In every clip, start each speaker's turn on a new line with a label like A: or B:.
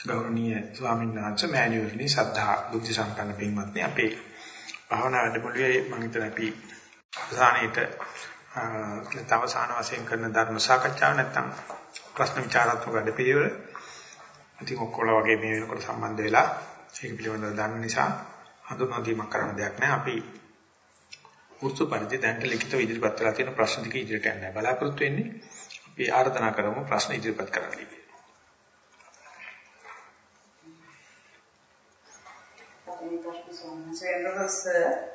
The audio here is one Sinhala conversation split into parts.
A: ගෞරවනීය ස්වාමීන් වහන්සේ මෑණියෝනි සද්ධා බුද්ධ සම්පන්න පින්වත්නි අපේ භාවනා වැඩමුළුවේ මම හිතන අපි අවසානයේට තවසාන වශයෙන් කරන ධර්ම සාකච්ඡාව නැත්නම් ප්‍රශ්න විචාරාත්මක වැඩපිළිවෙල. ඉතින් ඔක්කොලා වගේ මේ වෙනකොට සම්බන්ධ වෙලා ඒක පිළිබඳව දන්න නිසා හඳුනා දීමක් කරන්න දෙයක් නැහැ. අපි උත්සු පරිදි දැන්ට ලිඛිතව ඉදිරිපත් කරලා තියෙන ප්‍රශ්න ටික ඉදිරියට යන්න බලාපොරොත්තු වෙන්නේ. අපි ආරාධනා කරමු ප්‍රශ්න ඉදිරිපත් කරන්න.
B: Venerable Sir,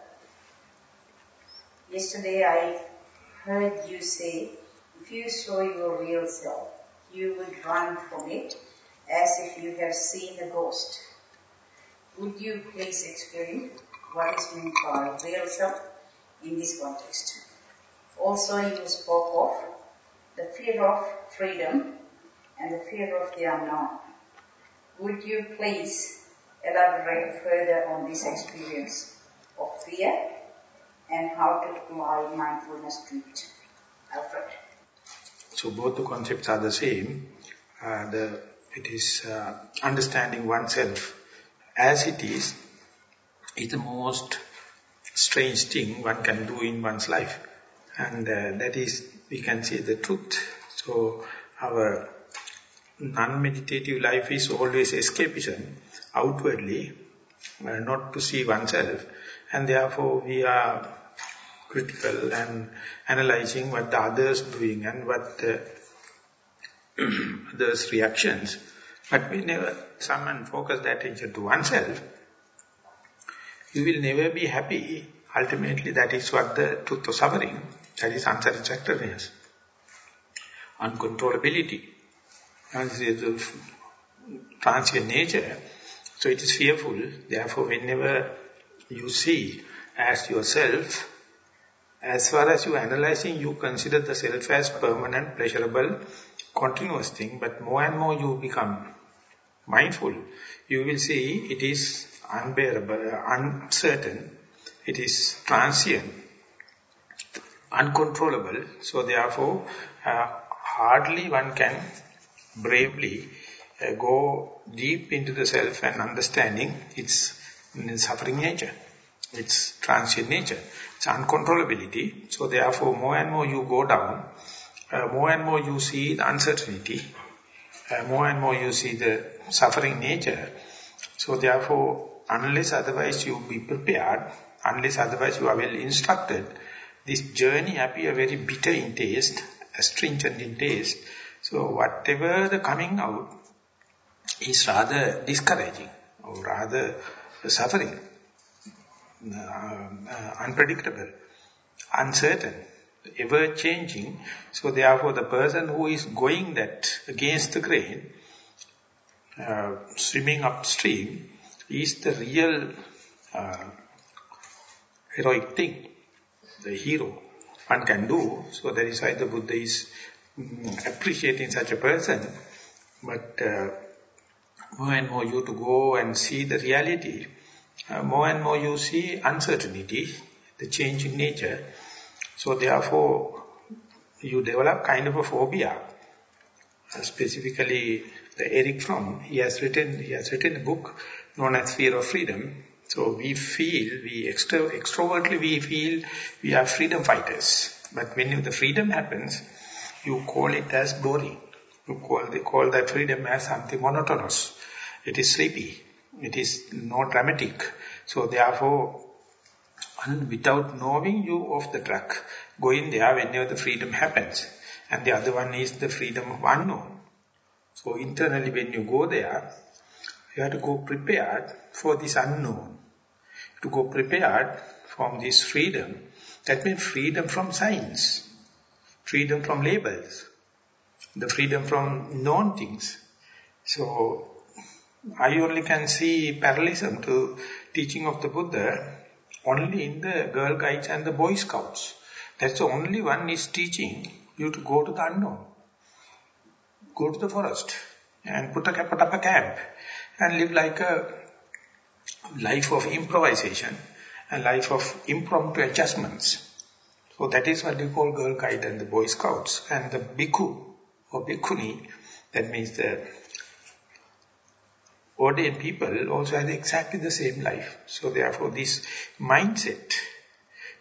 B: yesterday I heard you say, if you saw your real self, you would run from it as if you have seen a ghost. Would you please explain what is meant by real self in this context? Also, you spoke of the fear of freedom and the fear of the unknown. Would you please elaborate further on this experience of fear and how to apply mindfulness to it. Alfred.
A: So both the concepts are the same. Uh, the, it is uh, understanding oneself as it is, is the most strange thing one can do in one's life. And uh, that is, we can say the truth. So our non-meditative life is always escapism outwardly, uh, not to see oneself. And therefore we are critical and analyzing what the others doing and what the others' reactions. But we never summon focus that attention to oneself. You will never be happy. Ultimately, that is what the truth of suffering, that is unsatisfactoriness, uncontrollability, and the transient nature. So it is fearful. Therefore, whenever you see as yourself, as far as you analyzing, you consider the self as permanent, pleasurable, continuous thing. But more and more you become mindful, you will see it is unbearable, uncertain, it is transient, uncontrollable. So therefore, uh, hardly one can bravely uh, go deep into the self and understanding its suffering nature, its transient nature, its uncontrollability. So therefore, more and more you go down, uh, more and more you see the uncertainty, uh, more and more you see the suffering nature. So therefore, unless otherwise you be prepared, unless otherwise you are well instructed, this journey appear very bitter in taste, astringent in taste. So whatever the coming out, is rather discouraging or rather suffering, unpredictable, uncertain, ever-changing. So therefore the person who is going that against the grain, uh, swimming upstream, is the real uh, heroic thing, the hero one can do. So that is why the Buddha is mm, appreciating such a person. But uh, more and more you to go and see the reality, uh, more and more you see uncertainty, the change in nature. So therefore, you develop kind of a phobia. Uh, specifically, the Eric Fromm, he has written he has written a book known as Fear of Freedom. So we feel, we extro extrovertly we feel we are freedom fighters. But when the freedom happens, you call it as boring. Call, the, call that freedom as something monotonous. It is sleepy. It is not dramatic. So therefore, without knowing you off the track, go in there whenever the freedom happens. And the other one is the freedom of unknown. So internally when you go there, you have to go prepared for this unknown. To go prepared from this freedom. That means freedom from signs, Freedom from labels the freedom from known things. So I only can see parallelism to teaching of the Buddha only in the Girl Guides and the Boy Scouts. That's the only one is teaching you to go to the unknown. Go to the forest and put, a, put up a camp and live like a life of improvisation, a life of impromptu adjustments. So that is what they call Girl Guide and the Boy Scouts. And the Bhikkhu or bhikkhuni, that means the ordained people also have exactly the same life. So therefore this mindset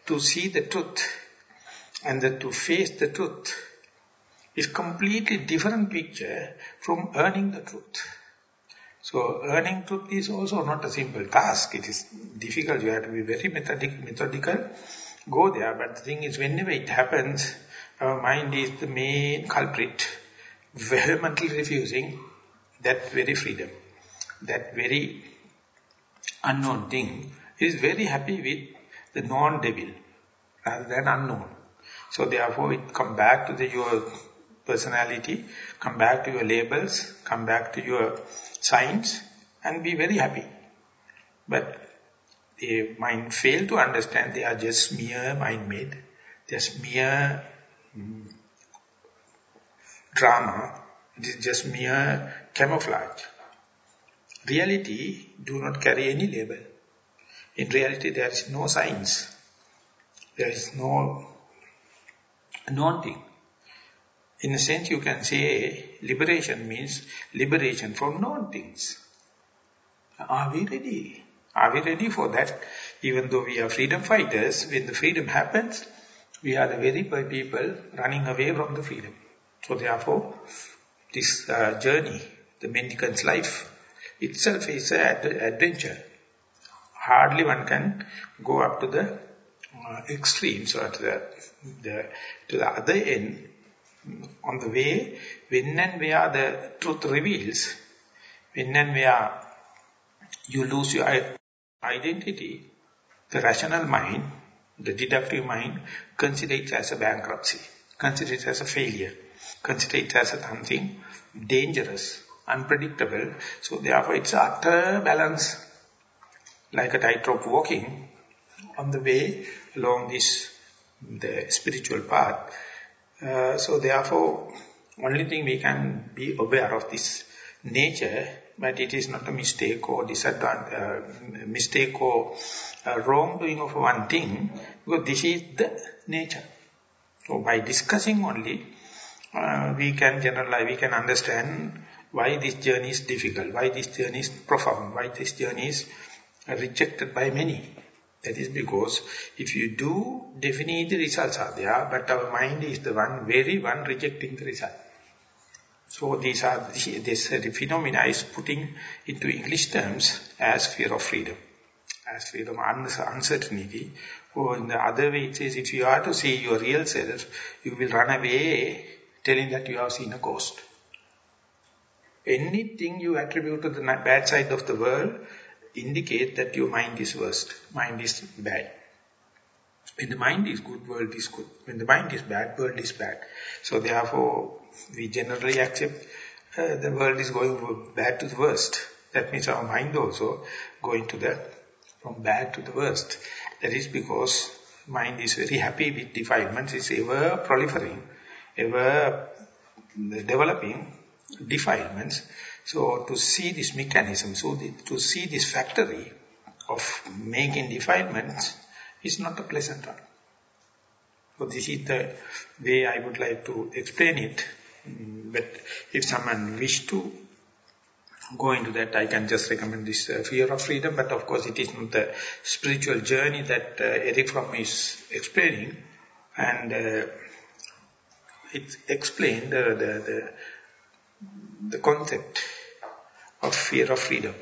A: to see the truth and the, to face the truth is completely different picture from earning the truth. So earning truth is also not a simple task. It is difficult. You have to be very methodic, methodical. Go there. But the thing is, whenever it happens, our mind is the main culprit, vehemently refusing that very freedom that very unknown thing is very happy with the non-devil rather than unknown. So therefore it come back to the, your personality, come back to your labels, come back to your signs and be very happy. But the mind fail to understand they are just mere mind-made, just mere drama, it is just mere camouflage. Reality do not carry any label. In reality, there is no signs. There is no known thing. In a sense, you can say liberation means liberation from known things. Are we ready? Are we ready for that? Even though we are freedom fighters, when the freedom happens, we are the very people running away from the freedom. So therefore, this uh, journey, the mendicant's life, itself is an adventure. Hardly one can go up to the uh, extremes or to the, the, to the other end. On the way, when and where the truth reveals, when and where you lose your identity, the rational mind, the deductive mind, consider it as a bankruptcy, consider it as a failure, consider it as something dangerous, unpredictable. So therefore it's utter balance, like a tightrope walking on the way along this the spiritual path. Uh, so therefore, only thing we can be aware of this nature, but it is not a mistake or disadvantage, uh, mistake or uh, wrongdoing of one thing, because this is the nature. So by discussing only, uh, we can generalize, we can understand why this journey is difficult, why this journey is profound, why this journey is rejected by many. That is because if you do, definitely the results are there, but our mind is the one, very one rejecting the result. So these are this uh, phenomena is putting into English terms as fear of freedom, as freedom uncertainty. Or in the other way it says, if you are to see your real self, you will run away telling that you have seen a ghost. Anything you attribute to the bad side of the world indicate that your mind is worst, mind is bad. When the mind is good, world is good. When the mind is bad, world is bad. So therefore, we generally accept uh, the world is going from bad to the worst. That means our mind also going to the, from bad to the worst. That is because mind is very happy with defilements, it's ever proliferating, ever developing, defilements. So to see this mechanism, so the, to see this factory of making defilements is not a pleasant one. So this is the way I would like to explain it. But if someone wish to go into that, I can just recommend this uh, fear of freedom. But of course, it is not the spiritual journey that uh, Erich Fromm is explaining. And uh, it explained the, the, the the concept of fear of freedom.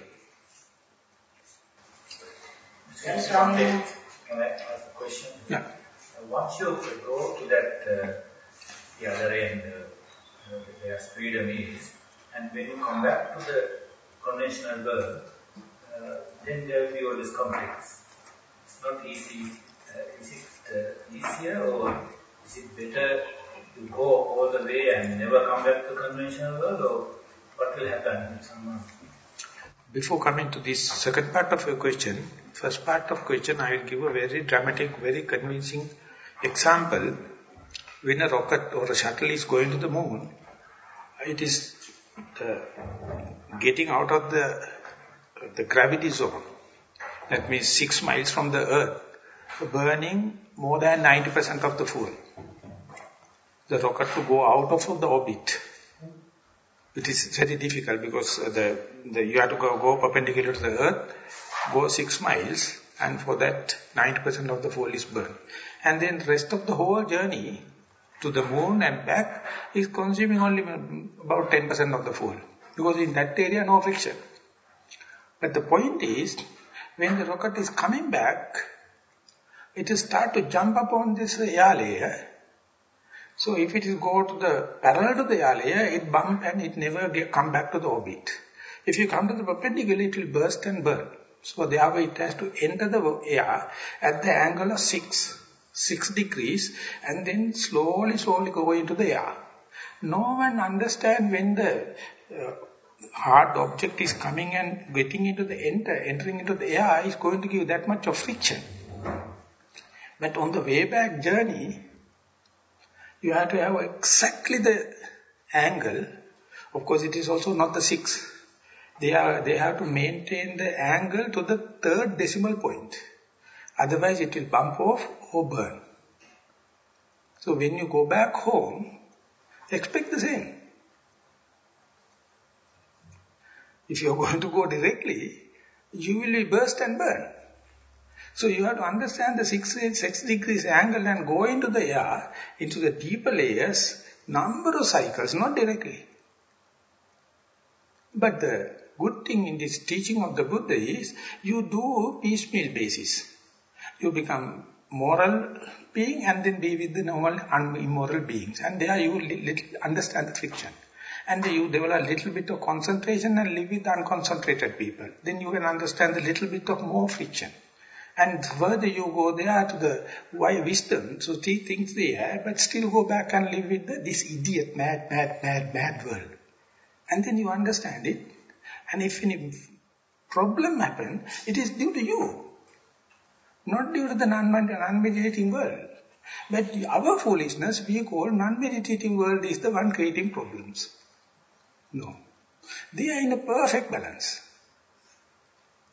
C: Yes, Can I ask a question?
A: Yeah.
C: Once you go to that, uh, the other end, where freedom is, and when you come back to the conventional world, uh, then there will be all conflicts. It's not easy. Uh, is it uh, easier or is it better to go all the way and never come back to conventional world or what will happen?
A: Before coming to this second part of your question, first part of question I will give a very dramatic, very convincing example. When a rocket or a shuttle is going to the moon, it is uh, getting out of the, the gravity zone. That means six miles from the earth, burning more than 90% of the fuel the rocket to go out of the orbit It is very difficult because the, the you have to go, go perpendicular to the earth, go six miles, and for that 90% of the fuel is burned. And then the rest of the whole journey to the moon and back is consuming only about 10% of the fuel. Because in that area, no friction. But the point is, when the rocket is coming back, it will start to jump upon this air layer. Eh? So if it is go to the parallel to the air layer, eh, it bump and it never get, come back to the orbit. If you come to the perpendicular, it will burst and burn. So therefore it has to enter the air at the angle of 6, 6 degrees and then slowly, slowly go into the air. No one understands when the uh, hard object is coming and getting into the enter, entering into the air is going to give that much of friction. But on the way back journey, you have to have exactly the angle. Of course, it is also not the six. They, are, they have to maintain the angle to the third decimal point. Otherwise, it will bump off or burn. So when you go back home, expect the same. If you are going to go directly, you will be burst and burn. So you have to understand the 6, six degrees angle and go into the air, into the deeper layers, number of cycles, not directly. But the good thing in this teaching of the Buddha is, you do piecemeal basis. You become moral being and then be with the normal and immoral beings. And there you will understand the friction and you develop a little bit of concentration and live with unconcentrated people. Then you can understand a little bit of more friction. And further you go there to the why wisdom, so three things there, but still go back and live with the, this idiot, mad, mad, mad, mad world. And then you understand it. And if any problem happen, it is due to you. Not due to the non-meditating world. But our foolishness, we call non-meditating world is the one creating problems. No. They are in a perfect balance.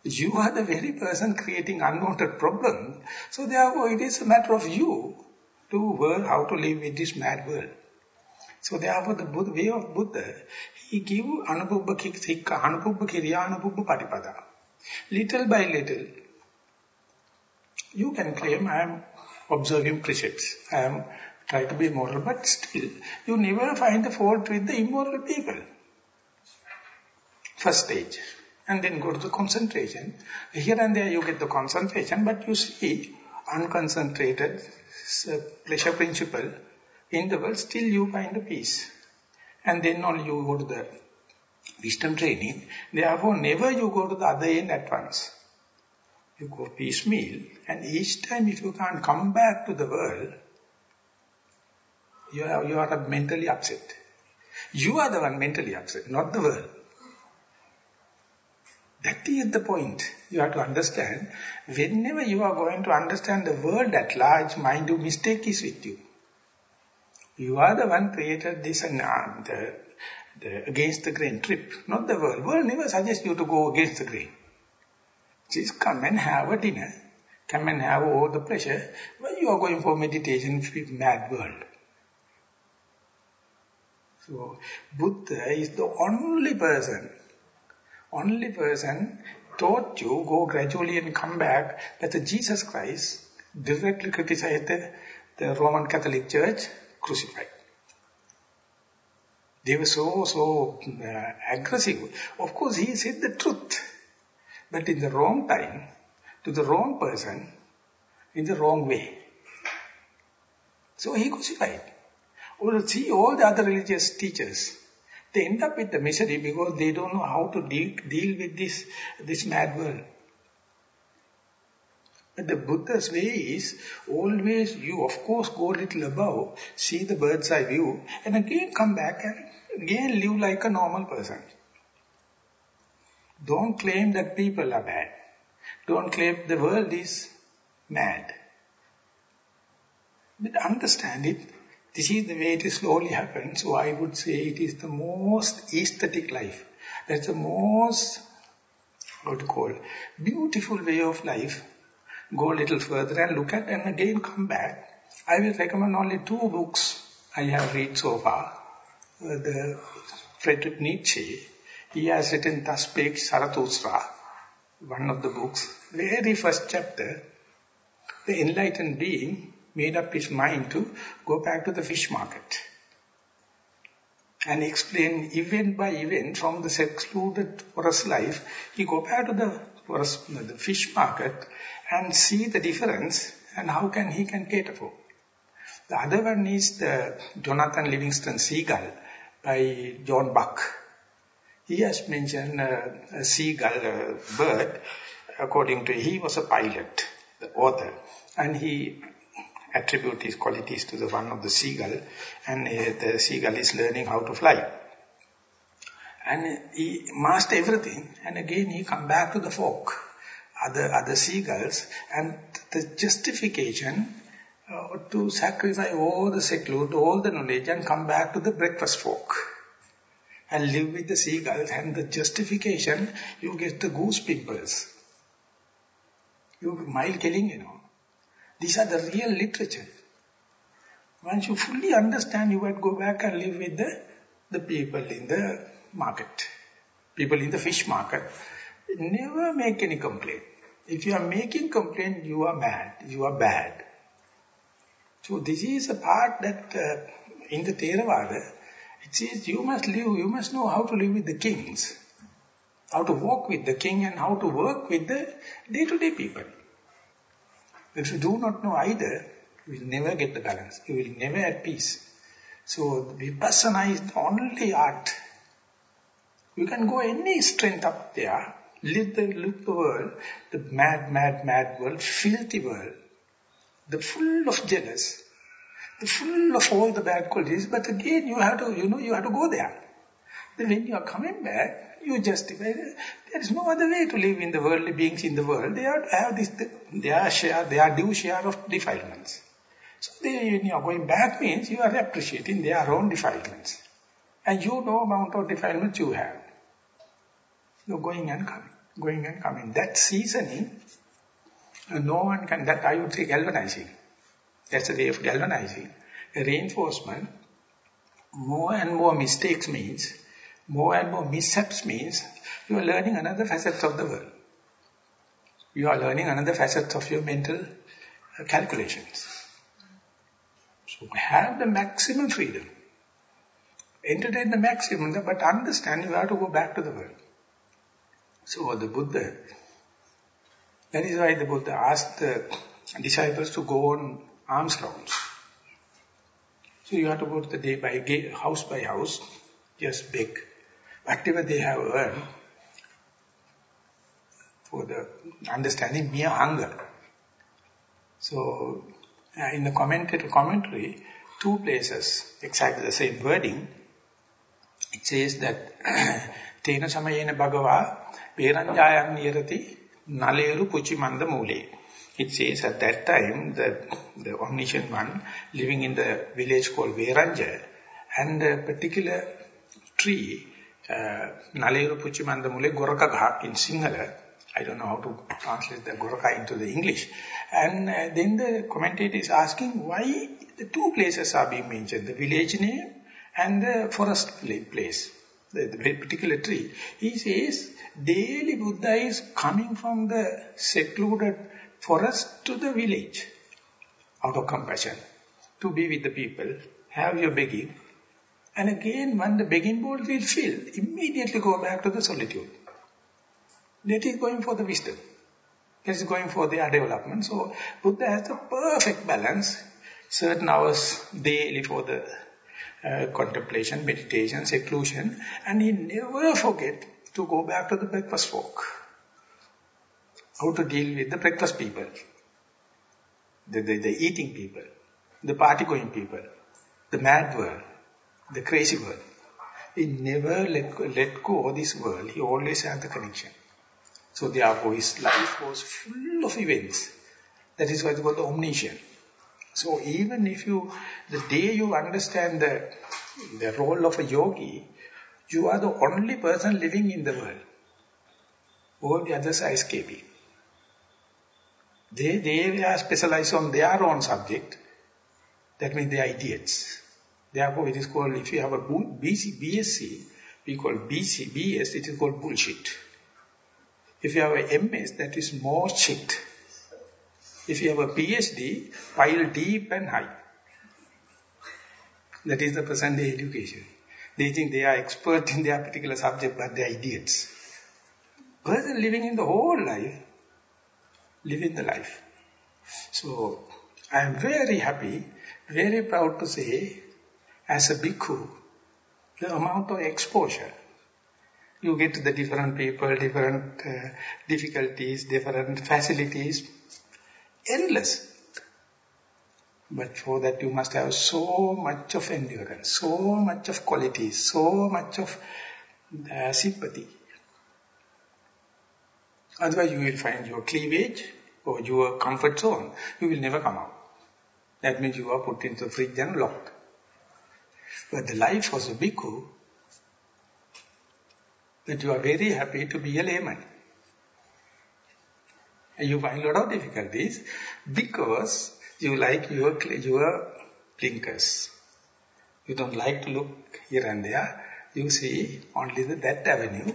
A: You are the very person creating unwanted problem. So therefore it is a matter of you to work how to live with this mad world. So therefore the Buddha, way of Buddha, he give anubhubba sikka, anubhubba kiriya, anubhubba patipada. Little by little, you can claim I am observing precepts, I am trying to be moral, but still, you never find the fault with the immoral people first stage. And then go to the concentration. Here and there you get the concentration, but you see unconcentrated uh, pleasure principle in the world, still you find the peace. And then only you go to the wisdom training. Therefore, never you go to the other end at once. You go piecemeal, and each time if you can't come back to the world, you are, you are mentally upset. You are the one mentally upset, not the world. That is the point. You have to understand, whenever you are going to understand the world at large, mind you, mistake is with you. You are the one created this and uh, the, the against the grain trip, not the world. World never suggests you to go against the grain. Come and have a dinner. Come and have all the pleasure. When you are going for meditation mad world. So, Buddha is the only person only person taught you, go gradually and come back, that the Jesus Christ directly criticized the, the Roman Catholic Church crucified. They were so, so uh, aggressive. Of course, he said the truth, but in the wrong time, to the wrong person, in the wrong way. So he crucified. Or see all the other religious teachers, they end up with the misery because they don't know how to deal, deal with this, this mad world. But the Buddha's way is always you of course go a little above, see the bird's eye view and again come back and again live like a normal person. Don't claim that people are bad. Don't claim the world is mad. But understand it this is the way it slowly happens. So I would say it is the most aesthetic life. That's the most, what to call, beautiful way of life. Go a little further and look at and again come back. I will recommend only two books I have read so far. Uh, the Friedrich Nietzsche, he has written Thus Spake Zarathustra, one of the books, very first chapter, the enlightened being made up his mind to go back to the fish market and explain event by event from the secluded forest life. He go back to the forest, the fish market and see the difference and how can he can cater for. The other one is the Jonathan Livingston Seagull by John Buck. He has mentioned uh, a seagull uh, bird. According to he was a pilot, the author, and he attribute his qualities to the one of the seagull, and uh, the seagull is learning how to fly. And he master everything, and again he come back to the folk, other other seagulls, and the justification uh, to sacrifice all the seclude, all the knowledge, and come back to the breakfast fork and live with the seagulls, and the justification, you get the goose pimples. You mild killing, you know. These are the real literature. Once you fully understand, you might go back and live with the, the people in the market, people in the fish market. Never make any complaint. If you are making complaint, you are mad, you are bad. So this is a part that uh, in the Theravada, says you must live, you must know how to live with the kings, how to walk with the king and how to work with the day-to-day -day people. If you do not know either, you will never get the balance. You will never at peace. So Vipassana is the only art. You can go any strength up there, live the, live the world, the mad, mad, mad world, filthy world, the full of jealous, full of all the bad qualities, but again you have to, you know, you have to go there. Then when you are coming back, you justify. There is no other way to live in the worldly beings in the world. They have to have this, their share, their due share of defilements. So they, when you are going back means you are appreciating their own defilements. And you know amount of defilements you have. You're going and coming, going and coming. That seasoning, no one can, that I would say galvanizing. That's the way of galvanizing. Reinforcement, more and more mistakes means more and more mishaps means you are learning another facet of the world. You are learning another facet of your mental uh, calculations. So have the maximum freedom. Entertain the maximum, but understand you have to go back to the world. So the Buddha, that is why the Buddha asked the disciples to go on alms rounds. So you have to go to the day by day, house by house, just beg whatever they have earned for the understanding mere hunger. So, uh, in the commentary, commentary, two places, exactly the same wording, it says that, Tena samayena bhagava peranjayam nirati naleru puchimanda mule. It says at that time, the, the omniscient one living in the village called Veranja, and a particular tree Naleru Puchimanda Mule Goraka Ghak in Sinhala. I don't know how to translate the Goraka into the English. And uh, then the commentator is asking why the two places are being mentioned, the village name and the forest place, the, the particular tree. He says, daily Buddha is coming from the secluded forest to the village out of compassion to be with the people, have your begging, and again, when the begging bowl will fill, immediately go back to the solitude. That is going for the wisdom. That is going for their development. So, Buddha has the perfect balance. Certain hours daily for the uh, contemplation, meditation, seclusion. And he never forget to go back to the breakfast folk. How to deal with the breakfast people. The, the, the eating people. The party-going people. The mad world the crazy world. He never let go, let go of this world. He always had the connection. So therefore his life was full of events. That is why it's called the omniscient. So even if you, the day you understand the, the role of a yogi, you are the only person living in the world. All the others are escaping. They, they are specialized on their own subject. That means they are idiots. Therefore, it is called, if you have a BC, BSc, we call BC, BS, it is called bullshit. If you have a MS, that is more shit. If you have a PhD, pile deep and high. That is the present day education. They think they are expert in their particular subject, but they are idiots. Person living in the whole life, living the life. So, I am very happy, very proud to say, as a bhikkhu, the amount of exposure you get to the different people, different uh, difficulties, different facilities, endless. But for that you must have so much of endurance, so much of quality, so much of uh, sympathy. Otherwise you will find your cleavage or your comfort zone. You will never come out. That means you are put into the fridge and locked. But the life was a bhikkhu, that you are very happy to be a layman. And you find a lot of difficulties because you like your, your blinkers. You don't like to look here and there. You see only the, that avenue.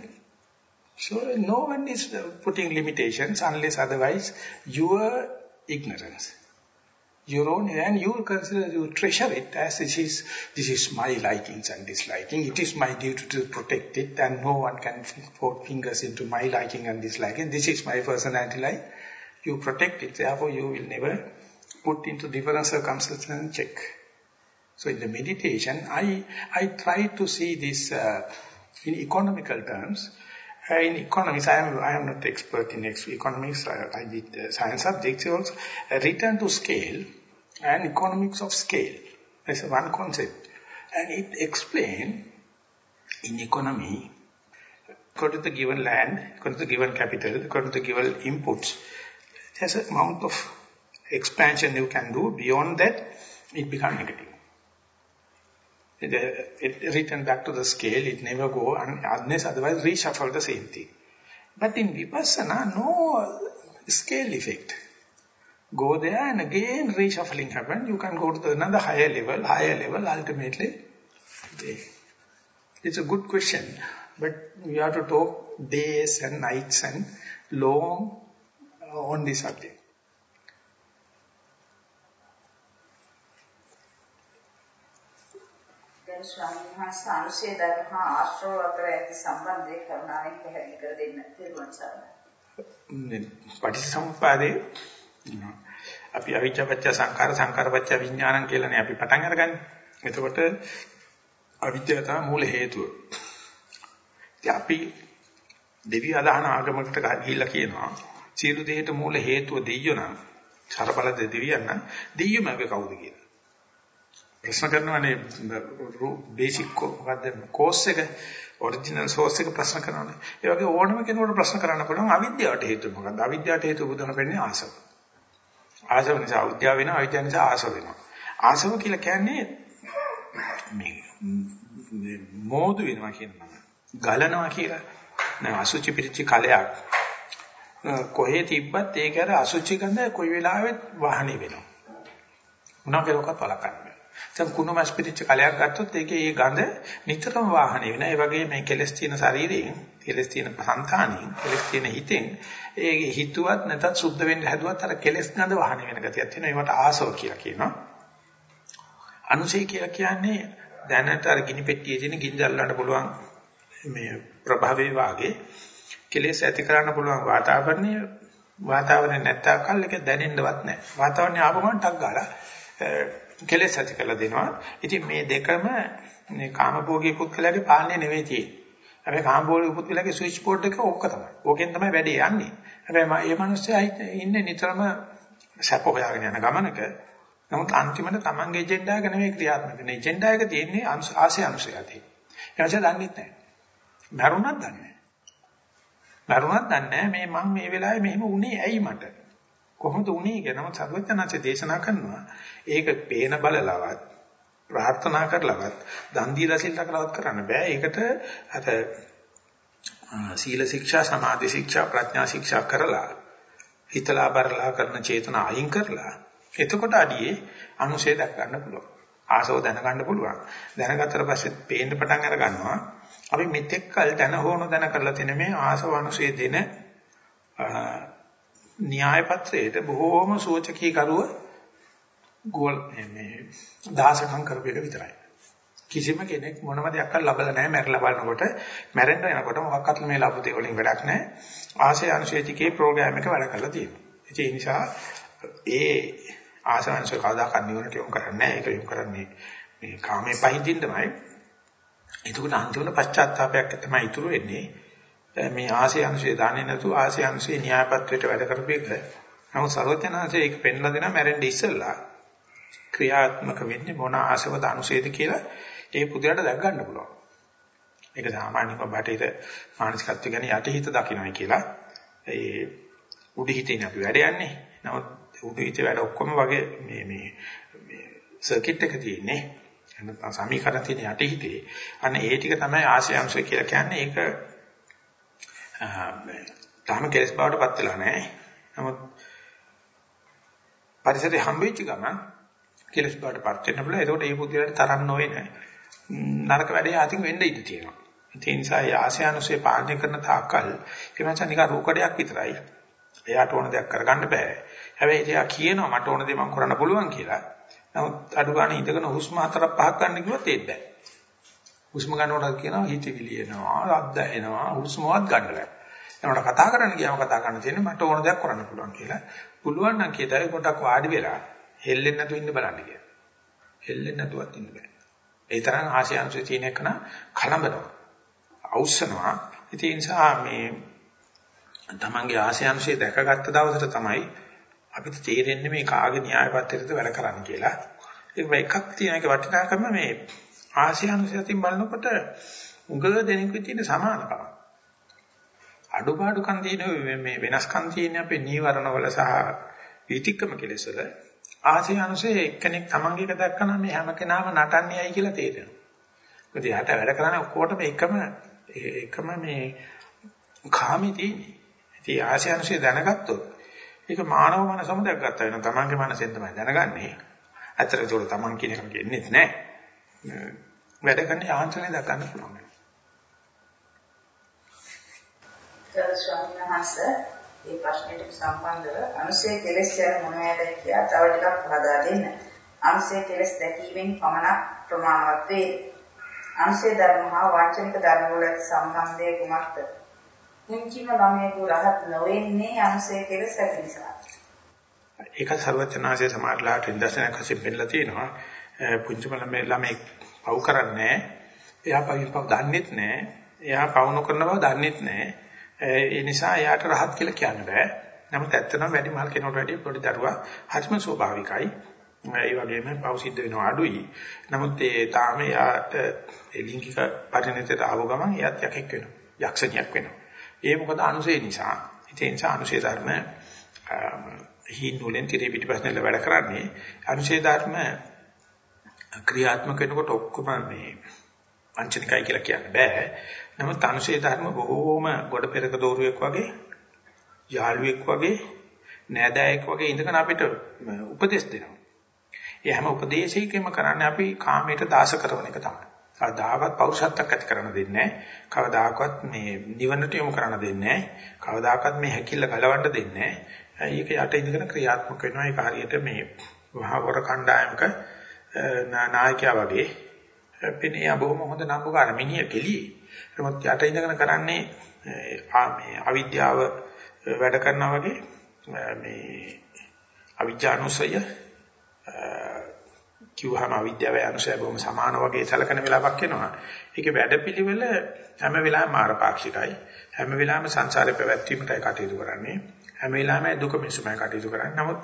A: So no one is putting limitations unless otherwise your ignorance your own and you consider, you treasure it as this is, this is my likings and disliking. It is my duty to protect it and no one can put fingers into my liking and disliking. This is my personality life. You protect it, therefore you will never put into different circumstances and check. So in the meditation, I, I try to see this uh, in economical terms. Uh, in economics, I am, I am not expert in economics, I, I did uh, science subjects also. A return to scale and economics of scale. That's one concept. And it explains in economy, according to the given land, according to the given capital, according to the given inputs, there's an amount of expansion you can do. Beyond that, it becomes negative. It, uh, it return back to the scale, it never go unless otherwise reshuffle the same thing. But in Vipassana, no scale effect go there and again reshuffling happen. You can go to the another higher level, higher level, ultimately. It's a good question, but we have to talk days and nights and long on this subject.
B: දැන් ස්වාමීන් වහන්සේ අනුශේ ධර්ම හා ආශ්‍රව අතර ඇති සම්බන්ධය කරුණාවෙන් පැහැදිලි කර දෙන්න තිරුවන් සරණයි.
A: පටිච්චසමුප්පාදේ අපි අවිච්ඡපච්ච සංඛාර සංඛාරපච්ච විඥානං කියලානේ අපි පටන් අරගන්නේ. එතකොට අවිද්‍යාව තමයි මූල හේතුව. ඉතින් අපි දෙවි අදහන ආගමකට ගිහිල්ලා කියනවා සියලු දෙයට මූල හේතුව දෙයියෝ නම් සරබල දෙවියන් නම් දෙයියෝ මගේ කවුද කියලා. ප්‍රශ්න කරනවානේ බේසික් මොකද්ද කෝස් එක? ඔරිජිනල් සෝස් එක ප්‍රශ්න කරනවානේ. ඒ වගේ ඕනම කෙනෙකුට ප්‍රශ්න කරන්න පුළුවන් අවිද්‍යාවට හේතුව මොකද්ද? අවිද්‍යාවට හේතුව බුදුන් වෙන්නේ ආසව. ආසව නිසා අවිද්‍යාව වෙනවා අවිද්‍යාව නිසා ආසව වෙනවා. ආසව කියලා කියන්නේ මේ මෝදු වෙනවා කියනවා ගලනවා කියලා. නෑ අසුචි පිටිච්ච කලයක්. කොහේ තිබ්බත් ඒක අර අසුචි ගඳ කොයි වෙලාවෙත් වාහනේ වෙනවා. මොනවා කෙරුවක්වත් වළක්වන්න බෑ දැන් කුණු මස් පිටිච්ච කලයක් ගත්තොත් ඒකේ ඒ ගඳ නිතරම වාහනේ වෙනවා ඒ වගේ මේ කෙලස් තියෙන ශරීරයෙන් කෙලස් තියෙන සංතානින් කෙලස් තියෙන හිතෙන් ඒ හිතුවත් නැතත් සුද්ධ වෙන්න හැදුවත් අර කෙලස් ගඳ වහන වෙන ගතියක් තියෙනවා. ඒවට ආසව කියලා කියනවා. අනුසය කියලා කියන්නේ දැනට අර ගිනි පෙට්ටියේ තියෙන ගිනි දැල්ලන්න පුළුවන් මේ ප්‍රභවයේ වාගේ කෙලස් ඇති කරන්න පුළුවන් වාතාවරණය වාතාවරණය නැත්තකල් එක දැනෙන්නවත් නැහැ. වාතාවරණය ආපුවම ටක් ගාලා කෙලස් ඇති කරලා දෙනවා. ඉතින් මේ දෙකම මේ කාමභෝගී පුද්ගලයාගේ පාලනය නෙවෙයි තියෙන්නේ. හැබැයි කාම්බෝල පුද්ගලයාගේ ස්විච් බෝඩ් එක ඕක තමයි. ඕකෙන් තමයි වැඩේ යන්නේ. හැබැයි මේ මිනිස්සයා ඉන්නේ නිතරම සැප හොයාගෙන යන ගමනක. නමුත් අන්තිමට තමන්ගේ එජෙන්ඩා එක නෙමෙයි ක්‍රියාත්මක වෙන්නේ. එජෙන්ඩා එක තියෙන්නේ ආසය අනුසය ඇති. එයාට දන්නේ නැහැ. මරුණත් දන්නේ නැහැ. මරුණත් දන්නේ නැහැ මේ මම මේ වෙලාවේ මෙහෙම වුණේ ඇයි මට? කොහොමද වුණේ කියලා නමුත් සර්වඥාන්සේ දේශනා කරනවා. ඒක පේන බලලවත් ප්‍රාර්ථනා කරලවත් දන් දීලා සිල් රැකලවත් කරන්න බෑ. ඒකට අර සීල ශික්ෂා, සමාධි ශික්ෂා, ප්‍රඥා ශික්ෂා කරලා හිතලා බරලා කරන චේතනා අයින් කරලා එතකොට අඩියේ අනුශේ දක් ගන්න පුළුවන්. ආසව දැනගන්න පුළුවන්. දැනගත්තට පස්සේ පේන්න පටන් අර ගන්නවා. අපි මෙතෙක් කල් දැන හෝන දැන කරලා තියෙන මේ ආසවනුසේ දෙන න්‍යාය පත්‍රයේට බොහෝම සූචකී කරුව ගෝල් මේ දාසකම් කරපු එක විතරයි. කිසිම කෙනෙක් මොනම දෙයක් ලබලා නැහැ මැරලා බලනකොට මැරෙන්න යනකොට මොකක්වත් මේ ලැබු දෙය වලින් වැඩක් නැහැ. ආශය අනුශේතිකේ ප්‍රෝග්‍රෑම් එක වැඩ කරලා තියෙනවා. ඒ නිසා ඒ ආසංශ කවදාකවත් නිවනට යොමු කරන්නේ නැහැ. ඒක යොමු කරන්නේ මේ කාමයේ පහින්දින්නමයි. එතකොට අන්තිමට පශ්චාත්තාවයක් තමයි ඉතුරු වෙන්නේ. මේ ආශය අනුශේ දාන්නේ නැතු ආශය අනුශේ න්‍යායපත්‍රයට වැඩ කරපේක. නමුත් සර්වඥාන්සේ ඒක පෙන්ලා දෙනා මැරෙන්න ඉස්සෙල්ලා ක්‍රියාත්මක වෙන්නේ මොන ආශවද අනුශේද කියලා ඒ පුදුරට දැක් ගන්න පුළුවන්. ඒක සාමාන්‍යව බටේට මානසිකත්ව ගැන යටිහිත දකින්නයි කියලා. ඒ උඩ හිතේනේ අපි වැඩ යන්නේ. නමුත් උඩ හිතේ වැඩ ඔක්කොම වගේ මේ මේ මේ සර්කිට් එක තියෙන්නේ. එහෙනම් සමීකරණ තියෙන යටිහිතේ. අන්න ඒ ටික තමයි ආශයංශය කියලා කියන්නේ. ඒක තාම කෙලස් බවට පත් වෙලා නැහැ. නමුත් පරිසරයේ හම්බෙච්ච ගමන් කෙලස් බවට පත් වෙන්න පුළුවන්. ඒකට ඒ පුදුලට තරම් නොවේ නෑ. නරක වැඩේ ආතින් වෙන්න ඉඩ තියෙනවා. ඒ නිසා ඒ ආශයනුසේ පාලනය කරන තාක්කල් ඒ මනස නිකන් රූකඩයක් විතරයි. එයාට ඕන දෙයක් කරගන්න බෑ. හැබැයි එයා කියනවා මට ඕන දේ මම කරන්න පුළුවන් කියලා. නමුත් අඩු ගන්න ඉඳගෙන හුස්ම හතරක් පහක් ගන්න කිව්වොත් ඒත් බෑ. හුස්ම ගන්නකොට කියනවා හිතවිලි එනවා, රද්ද එනවා, හුස්මවත් ගන්න බෑ. එනකොට කතා කරන්න ගියාම කතා කරන්න තියෙන්නේ මට ඕන දෙයක් කරන්න පුළුවන් කියලා. පුළුවන් නම් කීතයි පොඩක් වාඩි වෙලා හෙල්ලෙන්නේ නැතුව ඉන්න බලන්න කියලා. හෙල්ලෙන්නේ නැතුවත් ඉන්න බෑ. ඒ තරම් ආශයන්සු තියෙන එක නම් කලබලනවා. අවශ්‍යනවා. ඒ නිසා මේ තමන්ගේ ආශයන්සේ දැකගත්ත දවසට තමයි අපිට තේරෙන්නේ මේ කාගේ න්‍යායපත්‍රයේද වැඩ කරන්නේ කියලා. ඒක එකක් තියෙන එක වටිනාකම මේ ආශයන්සයෙන් බලනකොට උගල දෙනෙකුගේ තියෙන සමානකම. අඩුපාඩුකම් තියෙන මේ වෙනස්කම් තියෙන අපේ නීවරණවල සහ විතික්කම කෙලෙස් වල ආශයන්සේ එක්කෙනෙක් තමන්ගේ එක දැක්කම මේ හැම කෙනාම නටන්නේයි කියලා තේරෙනවා. මොකද යාට වැඩ කරන්නේ ඔක්කොටම එකම එකම මේ කාමී තියෙන්නේ. ඉතින් ආශයන්සේ දැනගත්තොත් ඒක මානව මනසම දැක්ගත්තා වෙනවා. තමන්ගේ මනසෙන් තමයි දැනගන්නේ. ඇත්තට ඒක තමන් කියන එක කියන්නේ නැහැ. වැඩ කරන යාන්ත්‍රණය දක්වන්න පුළුවන්.
B: ගරු ස්වාමීන් වහන්සේ මේ ප්‍රශ්නෙට සම්බන්ධව අනුසය කෙලෙස් යන මොනවද කියලා තව ටිකක් පහදා දෙන්න. අනුසය කෙලෙස් දැකීමෙන් පමණක් ප්‍රමාණවත් වේ. අනුසය ධර්ම හා වාචනික ධර්ම වල සම්බන්ධය කුමක්ද? කුංචිම ළමයෙකු රහත් නොවෙන්නේ අනුසය කෙලෙස් ඇති නිසා.
A: ඒක ਸਰවචනාසේ සමාජලාට ඉන්දර්ශනයක් වශයෙන් පෙන්නලා තියෙනවා. පුංචිම ළමයෙක් පව් කරන්නේ එයා පවින් පව් දන්නෙත් නැහැ. එයා පව් නොකරන බව දන්නෙත් නැහැ. ඒ නිසා එයාට රහත් කියලා කියන්න බෑ. නමුත් ඇත්තටම වැඩි මහල් කෙනෙකුට වැඩි පොඩි දරුවා හරිම ස්වභාවිකයි. ඒ වගේම පව් සිද්ධ වෙනවා අඩුයි. නමුත් ඒ තාම එයාට ඒ ලිංගික පරිණතයට ආව ගමන් එයාත් යකෙක් වෙනවා. යක්ෂණියක් වෙනවා. ඒ මොකද අනුසේ නිසා. ඒ නිසා අනුසේ ධර්ම හිඳුලෙන් tire පිටිපස්සෙන් වැඩ කරන්නේ අනුසේ ධර්ම ක්‍රියාත්මක වෙනකොට ඔක්කොම මේ වංචනිකයි කියලා කියන්න බෑ. නමුත් අනුශේ ධර්ම බොහෝම ගොඩ පෙරක දෝරුවෙක් වගේ යාළුවෙක් වගේ නෑදෑයෙක් වගේ ඉඳගෙන අපිට උපදෙස් දෙනවා. ඒ හැම උපදේශයකම කරන්නේ අපි කාමයට දාස කරන එක තමයි. කවදාකවත් පෞරුෂත්වයක් ඇති කරන්න දෙන්නේ නැහැ. කවදාකවත් මේ නිවනට යොමු කරන්න දෙන්නේ නැහැ. කවදාකවත් මේ හැකිල්ල ගලවන්න දෙන්නේ නැහැ. ඒක යට ඉඳගෙන ක්‍රියාත්මක වෙනවා. ඒක හරියට මේ වහවර කණ්ඩායමක නායකයා වගේ පෙනේ බොහොම හොඳ නම්බුකාර මිනිහ කෙලියේ. නමුත් යට ඉඳගෙන කරන්නේ මේ අවිද්‍යාව වැඩ කරනවා වගේ මේ අවිජ්ජානුසය කිව්වහම අවිද්‍යාව අනුසය බොහොම සමාන වගේ සැලකෙන වෙලාවක් එනවා. ඒකේ වැඩපිළිවෙල හැම වෙලාවෙම මාරපාක්ෂිකයි. හැම වෙලාවෙම සංසාරේ පැවැත්වීමටයි කටයුතු කරන්නේ. හැම වෙලාවෙම දුක මිසුමයි කටයුතු කරන්නේ. නමුත්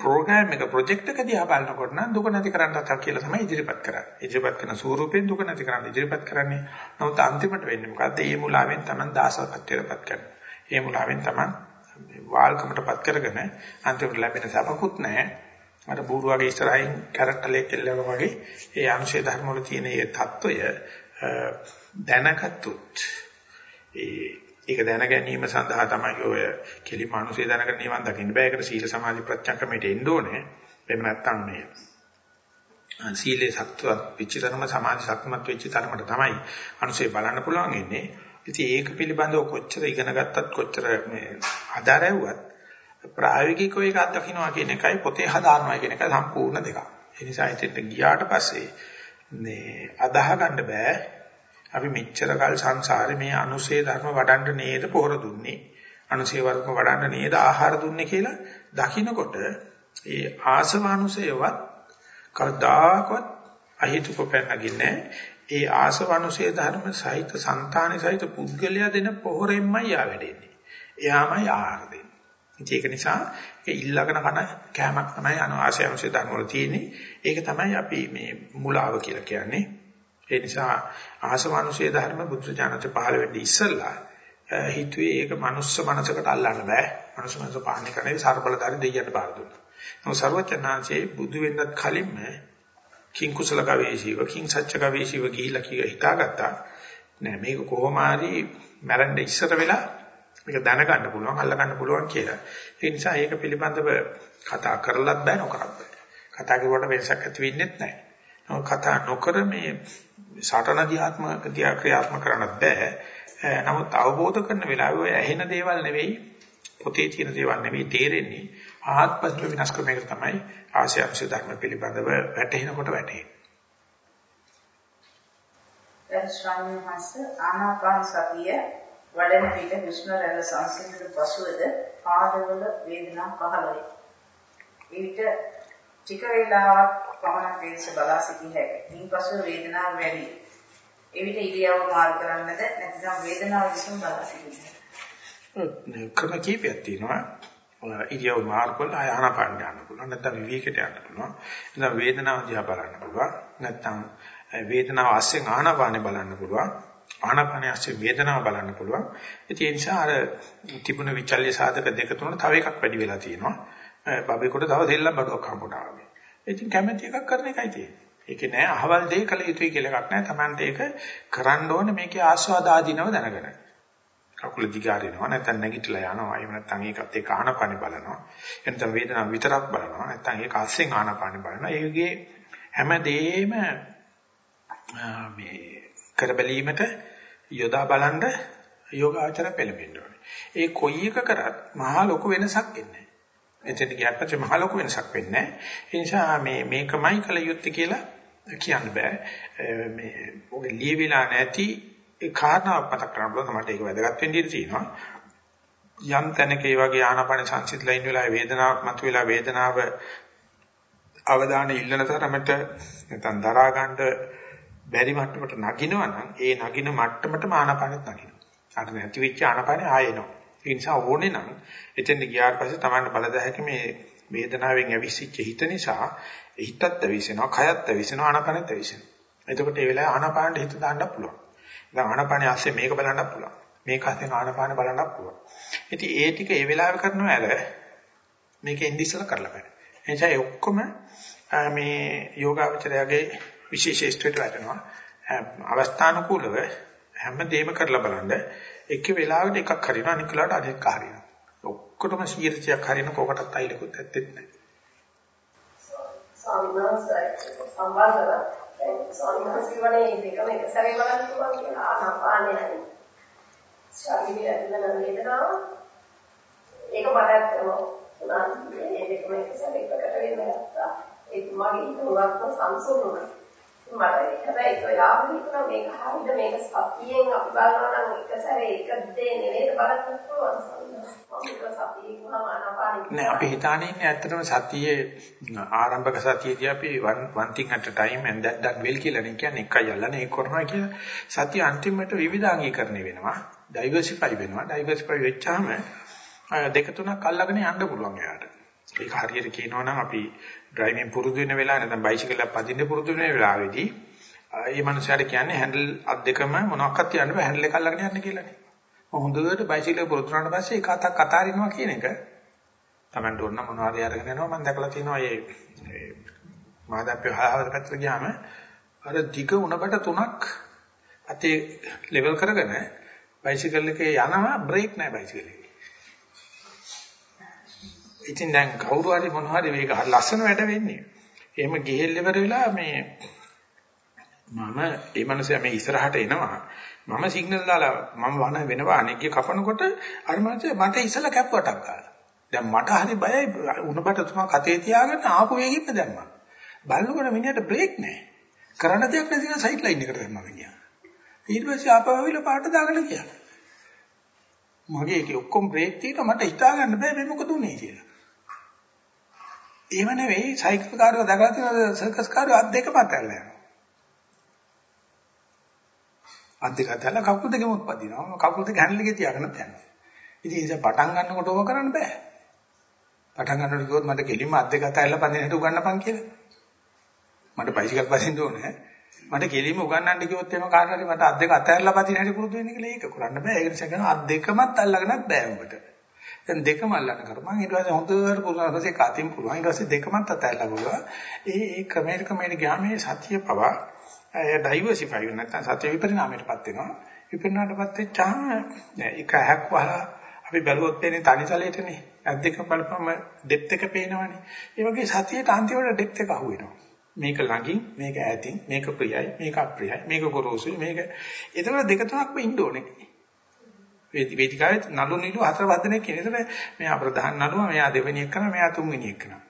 A: ප්‍රෝග්‍රෑම් එක ප්‍රොජෙක්ට් එක දිහා බලනකොට නම් දුක නැති කරන්නත් හක් කියලා තමයි ඉදිරිපත් කරන්නේ. ඉදිරිපත් කරන ස්වරූපයෙන් දුක නැති කරන්න ඉදිරිපත් කරන්නේ. නමුත් අන්තිමට වෙන්නේ මොකද්ද? ඒ මුලාවෙන් තමයි දාසකත්වයටපත් කරන්නේ. ඒ මුලාවෙන් තමයි වාල්කමටපත් කරගෙන අන්තිමට ලැබෙන සපකුත් නැහැ. අර බూరు වගේ ඉස්සරහින් කැරක්ටලේ කෙල්ලක වගේ ඒ අංශේ ධර්ම වල තියෙන ඒ తত্ত্বය දැනගත්තොත් ඒක දැන ගැනීම සඳහා තමයි ඔය කෙලිම අනුසය දැනගෙන නිවන් දකින්න බෑ. ඒකට සීල සමාධි ප්‍රඥා ක්‍රමයට එන්න ඕනේ. එහෙම නැත්නම් මේ සීලේ සත්‍යවත් වෙච්ච තරම සමාධි සත්‍යමත් වෙච්ච තරමට තමයි අනුසේ බලන්න පුළුවන් ඉන්නේ. ඉතින් ඒක පිළිබඳව කොච්චර ඉගෙන ගත්තත් කොච්චර මේ අදාරැව්වත් ප්‍රායෝගිකව ඒක අත්දකින්නවා කියන එකයි පොතේ හදානවා කියන එක සම්පූර්ණ දෙකක්. ඒ නිසා ඉතින් ගියාට පස්සේ මේ අදාහ ගන්න බෑ. අපි මෙච්චර කල් සංසාරේ මේ අනුසේ ධර්ම වඩන්න නේද පොහොර දුන්නේ. අනුසේ වර්ග වඩන්න නේද ආහාර දුන්නේ කියලා දකින්නකොට ඒ ආසවානුසයවත් කවදාකවත් අහිතුක පැනගින්නේ ඒ ආසවනුසේ ධර්ම සහිත సంతානෙ සහිත පුද්ගලයා දෙන පොහොරෙන්මයි ආ වැඩෙන්නේ. එයාමයි ආහාර දෙන්නේ. ඒක නිසා ඒ ඊළඟන කන කෑමක් තමයි අනාශයංශ ධර්ම වල තියෙන්නේ. ඒක තමයි අපි මේ මුලාව කියලා කියන්නේ. ඒ නිසා ආසමනුෂය ධර්ම බුද්ධජනක පහළ වෙන්නේ ඉස්සල්ලා හිතුවේ ඒක මනුස්ස මනසකට අල්ලන්න බෑ. මනුස්ස මනස පාන්නේ කරන්නේ සර්බලකාරී දෙයියන්ට බාර දුන්නා. නමුත් ਸਰවචනාංශයේ බුදු වෙන්නත් කලින්ම කිං කුසල කවේශීව කිං සච්ච කවේශීව ගිහිලා කී හිතාගත්තා. නෑ මේක කොහොම හරි මැරෙන්න ඉස්සර වෙලා මේක දැනගන්න පුළුවන් අල්ලගන්න පුළුවන් කියලා. ඒ නිසා ඒක පිළිබඳව කතා කරලත් බෑ නොකරත් බෑ. කතා කරුවට වෙනසක් ඇති වෙන්නේ නැහැ. නමුත් කතා නොකර මේ සටන දිහාත්මක දිහා ක්‍රියාත්මක කරන්නත් බෑ. නමුත් අවබෝධ කරන වෙලාවේ ඔය ඇහෙන දේවල් නෙවෙයි පොතේ තියෙන දේවල් නෙවෙයි තේරෙන්නේ. ආත්මස්ව විනාශ කරන එක තමයි ආශයංශ ධර්ම පිළිබඳව වැටහෙනකොට වැටහෙන්නේ.
B: දැන් ස්වාමීන් වහන්සේ ආනාපාන සතිය වඩන විට හුස්ම රැල්ල සංසිඳන පසුවද පාදවල වේදනා පහළ වේ. ඊට ටික වේලාවක් පමණ වේදස බලා සිටිය හැකියි. ඉන්පසු වේදනාව වැඩි. එවිට ඉරියව්ව මාරු කරන්නද නැත්නම් වේදනාව විසින් බලා සිටින්නද?
A: ක්‍රම කීපයක් තියෙනවා. ඉරියව් මාරු කරලා ආනාපාන ගන්න පුළුවන්. නැත්නම් විවේකයට යන්න පුළුවන්. නැත්නම් වේදනාව දිහා බලන්න පුළුවන්. නැත්නම් වේදනාව අස්සෙන් ආනාපානෙ බලන්න පුළුවන්. ආනාපානය ASCII වේදනාව බලන්න පුළුවන්. ඒ නිසා අර තිබුණ විචල්්‍ය සාධක දෙක තුන තව එකක් වැඩි වෙලා තියෙනවා. බබේකට තව දෙල්ලම් බඩුවක් හම්බුණා වගේ. ඉතින් කැමැති එකක් කරන එකයි තියෙන්නේ. ඒකේ නෑ අහවල් දෙය කළ යුතුයි කියලා එකක් නෑ. Tamante ඒක කරන්න ඕනේ මේකේ ආස්වාද ආදීනව දැනගෙන. කකුල දිගාරිනවා නැත්නම් නැගිටලා යනවා. එහෙම නැත්නම් ඒකත් එක්ක ආනපානෙ බලනවා. එතන වේදනාව විතරක් බලනවා. නැත්නම් ඒක අස්සෙන් ආනපානෙ බලනවා. ඒකේ හැමදේම මේ කර බැලීමට යොදා බලන්න යෝගාචර පෙළඹෙන්න ඕනේ. ඒ කොයි එක කරත් මහා ලොකු වෙනසක් එන්නේ නැහැ. එතෙන් ගියාට පස්සේ මහා ලොකු වෙනසක් වෙන්නේ නැහැ. ඒ නිසා මේ මේකමයි කල යුත්තේ කියලා කියන්න බෑ. මේ ඔගේ ලියවිලා නැති ඒ කාරණාවක් මතක් කරගන්න පුළුවන් මට ඒක වැදගත් වෙන්න ඉඩ තියෙනවා. යම් තැනක ඒ වගේ ආනාපාන සංසිඳලා ඉන්න වෙලාවේ වේදනාවක් මතුවලා වේදනාව අවධානය ඉල්ලන තරමට නැත්නම් දරා ගන්න බැරි මට්ටමට නගිනවා නම් ඒ නගින මට්ටමටම ආනාපානෙත් නගිනවා. අර නැති වෙච්ච ආනාපානෙ ආයෙනවා. ඒ නිසා ඕනේ නම් එතෙන්ද ගියාට පස්සේ Tamanne බලදැහැක මේ වේදනාවෙන් ඇවිස්සිච්ච හිත නිසා හිතත් ඇවිස්සෙනවා, කයත් ඇවිස්සෙනවා, ආනාපානෙත් ඇවිස්සෙනවා. එතකොට ඒ වෙලාවේ ආනාපානෙට හිත දාන්න පුළුවන්. දැන් ආනාපානෙ ASCII මේක බලන්නත් පුළුවන්. මේක ASCII ආනාපානෙ බලන්නත් පුළුවන්. ඉතින් ඒ ටික ඒ වෙලාවේ කරනවා ඇර මේක එන්නේ ඉස්සලා කරලා බෑ. එනිසා ඒ ඔක්කොම මේ යෝගාවචරයගේ විශේෂීත්වයට වැටෙනවා. අවස්ථානුකූලව හැම දෙයක්ම කරලා බලන්න එක වෙලාවකට එකක් හරිනවා අනික වෙලාවට අනෙක් හරිනවා. ඔක්කොටම 100ක් හරින කොකටත් අයිලකුත් ඇත්තෙත් නැහැ.
D: සම්බන්ධව සම්මාසිකවනේ දෙකම එක සැරේ බලන්න පුළුවන් කියලා ආනාපානය හරි. ශරීරය ඇතුළේ වේදනාව ඒක බලද්දම උනාන්නේ ඒ දෙකම එක සැරේ ප්‍රකට වෙන්න ගත්තා. ඒක මගේ උගත්ම සංසුන්ුණා. මට හැබැයි ඔයාම හිතනවා මේක හරිද? මේක සතියෙන් අපි බලනවා නම් එක සැරේ එක දේ නෙවෙයි. බලන්න පුළුවන්
A: නෑ අපි හිතානේ ඉන්නේ ඇත්තටම සතියේ ආරම්භක සතියේදී අපි one thing at a time and that that well කියලා නේ කියන්නේ එකයි අල්ලන්නේ ඒක කරනවා කියලා. සතිය අන්තිමට විවිධාංගීකරණය වෙනවා. diversify වෙනවා. diversify වෙච්චාම දෙක තුනක් අල්ලගෙන යන්න පුළුවන් එයාට. ඒක හරියට කියනවා නම් අපි ඩ්‍රයිවිං පුරුදු වෙන වෙලාව නැත්නම් බයිසිකල් එක පදින්න පුරුදු වෙන වෙලාවේදී ඒ මනුස්සයාට කියන්නේ හැන්ඩල් අත් දෙකම මොනවාක්වත් තියන්න බෑ හැන්ඩල් එක අල්ලගෙන යන්න කියලානේ. හොඳට බයිසිකල් පුරුදු වුණාට පස්සේ ඒක අතක් අතාරිනවා කියන එක Tamanට ඕන මොනවද අරගෙන යනවා මම දැකලා තියෙනවා මේ මාදාප්පේ හයවද පැත්තට ගියාම අර දිග උණකට තුනක් අතේ ලෙවල් කරගෙන බයිසිකල් එකේ යනවා බ්‍රේක් නැහැ බයිසිකල් එකේ. ඉතින් දැන් කවුරු හරි මොනවා හරි මේක ලස්සන වැඩ වෙන්නේ. එහෙම ගිහෙල් ඉවර වෙලා මේ මම ඒ මනුස්සයා මේ ඉස්සරහට එනවා. මම සිග්නල් දාලා මම වන වෙනවා අනෙක්ගේ කපනකොට අර මනුස්සයා මට ඉස්සලා කැප්පටක් ගාලා. දැන් මට හරි බයයි උණබට තුමා කතේ තියාගෙන ආපු වේගෙන්න දැම්මා. බලනකොට මිනිහට බ්‍රේක් නැහැ. කරන්න දෙයක් නැති නිසා සයිඩ් ලයින් එකට දැම්මා මිනිහා. ඊට පස්සේ ආපහු ආවිල පාට දාගෙන ගියා. මගේ ඒකේ ඔක්කොම බ්‍රේක් තියෙනවා මට හිතා ගන්න බෑ මේ මොකද උනේ කියලා. එහෙම නෙවෙයි සයිකල් කාර්යව දකලා තියෙන සර්කස් කාර්යව අත් දෙකම අතහැරලා යනවා. අත් දෙක අතහැරලා කකුල් දෙකම උත්පදිනවා. කකුල් දෙක හැන්ඩල් එකේ තියාගෙන යනවා. ඉතින් ඒ නිසා පටන් ගන්නකොට ඕක කරන්න බෑ. පටන් ගන්නකොට කිව්වොත් මට කෙලින්ම අත් දෙක අතහැරලා පදින හැටි උගන්නපන් කියලා. මට බයිසිකල් පදින්න ඕනේ. මට කෙලින්ම උගන්නන්න කිව්වොත් එහෙම කාට හරි මට අත් දෙක අතහැරලා පදින හැටි පුරුදු වෙන්න කියලා ඒක කරන්න බෑ. ඒක නිසා කරනවා අත් දෙකමත් අල්ලගෙනත් බෑ උඹට. දැන් දෙකම අල්ලන්න කරපන් ඊට පස්සේ හොඳට පුරුදුන පස්සේ කාතින් පුළුවන්. ඊට පස්සේ දෙකමත් අතහැරලා බලුවා ඒ ඒ ක්‍රමයට ක්‍රමයට ගියාම මේ සතිය පවා ඩයිවර්සිෆයි වෙන නැත්නම් සතිය විපරිණාමයටපත් වෙනවා. විපරිණාමයටපත් වෙච්චාම එක ඇහක් වහලා අපි බැලුවොත් එන්නේ තනිතලයටනේ ඇස් දෙක බලපම ඩෙප්ත් එක පේනවනේ. ඒ වගේ සතියට අන්තිමට ඩෙප්ත් එක අහුවෙනවා මේක ළඟින් මේක ඈතින් මේක ප්‍රියයි මේක අප්‍රියයි මේක ගොරෝසුයි මේක ඒතකොට දෙක තුනක්ම ඉන්න ඕනේ. වේදිකාවේ නළු නිළු හතර වදනේ කියන. ඒතර මෙයා ප්‍රධාන නළුවා, මෙයා දෙවෙනි එක කරනවා, මෙයා තුන්වෙනි එක කරනවා.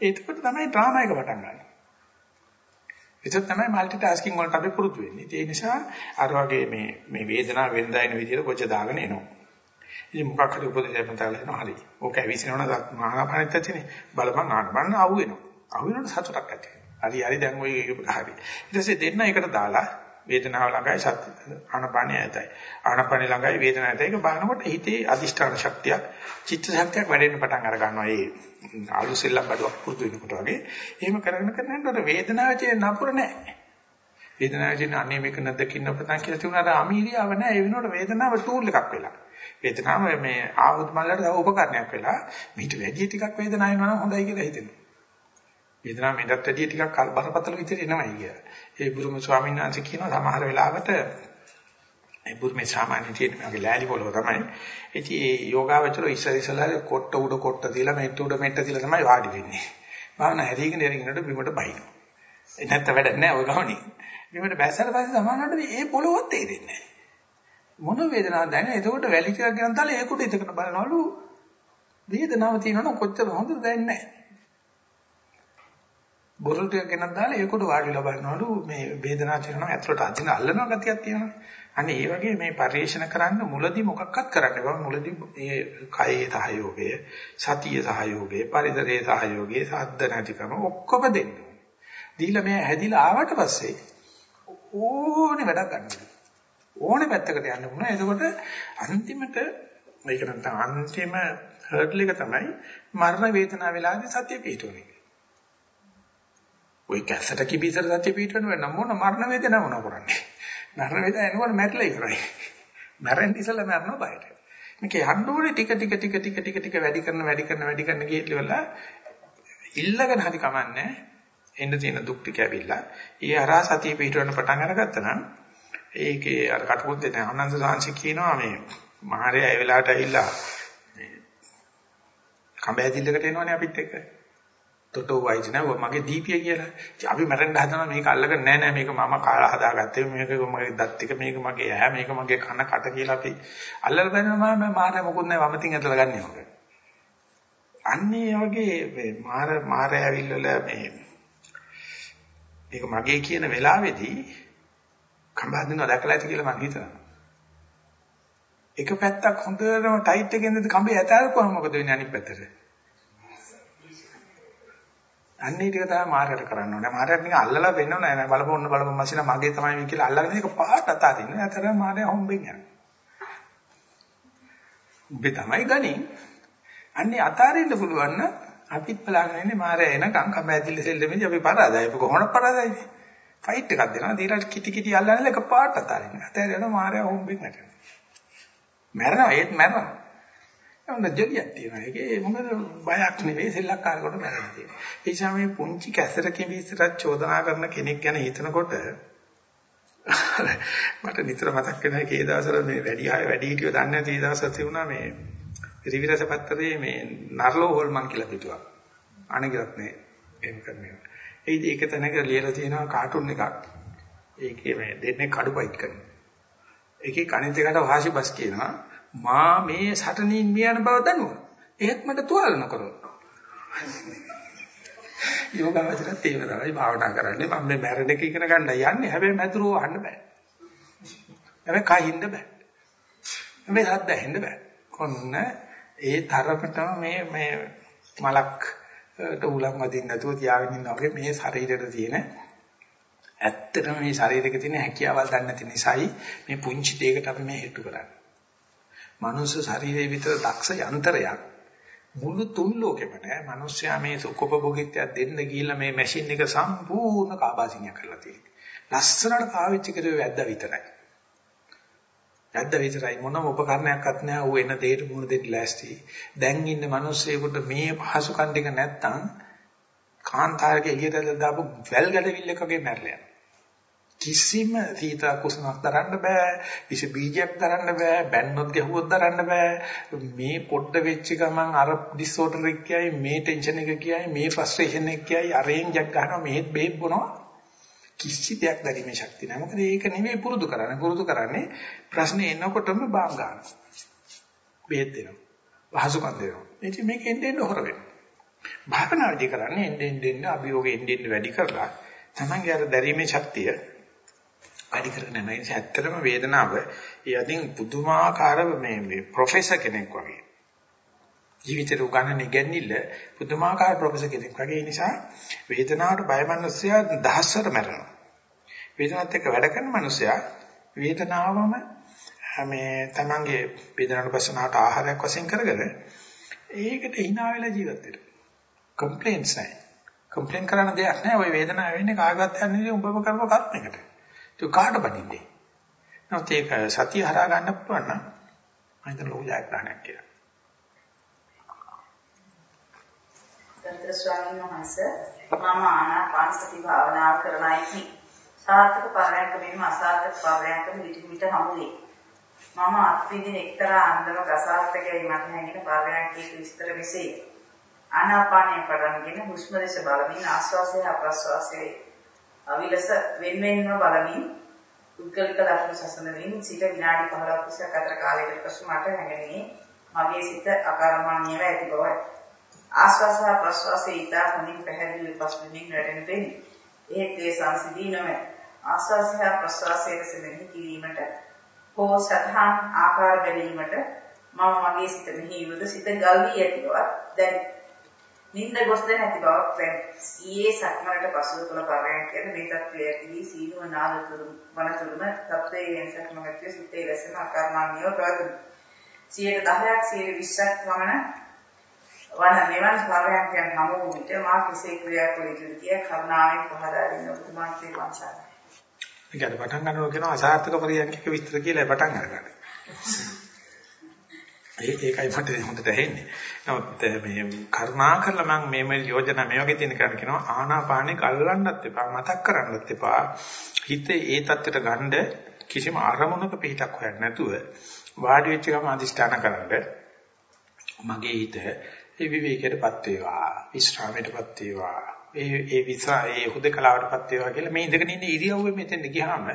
A: ඒකත් තමයි ඩ්‍රාමා එක පටන් ගන්න. ඒක තමයි মালටි ටාස්කින් වලට අපි පුරුදු වෙන්නේ. ඒ නිසා අර වගේ මේ මේ වේදනාව වෙනදා එන විදිහට කොච්ච දාගෙන එනවා. ඉතින් මොකක් හරි උපදේශයක් මතකලා එනවා හරි. ඕක ඇවිසිනවන මහාපාණිත් ඇතිනේ. බලපන් ආනපන්න අහු වෙනවා. අහු වෙනකොට සතුටක් ඇති වෙනවා. හරි හරි දැන් ඔය හරි. ඊට පස්සේ දෙන්න එකට දාලා වේදනාව ළඟයි සති ආනපානිය ඇතයි. ආනපානිය ළඟයි වේදනාව ඇතයි. ඒක බලනකොට හිතේ අදිෂ්ඨාන ශක්තිය, චිත්ත ශක්තියක් වැඩෙන්න පටන් අර ගන්නවා. ඒ ආලු සෙල්ලම් බඩුවක් පුරුදු වෙනකොට වගේ. එහෙම කරගෙන කරනකොට වේදනාවේ තියෙන නපුර නැහැ. වේදනාවේ තියෙන අනේ මේක නැදකින්න පතන් කියලා තිබුණාට අමීරියාව නැහැ. ඒ වෙනකොට වේදනාව ටූල් එකක් වෙලා. වේදනාව මේ ආවුත් මල්ලට තව උපකරණයක් වෙලා. මීට වැඩි ටිකක් වේදනාව වෙනවා නම් හොඳයි කියලා හිතෙනවා. වේදනාව මෙතත් වැඩි ටිකක් බරපතල විදිහට එනවයි කියලා. ඒ බුරුම ස්වාමීන් වහන්සේ කියනවා සමහර වෙලාවට ඒ බුරුමේ සාමාන්‍ය තියෙන මගේ ලෑලි පොළව තමයි. ඉතින් ඒ යෝගාවචර ඉස්සර ඉස්සලා කොට්ට උඩ කොට්ට තියලා මෙට්ට උඩ මෙට්ට තියලා තමයි වාඩි වෙන්නේ. භාවනා හැරීගෙන එරිගෙනට බිමට බහිනවා. ඒ නැත්ත වැඩ නැහැ ඔය ගමනේ. බිමට බැස්සට පස්සේ සමානවට මේ පොළොවත් තේරෙන්නේ නැහැ. මොන වේදනාවක් දැනෙන. එතකොට වැලි ටිකක් ගෙනත් දාලා ඒකට ඉතකට බලනවලු වේදනාව තියෙනවනම් කොච්චර හොඳද දැනෙන්නේ නැහැ. බොරල් ටික ගෙනත් දාලා ඒකට වාඩිලා බලනවලු මේ වේදනාව තියෙනවා ඇතුළට අදින අල්ලනවා ගතියක් තියෙනවා. අනේ ඒ වගේ මේ පරිේශන කරන්න මුලදී මොකක්වත් කරන්න බෑ. මුලදී මේ කයේ සහයෝගය, සතිය සහයෝගය, පරිසරයේ සහයෝගය, සාද්ද නැතිකම ඔක්කොම දෙන්න. දීලා මේ හැදිලා ආවට පස්සේ ඕනේ වැඩක් ගන්න. ඕනේ පැත්තකට යන්න පුළුවන්. එතකොට අන්තිමට මේක නැත්නම් අන්තිම හර්ඩල් එක තමයි මරණ වේදනාව වෙලාවේ සතිය පිටුනේ. ওই කැසට කිවිසර සත්‍ය පිටවෙන වෙන මොන මරණ වේදනාව මොන කරන්නේ. මරණ වේදනාව එනකොට මැරිලා ඉවරයි. මැරෙන්න ඉස්සෙල්ලා මරනවා බයට. මේක යන්න ඕනේ ටික ටික ටික ටික ටික ටික වැඩි කරන වැඩි කරන වැඩි කරන ගියලා ඉල්ලගෙන හරි කමන්නේ. එන්න තියෙන දුක් ටික ඇවිල්ලා ඊ අරා සතිය පිටවන්න පටන් අරගත්තා නම් ඒකේ අර කටුකුත් දෙන ආනන්ද සාංශි කියනවා මේ මහරයා ඒ වෙලාවට ඇවිල්ලා කඹෑදිල්ලකට එනවනේ අපිත් එක්ක. තොටෝ වයිස් නෑ මගේ දීපිය කියලා. ඉතින් අපි මැරෙන්න හදනවා මේක අල්ලගෙන නෑ නෑ මේක මම කාලා හදාගත්තේ මේක මගේ දත් ටික මේක මගේ ඇහැ මේක මගේ කන කට කියලා අපි අල්ලලා බලනවා මම මාර මොකුත් නෑ වමතින් ඇදලා ගන්න ඕක. අන්නේ වගේ මේ මාර මාරය ඇවිල්ලා මේ මේක මගේ කියන වෙලාවේදී කම්බාදිනව දැකලා ඇති කියලා මම හිතනවා. එක පැත්තක් හොඳටම ටයිට් එකෙන් ඉඳි කම්බේ ඇතාරපුවම මොකද වෙන්නේ අනිත් පැත්තට? අන්නේ ටික තමයි මාර්ගයට කරන්න ඕනේ. මාර්ගයට නිකන් අල්ලලා වෙන්නව නෑ නෑ බලපො ඔන්න බලපො මැෂින මගේ තමයි මේ කියලා අල්ලගෙන ඒක පහට අතාරින්න. අතර මාර්ගය හොම්බෙන් යනවා. උඹේ තමයි ගණින්. අන්නේ අතාරින්න පුළුවන් නම් අපිත් බලාගෙන ඉන්නේ මාර්ගය එනකම් කඹැදිල්ල සෙල්ලෙමේදී අපි පරාදයි. ඒක කොහොමද පරාදයිද? ෆයිට් එකක් දෙනවා. දීලා කිටි කිටි අල්ලන්නේ එක පාට අතාරින්න. අතාරිනවා මාර්ගය හොම්බෙන් නැටෙනවා. මැරෙනවා ඒත් මැරෙනවා. නමුත් ජොලියක් තියෙනවා. ඒකේ මොකද බයක් නෙවෙයි සෙල්ලක්කාරකට මැරෙන්න තියෙනවා. ඒ නිසා මේ පුංචි කැසරකින් විතරක් චෝදනා කරන කෙනෙක් ගැන හිතනකොට මට නිතර මතක් වෙනවා ඒ දවස්වල මේ වැඩි ආය වැඩි හිටියෝ දන්නේ නැති දවස්වල තිබුණා මේ රිවිරස පත්තරේ මේ නර්ලෝ හොල්මන් කියලා පිටුවක්. අනගිරත් නේ එහෙම කරන්නේ. ඒ ඒක තැනක ලියලා තියෙනවා කාටුන් එකක්. ඒකේ මේ දෙන්නේ කඩු පයිට් කරනවා. ඒකේ කණිත් එකට වාසි බස් කියනවා මා මේ සටනින් මියන බව දන්නවා. ඒත් මට තුවාල නොකරෝ. යෝගාවචරත් ඒව තමයි භාවනා කරන්නේ මම මේ මැරෙන එක ඉගෙන ගන්න යන්නේ හැබැයි මැදුරෝ අහන්න බෑ. හැබැයි කයින්ද බෑ. හැබැයි හද්ද ඇහෙන්න බෑ. කොන්න ඒ තරමටම මේ මේ මලක්ට උලන් වදින්න නැතුව තියාගෙන ඉන්නවා වගේ මේ ශරීරෙට තියෙන ඇත්තටම මේ ශරීරෙක තියෙන හැකියාවල් දන්නේ නැති නිසායි මේ පුංචි දෙයකට අපි මේ හෙට්ටු කරන්නේ. මනුස්ස ශරීරයේ විතර දක්ෂ යන්ත්‍රයක් මුළු තුන් ලෝකෙම නෑ. මිනිස්සයා මේ සුඛෝපභෝගීත්වයක් දෙන්න ගිහිල්ලා මේ මැෂින් එක සම්පූර්ණ කාබාසිනිය කරලා තියෙනවා. ලස්සනට පාවිච්චි කරේ වැද්ද විතරයි. වැද්ද විතරයි මොනම උපකරණයක්වත් නෑ. ඌ එන දෙයට මුණ දෙන්න ලෑස්ති. දැන් ඉන්න මිනිස්සෙකුට මේ පහසුකම් දෙක නැත්තම් කාන්තාරක එළියට දාපු වැල් ගැඩවිල්ලක වගේ මැරලා යනවා. කිසිම සීතල කුසනක් දරන්න බෑ විස බීජයක් දරන්න බෑ බැන්නොත් ගැහුවොත් දරන්න බෑ. මේ පොඩ්ඩ වෙච්ච ගමන් අර ඩිසෝඩර් එක කියයි මේ ටෙන්ෂන් එක කියයි මේ ෆ්‍රස්ට්‍රේෂන් එක කියයි අරෙන් ජක් ගන්නවා මෙහෙත් බේත් බොනවා. කිසි දෙයක් දැරීමේ ශක්තිය නැහැ. මොකද ඒක නෙවෙයි පුරුදු කරන්නේ. පුරුදු කරන්නේ ප්‍රශ්නේ එනකොටම බාම් ගන්නවා බේත් දෙනවා. වහසුකම් දෙනවා. ඉතින් මේක එන්න එන්න හොර වෙනවා. භාවනාදී කරන්නේ එන්න එන්න අභියෝගෙ එන්න එන්න වැඩි කරලා තමන්ගේ අර දැරීමේ ශක්තිය වැඩි කරගෙන යනවා. ඒ නිසා ඇත්තටම වේදනාව ඒ අදින් පුදුමාකාර මේ මේ ප්‍රොෆෙසර් කෙනෙක් වගේ. ජීවිතේ උගන්නන ඉගැන්නිල්ල පුදුමාකාර ප්‍රොෆෙසර් කෙනෙක් වගේ. ඒ නිසා වේදනාවට බය මිනිස්සයා දහස්වර මැරෙනවා. වේදනාවත් එක්ක වැඩ කරන මිනිස්සයා වේදනාවම මේ තමන්ගේ වේදනාවට පස්සනට ආහාරයක් වශයෙන් කරගෙන ඒකට hina වෙලා ජීවත් වෙනවා. කම්ප්ලේන්ස් නැහැ. කම්ප්ලේන් කරන දෙයක් නැහැ. ওই වේදනාව වෙන්නේ කාගවත් යන්නේ උඹම කරපු කර්මයකට. ඒක කාට බඳින්නේ? නමුත් ඒක සතිය හරහා ගන්න පුළුවන් නම් මම හිතන ලෝක ජයග්‍රහණයක් කියලා.
B: දන්තර ස්වාමීන් වහන්සේ මම ආනාපාන සති භාවනාව කරන අයකි. සාර්ථක පරයන්ක මෙන්ම අසාර්ථක පරයන්ක විට විට හමු වේ. මම අත්විඳින එක්තරා අන්දමක අසාර්ථකයි මට හැඟෙන පරයන්කේ විස්තර මෙසේ. ආනාපානය පටන්ගෙන හුස්ම දේශ බලමින් ආස්වාසය ප්‍රස්වාසයේ අවිලස වෙන වෙනම බලමින් උද්ගලික ලක්ෂණ සසඳමින් සිට විනාඩි 15ක් විතර අතර කාලයකට පසු මට හැඟෙන්නේ මගේ සිත අකර්මණීයව ඇති බවයි. ආස්වාස ප්‍රස්වාසයේ ඊට හොඳින් පැහැදිලි විපස්සමින් වැඩෙන දෙන්නේ. ඒත් ඒ සංසිදී නොවේ. ආස්වාසය ප්‍රස්වාසයේ සෙමෙහි කිරීමට හෝ සතහන් ආකාර බැලීමට මම මගේ සිත මෙහි යොද සිත ගල් වී ඇති බවත් දැනේ. නිින්ද ගොස් දෙ නැති බවක් දැන් ඊයේ සක්මරට පසුව කළ පරයන් කියන මේ තත්ත්වය ඇති සීනුව නාදතුරු වනතුරුම තත්ත්වයේ වෙනසක් නොමැතිව සිතේ වැසෙන අකර්මණීය ප්‍රවතුන 10ක් 20ක් වමන වන මෙවන් පරයන් කියන හමු වූ විට මා කෙසේ ක්‍රියා කළ යුතුද කිය කරුණාවෙන් පහදා දෙන්න ඔබතුමා ශ්‍රී
A: ඒකට පටන් ගන්නවා කියන අසාර්ථක පරියන්කික විස්තර කියලා පටන් අරගන්න. ඒ ඒකයි මට හොඳට ඇහෙන්නේ. නමුත් මේ කරුණා කරලා මම මේ මේ යෝජනා මේ වගේ තියෙන කරන්න කියනවා ආනාපානේ කල්ලන්නත් එපා මතක් කරන්නත් එපා. හිත ඒ தත්තට ගන්න කිසිම අරමුණක පිටක් හොයන්න නැතුව වාඩි වෙච්ච ගම අදිෂ්ඨාන කරන්න මගේ හිත ඒ විවේකයටපත් වේවා විශ්‍රාමයටපත් වේවා ඒ ඒ විසා ඒ හුදකලාවටපත් වේවා කියලා මේ ඉඳගෙන ඉන්න ඉරියව්වෙ මෙතෙන් ගියාම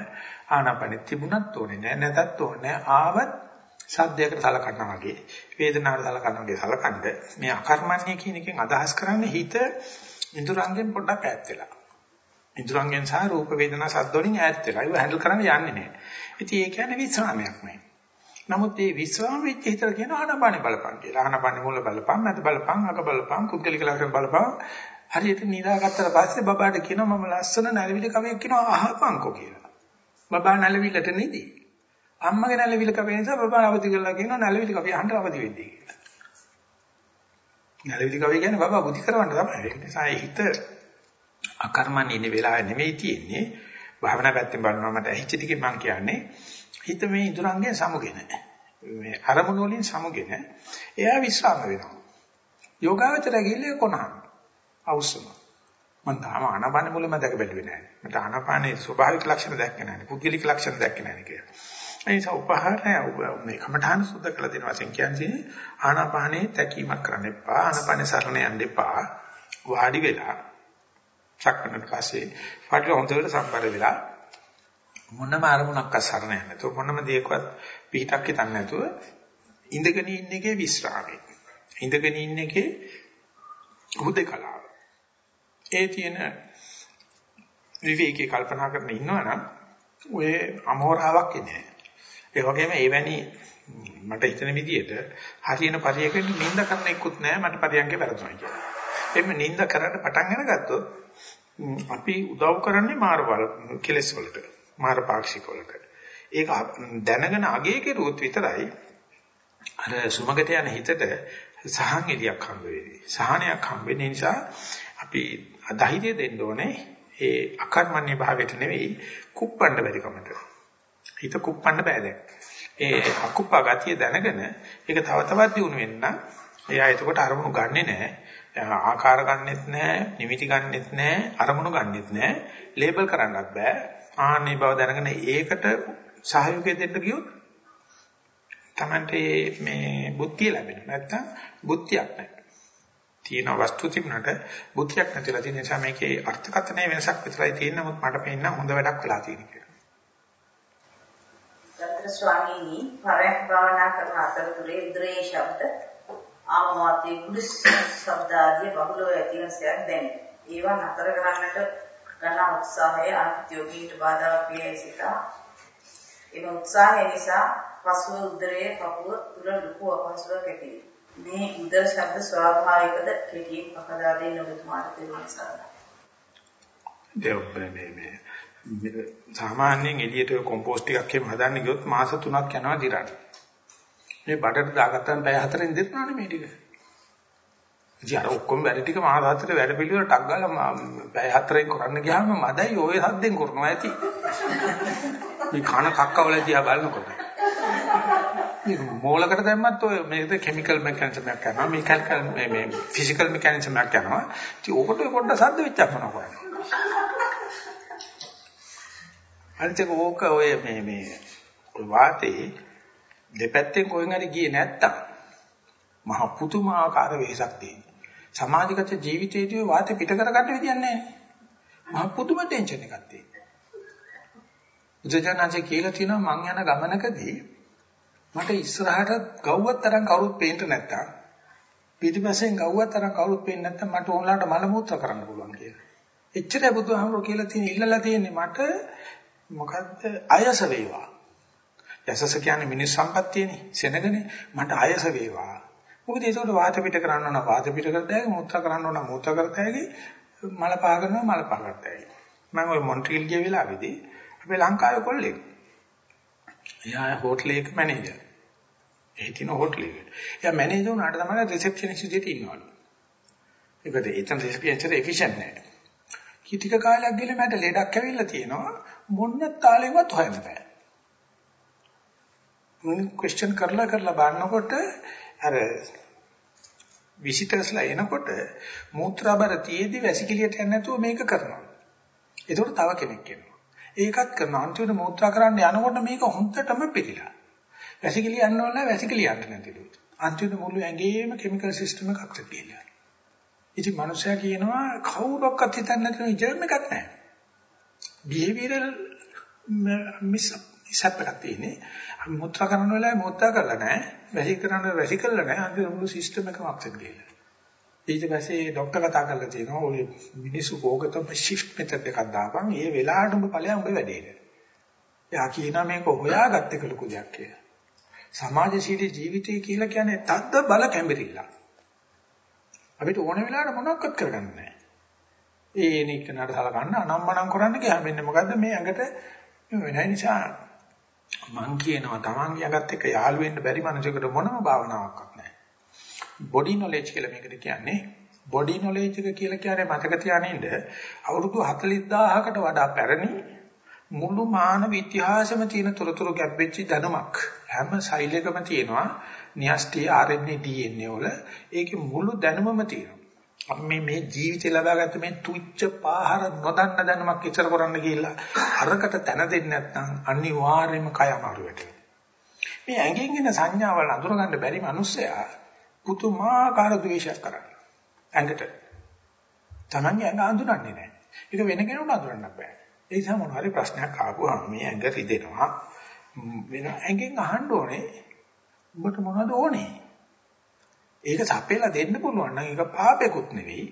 A: ආනාපානෙ තිබුණත් ඕනේ නෑ නැතත් ඕනේ ආවත් සද්දයකට සලකනවා වගේ වේදනාවට සලකනවා වගේ සලකන්න මේ අකර්මණ්‍ය කියන එකෙන් අදහස් කරන්නේ හිත ඉඳුරංගෙන් පොඩ්ඩක් ඈත් වෙලා. ඉඳුරංගෙන් සහ රූප වේදනා සද්ද වලින් ඈත් වෙලා. ඒක හැන්ඩල් කරන්න යන්නේ නැහැ. ඉතින් ඒ කියන්නේ විස්රාමයක් නෙවෙයි. නමුත් මේ විස්රාම වෙච්ච හිතට කියන ආනපානෙ බලපං කියලා. ආනපානෙ මුල බලපං, මැද බලපං, අග බලපං, පුද්ගලික ලක්ෂණ බලපං. හරියට නිදාගත්තට පස්සේ බබාට කියනවා මම ලස්සන නැලවිලි කවියක් කියනවා අහපංකෝ කියලා. බබා නැලවිලට නෙදී. අම්මගේ නැලවිලි කපේ නිසා බබා අවදි කරලා කියනවා නැලවිලි කපේ අහන්න අවදි වෙන්නේ කියලා. නැලවිලි කපේ කියන්නේ බබා බුද්ධි කරවන්න තමයි. ඒ නිසා හිත අකර්මණී ඉන්න වෙලාව නෙමෙයි තියෙන්නේ. භාවනා පැත්තෙන් බලනවා මට ඇහිච්ච ටිකෙන් මම කියන්නේ හිත මේ ඉදuranggen සමුගෙන මේ අරමුණු වලින් සමුගෙන එයා විශ්‍රාම වෙනවා. යෝගාවචර ගිල්ලේ කොනහම අවශ්‍යම. මම තාම ආනාපාන මුලම දැක බැලුවේ නැහැ. මට ආනාපානයේ ස්වභාවික ලක්ෂණ දැක්කේ නැහැ. පුද්ගලික ලක්ෂණ දැක්කේ නැහැ කියලා. ඒ නිසා උපහාරය මේ කමඨාන සුද්ධ කළ දෙන වශයෙන් කියන්නේ ආනාපානේ තැකීමක් කරන්න එපා. ආනාපානේ සරණ යන්න එපා. වාඩි වෙලා සක්මනට පස්සේ පාටිල හොඳට සම්බර වෙලා මොනම අරමුණක් අසරණ නැහැ. නැතුව මොනම දෙයකවත් පිටක් හිතන්නේ නැතුව ඉඳගෙන ඉන්න එකේ විස්රාමයේ. ඉඳගෙන ඉන්න එකේ හුදකලාව. ඒ තියෙන විවේකී කල්පනා කරන ඉන්නවනම් ඔය අමෝරාවක් එන්නේ ඒ වගේම එවැනි මට හිතෙන විදිහට හරියන පරියකෙන් නිින්ද කරන්න එක්කුත් නැහැ මට පරියන්කේ වැරදුනා කියලා. එimhe නිින්ද කරන්න පටන් අරගත්තොත් අපි උදව් කරන්නේ මාර වල කෙලස් වලට මාර පාක්ෂික වලට. ඒක දැනගෙන අගේ කෙරුවොත් විතරයි අර සුමගට යන හිතට සහන් එලියක් හම්බ වෙන්නේ. සහනයක් හම්බ වෙන නිසා අපි ධෛර්යය දෙන්න ඕනේ ඒ අකර්මණ්‍ය භාවයට නෙවෙයි කුප්පණ්ඩ බැරි කමට. හිත කුප්පණ්ඩ බෑ දැන්. ඒ අකුප්පා ගතිය දැනගෙන ඒක තව තවත් දියුණු වෙන්න එයා එතකොට අරමුණු ගන්නෙ නෑ. ආකාර ගන්නෙත් නෑ, නිමිති ගන්නෙත් නෑ, අරමුණු ගන්නෙත් නෑ, ලේබල් කරන්නත් බෑ. ආන්නේ බව දැනගෙන ඒකට සහයෝගය දෙන්න ගියොත් Tamante මේ බුද්ධිය ලැබෙනවා. නැත්තම් බුද්ධියක් නැහැ. තියෙන වස්තු තිබුණට බුද්ධියක් නැතිලා තියෙන නිසා මේකේ අර්ථකථනයේ වෙනසක් විතරයි තියෙන නමුත් මට පේන්න හොඳ වැඩක් වෙලා තියෙන කියලා.
B: දත්තර ස්වාමීනි පරයක් භාවනා කරන අතරතුරේ උදරයේ ශබ්ද ආමාතේ කුඩස් ශබ්ද ආදී බහුලව ඇතිවසයක් දැනේ. ඒවා නතර කරන්නට ගන්න උත්සාහය අනිත්‍යෝගීට බාධාවක් වේ සිතා. එම උත්සාහය නිසා පසුව උදරයේ පපුව තුල ලොකු අපහසුතාවක් ඇති වේ. මේ උදර ශබ්ද ස්වාභාවිකද කෙටියෙන් පහදා දෙන්න ඔබතුමාට තේරුම්
A: ගන්න. මේ මේ සාමාන්‍යයෙන් එළියට කොම්පෝස්ට් එකක් එහෙම හදන්න ගියොත් මාස 3ක් යනවා දිරන්න. මේ බඩට දාගත්තාම පැය 4ෙන් දිරනවානේ මේ ටික. ඉතින් අර ඔක්කොම වැඩ ටික මාස 4 වැඩ පිළිවෙල ටක් ගාලා පැය 4ෙන් කරන්න ගියාම මදයි ඔය සද්දෙන් කරනවා ඇති. මේ කන කක්කවල දිහා බලනකොට මූලකට දැම්මත් ඔය මේකද කිමිකල් මෙකැනිසම් එකක් කරනවා මේකල් මේ මේ ෆිසිකල් මෙකැනිසම් එකක් කරනවා ඉතින් ඕකට පොඩ්ඩක් සද්ද වෙච්චක් මොනවා කරන්නේ අනිත් ඕක ඔය මේ මේ වාතේ දෙපැත්තෙන් කොහෙන් හරි ගියේ නැත්තම් මහ පුදුමාකාර වෙහසක් තියෙනවා. සමාජගත ජීවිතයේදී වාතේ පිට කරගන්න විදියක් නැහැ. මහ පුදුම ටෙන්ෂන් එකක් තියෙනවා. බුදුජානකසේ කියලා තියෙනවා මං යන ගමනකදී මට ඉස්සරහට ගව්වක් තරම් කවුරුත් පේන්න නැත්තම් පිටිපස්සෙන් ගව්වක් තරම් කවුරුත් පේන්නේ නැත්තම් මට ඕනලාට මල මුත්‍ර කරන්න පුළුවන් කියලා. එච්චරයි බුදුහාමුදුරුවෝ කියලා තියෙන ඉල්ලලා තියෙන්නේ මට මොකද්ද අයස වේවා. යසස කියන්නේ මිනිස් සම්පත්තියනේ සෙනගනේ මට අයස වේවා. මොකද ඒකට වාත පිට කරන්න ඕන වාත පිට කරතයි මුත්‍ර කරන්න ඕන මුත්‍ර කරතයි මල පහ කරනවා මල පහ කරතයි. මම ওই මොන්ට්‍රීල් ගිය වෙලාවේදී අපේ ලංකාවේ කොල්ලෙක් එයා හෝටලයක මැනේජර්. ඒ තියෙන හෝටලයක. එයා මැනේජර් වුණාට තමයි රිසෙප්ෂනිස්ට් විදිහට ඉන්නවලු. ඒකද එතන රිසෙප්ෂනිස්ට් එෆිෂන්ට් නෑ. කීටික කාලයක් ගිහලා මට ලෙඩක් ඇවිල්ලා තියෙනවා මොන්න තාලෙවත් හොයන්න බෑ. මම ක්වෙස්චන් කරලා කරලා බලනකොට අර විසිටර්ස්ලා එනකොට මූත්‍රාබර තියේදී වැසිකිළියට යන්නේ නැතුව මේක කරනවා. ඒකට තව කෙනෙක් එනවා. ඒකත් කරනවා. අන්තිමට මූත්‍රා කරන්න යනකොට මේක හොඳටම පිළිලා. වැසිකිලි යන්න ඕන වැසිකිලි යන්න නැතිලු. අන්තිමට මුළු ඇඟේම කිමිකල් සිස්ටම් එකක් අක්සෙට් ඉතින් මනුස්සයා කියනවා කවුරක්වත් හිතන්නේ නැති ජර්ම් එකක් නැහැ. බිහේවියරල් මිස් ඉස්සප්පක් තියෙන්නේ. අපි මුත්‍රා කරන වෙලාවේ මුත්‍රා කරලා නැහැ. වැසි කරන වැසි කරලා නැහැ. අන්තිම මුළු සිස්ටම් එකම අප්සෙට් ගිහලා. ඊට පස්සේ ડોක්ටර් කතා කරලා තියෙනවා ඔය මිනිස්සු කෝකතම shift method එකක් දාපන්. ඒ වෙලාවට උඹ ඵලයන් උඹ වැඩේට. එයා කියනවා මේක හොයාගත්ත එක ලොකු දෙයක් කියලා. සමාජශීලී ජීවිතය කියලා කියන්නේ තද්ද බල කැඹිරිල්ල. අපිට ඕන වෙලාවට මොනවක්වත් කරගන්න නැහැ. ඒ නිකනට සලකන්න අනම්මනම් කරන්න ගියාම මෙන්න මොකද්ද මේ ඇඟට වෙන නිසා මං කියනවා Taman යගත් එක්ක යාළු වෙන්න බැරි මනුස්සයෙකුට මොනම භාවනාවක්වත් නැහැ. බොඩි නොලෙජ් කියලා මේකට කියන්නේ. බොඩි නොලෙජ් එක කියලා කියන්නේ මතක තියානින්න අවුරුදු 40000කට වඩා පැරණි මුළු මානව ඉතිහාසෙම තියෙන තොරතුරු ගැබ්බෙච්ච දැනුමක් හැම සෛලයකම තියෙනවා න්‍යෂ්ටි RNA DNA වල ඒකේ මුළු දැනුමම තියෙනවා. අපි මේ මේ ජීවිතේ ලබාගත්ත මේ තුච්ච පාහර නොදන්න දැනුමක් ඉස්සර කරන්න ගිහිල්ලා අරකට තැන දෙන්නේ නැත්නම් අනිවාර්යයෙන්ම කය අමාරු වෙනවා. මේ ඇඟෙන් එන සංඥාවල් අඳුරගන්න බැරි මිනිස්සයා පුදුමාකාර ද්වේෂයක් කරන්නේ. ඇඟට. Taman ඇඟ අඳුනන්නේ නැහැ. ඒක වෙන කෙනෙකුට අඳුරන්න බෑ. ඒ නිසා මොන හරි ප්‍රශ්නයක් ආපුවාම මේ ඇඟ රිදෙනවා. වෙන ඇඟෙන් අහන්න ඕනේ උඹට මොනවද ඕනේ? ඒක සපේලා දෙන්න පුළුවන් නම් ඒක පාපෙකුත් නෙවෙයි.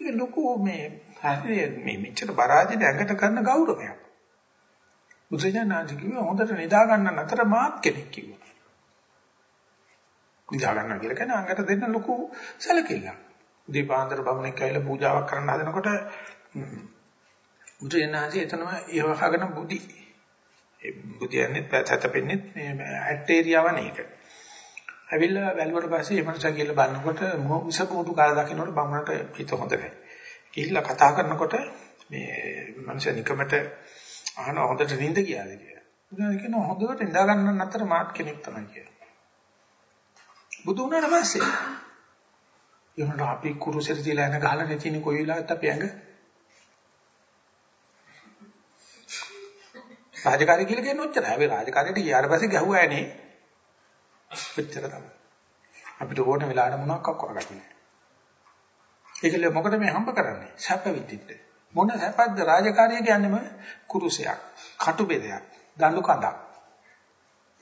A: ඒක ලොකු මේ හරි මේ මෙච්චර බරාජින ඇඟට කරන ගෞරවයක්. බුදුසසුනාජි කිව්වා හොඳට නිදා ගන්න අතර මාත් කෙනෙක් කිව්වා. නිදා ගන්න කියලා කියන අඟට දෙන්න ලොකු සැලකිල්ලක්. දීපාන්තර බමුණෙක් ඇවිල්ලා පූජාවක් කරන්න හදනකොට බුදුසසුනාජි එතනම ඒවහගෙන බුදි ඒ බුදියන්නේ පැතපෙන්නේ මේ ඇටේරියාව නේක. ඇවිල්ලා වැළුවට පස්සේ මේ මනුස්සයා කියලා බලනකොට විස කුඩු කාලා දකින්නකොට බමුණට හිත හොඳ නැහැ. ගිහිල්ලා කතා කරනකොට මේ මනුස්සයා නිකමට අහන හොඳට නිින්ද ගියාද කියලා. බුදුන් කියනවා හොඳට නිදා ගන්න අතර මාත් කෙනෙක් තමයි කියලා. බුදු වුණාට පස්සේ එහෙනම් අපි කුරුසෙට තියලා යන ගහලා නැතිනේ කොයි වෙලාවත් අපි ඇඟ රාජකාරී කියලා කියන්නේ ඔච්චරයි. හැබැයි රාජකාරියට ගියාට පස්සේ ගැහුවා නේ. ඔච්චර තමයි. අපිට ඕන වෙලාවට මොනවක් කරගන්න නැහැ. ඒකල මොකද මේ හම්බ කරන්නේ? සැප විදිහට. මොන සැපද රාජකාරිය කියන්නේම කුරුසයක්, කටු බෙදයක්, දඬු කඳක්.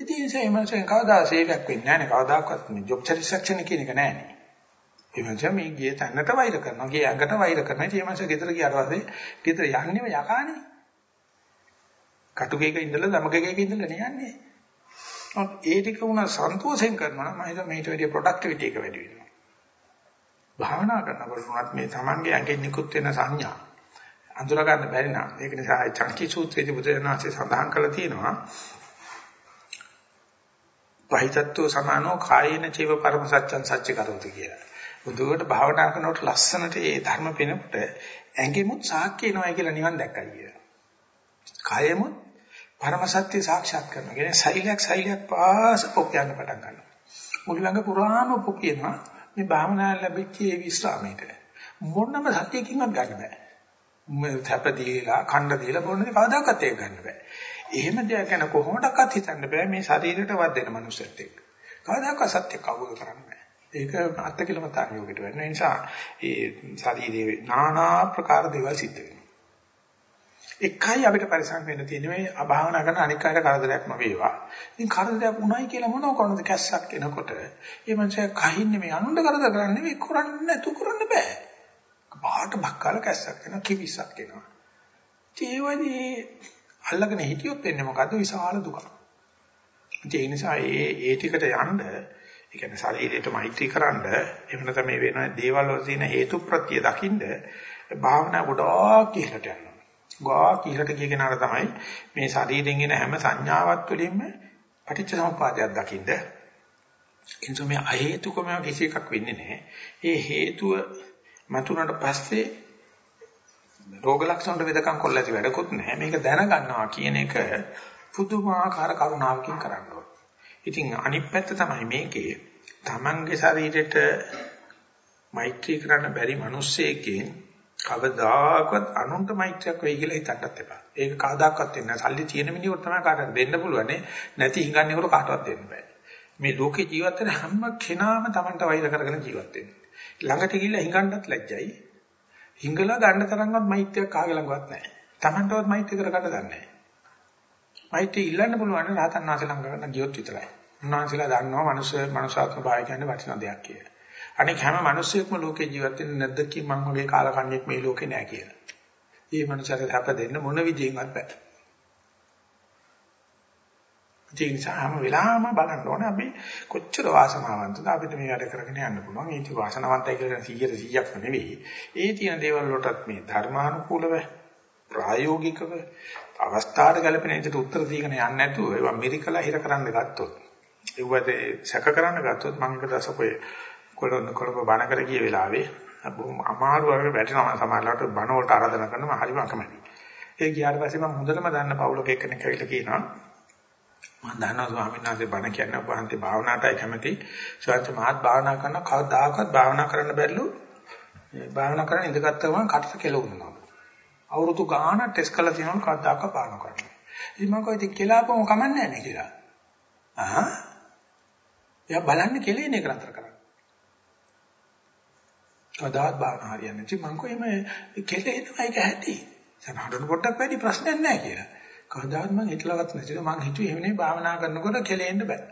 A: ඉතින් ඒ සේමසෙන් කවදා සේවයක් වෙන්නේ නැහැ නේ. කවදාකවත් මේ ජොබ් සැටිස්ෆැක්ෂන් කියන එක නැහැ නේ. ඒ මනුස්සයා මේ ගියේ තැන්නට වෛර කරනවා. ගියේ ඇඟට වෛර කරනවා. ඉතින් මේ මනුස්සයා ගෙදර ගියාට පස්සේ ගෙදර යන්නේම යකානේ. කටුකේක ඉඳලා දමකේක ඉඳලා නේ යන්නේ. ඒ ටික උනා සන්තෝෂෙන් කරනවා නම් මම හිතුවා මේට වැඩිය ප්‍රොඩක්ටිවිටි එක වැඩි වෙනවා. භාවනා කරනකොට උනත් මේ Tamange ඇඟෙන් නිකුත් වෙන සංඥා අඳුර ගන්න බැරි නම් ඒක නිසා චංකි සූත්‍රයේදී බුදුරජාණන්සේ සඳහන් කරලා තියෙනවා පහිතත්ව සමානෝ කායේන චේව පරම සත්‍යං සත්‍ය කරෝති කියලා. බුදුවට භාවනා කරනකොට ලස්සනට ඒ ධර්ම පෙනෙකට ඇඟෙමුත් සාක්ෂි වෙනවා කියලා නිවන් දැක්කයි කියලා. කායෙමුත් පරම සත්‍ය සාක්ෂාත් කරනවා. කියන්නේ සෛලයක් සෛලයක් පාස පොක්යන්න පටන් ගන්නවා. මුළු ළඟ පුරාම පොකියනවා මේ භාවනා ලැබිච්ච ඒ විශ්‍රාමයට. මොනම සත්‍යකින්වත් ගන්න බෑ. තැප දීලා, ඛණ්ඩ දීලා බොන්නේ කවදාකවත් ඒක ගන්න බෑ. එහෙම දෙයක් ගැන කොහොමඩක්වත් හිතන්න බෑ මේ ශරීරයට වදින මනුස්සයෙක් එක්ක. කවදාකවත් සත්‍ය කවුරු කරන්න බෑ. ඒක අත්කිලමතාන් යෝගයට වෙන නිසා ඒ ශරීරයේ নানা ප්‍රකාර දේවල් සිද්ධ වෙනවා. එකයි අපිට පරිසම් වෙන්න තියෙන්නේ මේ අභාවනා කරන අනික් අයට කරදරයක්ම වේවා. ඉතින් කරදරයක් උණයි කියලා මොනව කරනද කැස්සක් එනකොට. ඒ මනුස්සයා කහින්නේ මේ අනුන්ට කරදර කරන්නේ නෙවෙයි කරන්නේ නැතු කරන්න බෑ. පාට බක්කාල කැස්සක් එනවා කිවිසක් එනවා. ඒ වගේ අල්ලගෙන හිටියොත් වෙන්නේ මොකද්ද විශාල දුකක්. ඒ නිසා ඒ ඒ ටිකට යන්න ඒ කියන්නේ ශරීරයට මෛත්‍රී කරන්න එහෙම නැත්නම් මේ වෙන දේවල් වල තියෙන හේතු ප්‍රත්‍ය දකින්න භාවනා ගොඩාක් ඉහළට යනවා. ගා කිලට ගිය කෙනාට තමයි මේ ශරීරයෙන් එන හැම සංඥාවක් තුළින්ම පටිච්ච සමුප්පාදයක් දකින්න. එනිසා මේ අහේතුකම කිසි එකක් වෙන්නේ නැහැ. ඒ හේතුව මතුනට පස්සේ රෝග ලක්ෂණ වෙදකම් කොල්ල ඇති වැඩකුත් නැහැ. මේක දැනගන්නවා කියන එක පුදුමාකාර කරුණාවකින් කරන්න ඕනේ. ඉතින් අනිත් පැත්ත තමයි මේකේ තමන්ගේ ශරීරයට මෛත්‍රී කරන්න බැරි මිනිස්සෙකින් කවදාකවත් අනුන්ට මෛත්‍රියක් වෙයි කියලා හිතන්නත් එපා. ඒක කවදාකවත් වෙන්නේ නැහැ. සල්ලි තියෙන මිනිහෙකුට තමයි කාටවත් දෙන්න පුළුවන්. නැති හිඟන්නේකට කාටවත් දෙන්න බෑ. මේ ලෝකේ ජීවත් වෙන හැම කෙනාම Tamanට වෛර කරගෙන ජීවත් වෙන්නේ. ළඟට ගිහිල්ලා හිඟන්නත් ලැජ්ජයි. හිඟලා ගන්න තරම්වත් මෛත්‍රියක් කාගේ ළඟවත් නැහැ. Tamanටවත් මෛත්‍රී කරගන්න දන්නේ නැහැ. මෛත්‍රී ඉල්ලන්න පුළුවන් රහතන් වහන්සේ ළඟ ගියොත් විතරයි. උන්වහන්සේලා දන්නවා මනුෂ්‍ය මනුෂ්‍යාත්ම භාවය කියන්නේ වටිනා දෙයක් කියලා. අනෙක් හැම මිනිස්සෙක්ම ලෝකේ ජීවත් වෙන්නේ නැද්ද කි මං වගේ කාලකන්ණියෙක් මේ ලෝකේ නෑ කියලා. මේ මනුස්සයාට හැප දෙන්න මොන විදියෙන්වත් බෑ. ඒ නිසා හැම වෙලාවම බලන්න ඕනේ අපි කොච්චර වාසනාවන්තද අපිට මේ වැඩ කරගෙන යන්න පුළුවන්. ඒක වාසනාවන්තයි කියලා 100 100ක්ම නෙවෙයි. ඒ තියෙන දේවල් වලටත් මේ ධර්මානුකූලව ප්‍රායෝගිකව අවස්ථාවට ගැලපෙන විදිහට උත්තර දීගෙන යන්නේ නැතුව ඒවා මෙරිකලා හිර කරන්න ගත්තොත් ඒවද සැක කරන්න ගත්තොත් මම එක දසකෝයේ කොළොන් කොළඹ බණ කර ගිය වෙලාවේ බොහොම අමාරු වගේ වැටෙනවා සමහරවිට බණ වලට ආරාධනා කරනවා හරිම අකමැති. ඒ ගියාට පස්සේ මම හොඳටම දන්න පවුලක එක්කෙනෙක් ඇවිල්ලා කියනවා මම දන්නවා ස්වාමීන් වහන්සේ බණ කියන්නේ වහන්සේ භාවනාවටයි කැමති. ස්වාමීන් මහත් භාවනා කරන කවදාකවත් භාවනා කරන්න බැරිලු. මේ භාවනා කරන ඉඳගත් ගමන් කටට කෙලවුනවා. අවුරුදු ගාණක් ටෙස්ට් කරලා තියෙනවා කවදාකවත් භාවනා කරන්න. ඉතින් මම කිව්වා ඉතින් කෙලාපම කමන්නේ නැහැ නේ කියලා. ආහ්. එයා බලන්නේ කෙලේන එක නතර කරා. කවදාවත් භාවනා හරියන්නේ නැති මං කොහේම කෙලෙනවා ඒක ඇති. සමහරවිට පොඩ්ඩක් වැඩි ප්‍රශ්නයක් නැහැ කියලා. කවදාවත් මං හිතලවත් නැතිද මං හිතුවේ එහෙමනේ භාවනා කරනකොට කෙලෙන්න බෑ.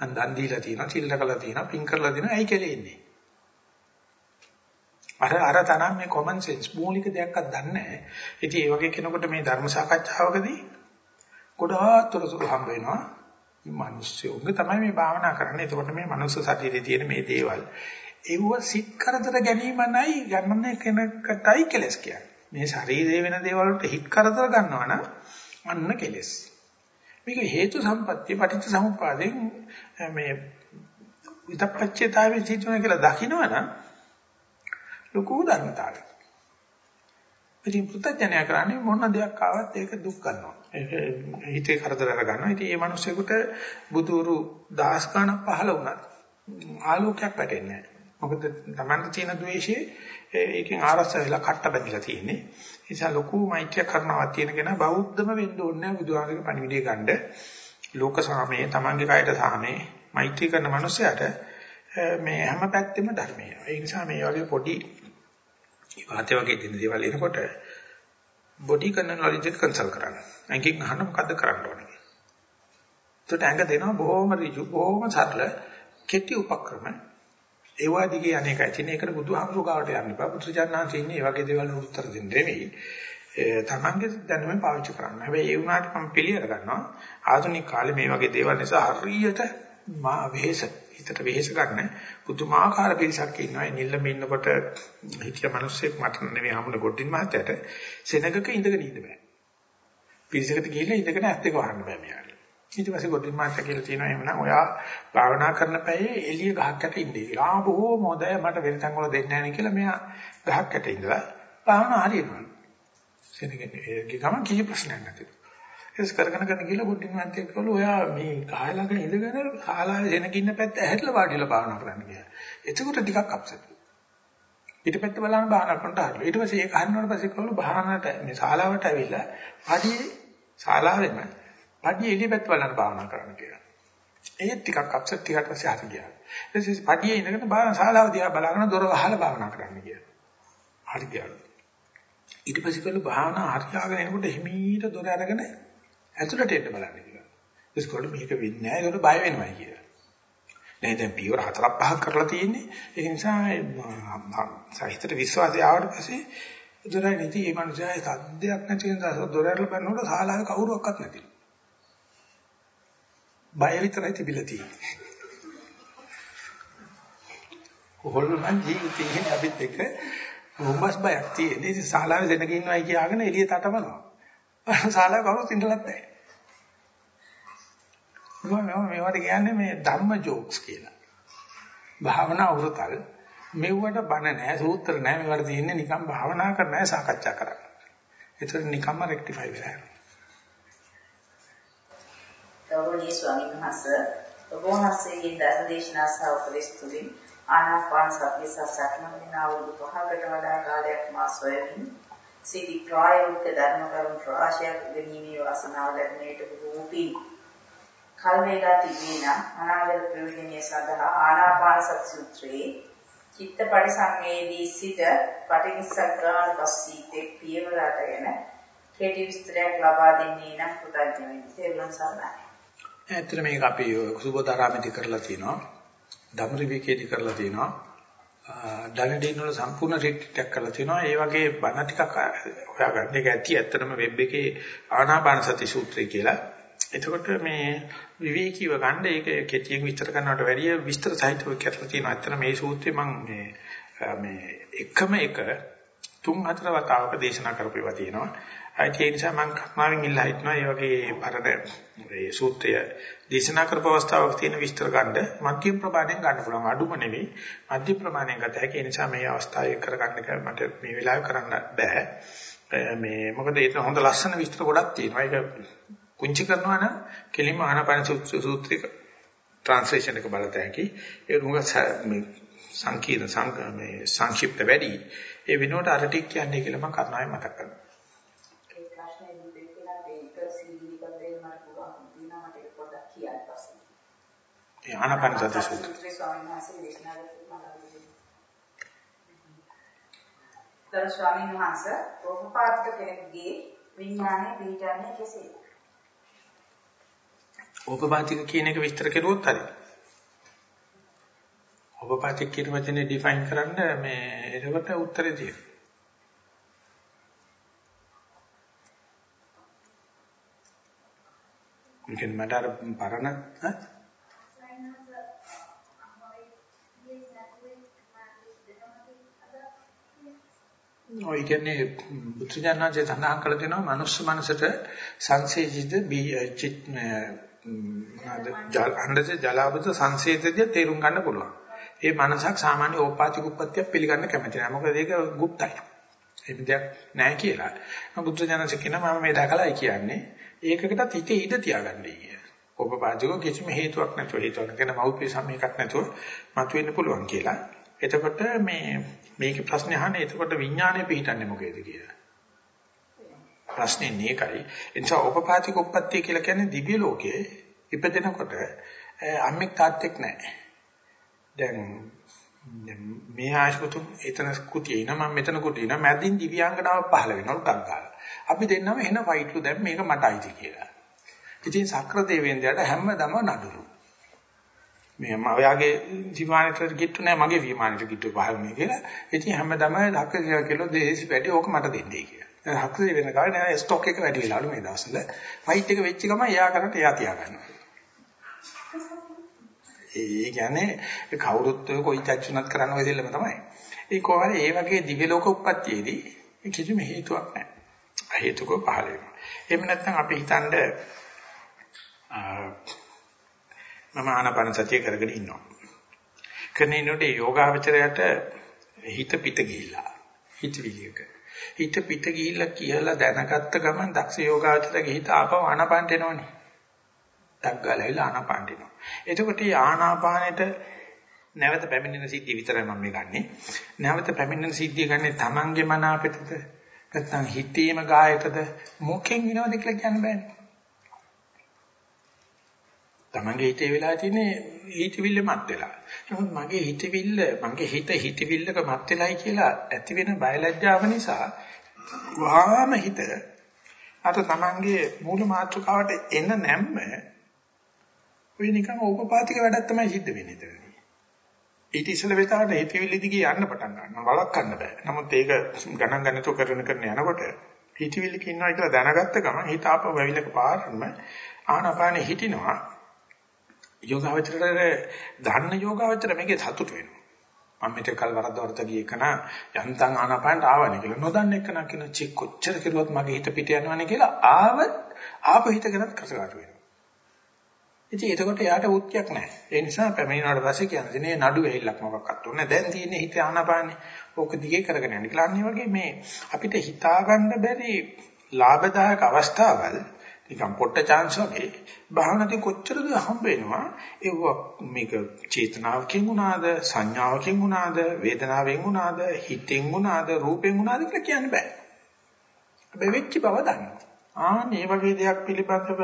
A: මං දන් දීලා තියෙනවා, සිල් රැකලා තියෙනවා, පින් කරලා තියෙනවා, ඇයි කෙලෙන්නේ? අර අර තරම් මේ common sense මූලික දෙයක්වත් දන්නේ නැහැ. ඉතින් ඒ වගේ කෙනෙකුට මේ ධර්ම සාකච්ඡාවකදී ගොඩාක් තොරතුරු හම්බ වෙනවා. මේ මිනිස්සුන්ගේ තමයි මේ භාවනා කරන්නේ. එතකොට මේ මනුස්ස ශරීරයේ තියෙන මේ දේවල් ඒව සිත් කරදර ගැනීමයි ගන්න කෙනෙක්ටයි කෙලස් කියන්නේ. මේ ශරීරයේ වෙන දේවල් වලට හිත් කරදර ගන්නවා නම් අන්න කෙලස්. මේක හේතු සම්පත්‍ය පටිච්ච සමුප්පාදයෙන් මේ විතප්පච්චේතාවේ සිටින කියලා දකින්නවනම් ලොකු ධර්මතාවයක්. ඉතින් පුත්තජනය කරන්නේ මොන දෙයක් ආවත් ඒක දුක් ගන්නවා. ඒක හිතේ කරදර ගන්නවා. ඉතින් මේ මිනිස්සුෙකුට බුදුරු දහස් ගණන් පහළ වුණත් ආලෝකයක් වැටෙන්නේ නැහැ. මොකද Tamanta තියෙන ද්වේෂයේ ඒකෙන් ආරස්ස වෙලා කට්ට බැඳිලා තියෙන්නේ. ඒ නිසා ලොකු මෛත්‍රිය කරනවා තියෙන කෙනා බෞද්ධම වෙන්න ඕනේ නැහැ බුදුහාමගේ පණිවිඩය ගන්න. ලෝක සාමයේ Tamange කයට සාමයේ මෛත්‍රී කරන මනුස්සයාට මේ හැම පැත්තෙම ධර්මය. ඒ නිසා මේ වගේ පොඩි වාතය වගේ දෙන දේවල් එනකොට බොඩි කනොලොජි එක කන්සල්ට් කරන්න. ඇඟෙන් අහන්න මොකද්ද කරන්න ඕනේ. ඒකට ඇඟ දෙනවා බොහොම ඍජු බොහොම සරල කෙටි උපක්‍රම. ඒ වාදිගේ අනේකයි තියෙන එකට බුදුහාමුදුරු ගාවට යන්න එපා. බුදුචානන්සේ ඉන්නේ මේ වගේ දේවල් උත්තර දෙන්න නෙවෙයි. තමන්ගේ දැනුම පාවිච්චි කරන්න. හැබැයි ඒ වුණාට මම පිළියර ගන්නවා. ආධුනික කාලේ මේ වගේ දේවල් නිසා හරියට මා වෙහෙස හිතට වෙහෙස ගන්න පුදුමාකාර පිරිසක් ඉන්නවා. නිල්ලම ඉන්නකොට හිටිය මිනිස්සෙක් මට නෙවෙයි හමුන ගොඩින් මහත්තයට සෙනගක ඉඳගෙන ඉන්න බෑ. පිරිසකට ගිහිල්ලා ඉඳගෙන ඇත්ත එක වහන්න බෑ මෙයාට. ඊට පස්සේ ගොඩින් මහත්තයා කියලා තියෙනවා එහෙමනම් ඔයා භාවනා කරන පැයේ එළිය ගහක් යට ඉන්නේ කියලා. ආ බොහොම හොඳයි මට වෙනතන් වල දෙන්නේ නැහැ කියලා මෙයා ගහක් යට ඉඳලා භාවනා හරියනවා. සෙනගෙන් ඒ ගමන් කිසි ප්‍රශ්නයක් නැතිලු. ඒක කරගෙන කරගෙන ගිහලා ගොඩින් මහත්තයා කිව්වලු ඔයා මේ කාය ළඟ ඉඳගෙන ශාලාවේ සෙනගින්න පැත්ත ඇහැట్లా වාඩිලා භාවනා කරන්න කියලා. එතකොට ටිකක් අප්සෙට්. පිටපැත්ත බලන භාවනා කරනට හරියට. ඊට පස්සේ ඒක හරිනවට පස්සේ කිව්වලු භාවනාවට මේ ශාලාවට ඇවිල්ලා පඩියේ ශාලාවෙම පඩියේ එළියපැත්ත බලන භාවනා කරන්න කියලා. ඒත් ටිකක් අප්සෙට් ටිකක් පස්සේ හරි ගියා. ඊට පස්සේ පඩියේ ඉඳගෙන භාවනා ශාලාව දිහා බලාගෙන දොර වහලා භාවනා කරන්න කියලා. හරි ගියා. ඊට පස්සේ කළු භාවනා හරියාගෙන එනකොට හිමීට දොර අරගෙන ඇතුළට එන්න බලන්න කියලා. ඒස්කොට මේක වෙන්නේ නැහැ. ඒකට බය වෙනවා කියලා. නෑ දැන් පියවර හතරක් පහක් කරලා තියෙන්නේ. ඒ නිසා සාහිත්‍යට විශ්වාසය ආවට පස්සේ දොරයි නැති මේ මනුස්සයා සද්දයක් නැති නිසා දොරවල් බලනකොට ශාලාවේ කවුරුවක්වත් නැති. බය විතරයි තිබිලා තියෙන්නේ. කොහොල්මන් ජීවිතේ අපිත් එක්ක මොම්බස් බයක් තියෙන්නේ. ඉතින් ශාලාවේ දෙනක ඉන්නවයි කියාගෙන එළිය තටමනවා. ශාලාව කවුරුත් ඉඳලත් නැහැ. මම මේවට කියන්නේ මේ ධර්ම ජෝක්ස් කියලා. භාවනා උරතල් මෙව්වට බන නැහැ සූත්‍ර නැහැ මේවට තියෙන්නේ නිකන් භාවනා කරන්න නැහැ සාකච්ඡා කරන්න. ඒතර නිකම්ම රෙක්ටිෆයි වෙලා යනවා.
B: ගෞරවනීය ස්වාමීන් වහන්සේ ඔබ වහන්සේගේ ධර්මදේශනා සහ උපදෙස් තුලින් ආනාපාන සතිය සහ සක්මන් වෙන අවුරුදු පහකට වඩා කාලයක් මා සොයමින් සිටි ප්‍රායෝගික ධර්ම කරුණු රාශියක් ඉගෙනීමේ වාසනාව ලැබෙන්නට බුදුපි කල් වේලා තිබේ නම් අනාගත ප්‍රයෝජනීය සඳහා ආනාපාන සති සූත්‍රයේ චිත්ත පරිසංවේදී සිට පටිනිස්සග්ගාන පස්සී තෙක් පියවරට යන කෙටි විස්තරයක් ලබා දෙන්නේ නම් පුතඥ වෙන්නේ සරණයි.
A: ඇත්තට මේක අපි සුබෝධාරාමේදී කරලා තියෙනවා. ධම්රිවිකේදී කරලා තියෙනවා. ඩලඩින් වල සම්පූර්ණ රිට්‍රීට් එකක් කරලා තිනවා. ඒ වගේ බණ ටිකක් හොයාගන්න එක ඇති. ඇත්තටම වෙබ් එකේ ආනාපාන සති සූත්‍රය කියලා. එතකොට මේ විවේකීව ගන්න ඒක කෙටියෙන් විස්තර කරනවට වැඩිය විස්තර සහිතව කරලා තියෙනවා. ඇත්තට මේ සූත්‍රය මම මේ මේ එකම එක තුන් හතර වතාවක දේශනා කරපේවා තියෙනවා. ඒ නිසා මම කර්මාවෙන් ඉල්ලා හිටනවා මේ වගේ පරණ මේ සූත්‍රය දේශනා කරපු අවස්ථාවක තියෙන විස්තර ගන්න. මධ්‍යම ප්‍රමාණයෙන් ගන්න පුළුවන්. අඩුම නෙවෙයි. මධ්‍ය ප්‍රමාණයෙන් ගත හැකි. ඒ නිසා මේ අවස්ථාවේ කරගන්න එක මට මේ වෙලාවේ කරන්න බෑ. මේ මොකද ඒක හොඳ ලස්සන විස්තර ගොඩක් තියෙනවා. ඒක කුංචි කරනවා නම් කෙලින්ම ආනාපාන සූත්‍රික ට්‍රාන්ස්ලේෂන් එක බලත හැකි. ඒ රුඟ මේ සංකීර්ණ මේ සංක්ෂිප්ත වැඩි. ඒ වෙනුවට අර ටික කියන්නේ කියලා මම කරුණාවෙන් මතක් කරනවා. ආනාපාන සති සූත්‍රය.
B: කර ස්වාමීන් වහන්සේ ඕපපාතික කෙනෙකුගේ විඥානය පිළිගන්නේ කෙසේද?
A: ඕපපාතික කියන එක විස්තර කෙරුවොත් හරි. ඕපපාතික කියන වචනේ ඩිෆයින් කරන්න මේ ඒකට උත්තරේ තියෙනවා. මේකෙන් මට අර පරණ ඔය කියන්නේ බුදුජානනාංශය සඳහන් කළ දෙනවා මනුස්ස මනසට සංසේජිත චිත් අණ්ඩස ජලාබුත සංසේතය තේරුම් ගන්න පුළුවන්. ඒ මනසක් සාමාන්‍ය ඕපාති කුප්පත්‍ය පිළිගන්න කැමති නෑ. මොකද ඒක গুপ্তයි. එහෙම දෙයක් නෑ කියලා. බුදුජානනාංශ කියනවා මම මේ දැකලායි කියන්නේ. ඒකකටත් හිතේ ඉඩ තියාගන්නයි කියන්නේ. ඕපාතික කිසිම හේතුවක් නැතුව හේතුවක් නැගෙන මෞපිය සමයකක් නැතුව මතුවෙන්න පුළුවන් කියලා. එතකොට මේ මේකේ ප්‍රශ්නේ අහන්නේ එතකොට විඥානය පිහිටන්නේ මොකේද කියලා. ප්‍රශ්නේ මේකයි. එනිසා උපපාතික උප්පත්තිය කියලා කියන්නේ දිව්‍ය ලෝකයේ ඉපදෙනකොට අම්මෙක් තාත්තෙක් නැහැ. දැන් මේ ආශුතු එතන කුටියේ ඉන මම මෙතන කුටියේ ඉන මැදින් දිව්‍යාංගනාව පහළ වෙනවා ටක් ගාලා. අපි දෙන්නම එන ෆයිට්ලු දැන් මේක මට අයිති කියලා. ඉතින් සක්‍ර දෙවියන්දට හැමදම නඩුරු. මේ මම ඔයාගේ විමානයට ගිට්ටු නෑ මගේ විමානයට ගිට්ටු පහළුනේ කියලා. ඉතින් හැමදාම ලක්ක කිලෝ දෙහි වැඩි ඕක මට දෙන්නයි කියලා. දැන් හක්සේ වෙන කාලේ නෑ ස්ටොක් එක වැඩි වෙලාලු මේ දවස්වල. ෆයිට් එක වෙච්ච ගමන් එයා කරට එයා තියා ගන්නවා. ඒ කියන්නේ කවුරුත් ඔය කොයි චච්චුනත් කරන්න ඔය දෙල්ලම තමයි. ඒ කොහොමද ඒ වගේ දිව්‍ය ලෝක උප්පත්තියේදී කිසිම හේතුවක් නැහැ. හේතුක පහළ වෙනවා. එහෙම නැත්නම් අපි හිතන්නේ මම ආනාපාන සතිය කරගෙන ඉන්නවා. කරනකොට යෝගාවචරයට හිත පිට ගිහිල්ලා හිත විලියක. හිත පිට ගිහිල්ලා කියලා දැනගත්ත ගමන් දක්ෂ යෝගාවචරයේ හිත ආපහු ආනාපානට එනවනේ. ඩග්ගලයිලා ආනාපානට එනවා. එතකොට මේ ආනාපානෙට නැවත පැමිණෙන සිද්ධිය විතරයි මම මේ ගන්නෙ. නැවත පැමිණෙන සිද්ධිය ගන්නෙ Tamange මන අපිටද නැත්නම් හිතේම ගායකද මොකෙන් වෙනවද කියලා කියන්න බෑනේ. තමන්ගේ හිතේ වෙලා තියෙන්නේ හිතවිල්ල මත් වෙලා. නමුත් මගේ හිතවිල්ල මගේ හිත හිතවිල්ලක මත් වෙලයි කියලා ඇති වෙන බයලජ්ජාව නිසා වහාම හිත අර තමන්ගේ මූල මාතෘකාවට එන නැම්ම ඔය නිකන් ඕපපාතික වැඩක් තමයි සිද්ධ වෙන්නේ එතනදී. ඊට ඉස්සෙල්ල වෙතාවට හිතවිල්ල දිගේ යන්න පටන් ගන්නවා වළක්වන්න බෑ. නමුත් ඒක ගණන් ගන්නතෝ කරන කරන යනකොට හිතවිල්ලක ඉන්නවා කියලා දැනගත්ත ගමන් හිත ආපහු වැවිලක පාරම ආනපානෙ හිටිනවා යෝගාවචරයේ දන්න යෝගාවචර මේකේ සතුට වෙනවා. මම මෙතෙක් කල් වරද්ද වරද්ද ගිය එකන යන්තම් ආනාපානට ආවනේ කියලා නොදන්න එකන කියන චෙක් කොච්චර කෙරුවත් මගේ හිත පිට යනවනේ කියලා ආව ආප හිත ගැනත් කසකාට වෙනවා. ඉතින් එතකොට යාට උත්‍යක් නැහැ. ඒ නිසා පැමිණිනාට පස්සේ කියන්නේ නේ නඩු වෙහිල්ලක් මොකක්වත් උන්නේ. දැන් තියෙන්නේ හිත ආනාපානේ. ඕක දිගේ කරගෙන යන්න. කියලා අනිත් වගේ මේ අපිට හිතා ගන්න බැරි ලාභදායක අවස්ථාවල් නිකන් පොට්ට chance වගේ. භාවනාවේ කොච්චරද හම්බ වෙනවා? ඒව මේක චේතනාවකින් වුණාද සංඥාවකින් වුණාද වේදනාවෙන් වුණාද හිතෙන් වුණාද රූපෙන් වුණාද කියලා කියන්න බෑ. හැබැයි වෙච්ච බව දන්නවා ආ මේ වගේ දෙයක් පිළිබඳව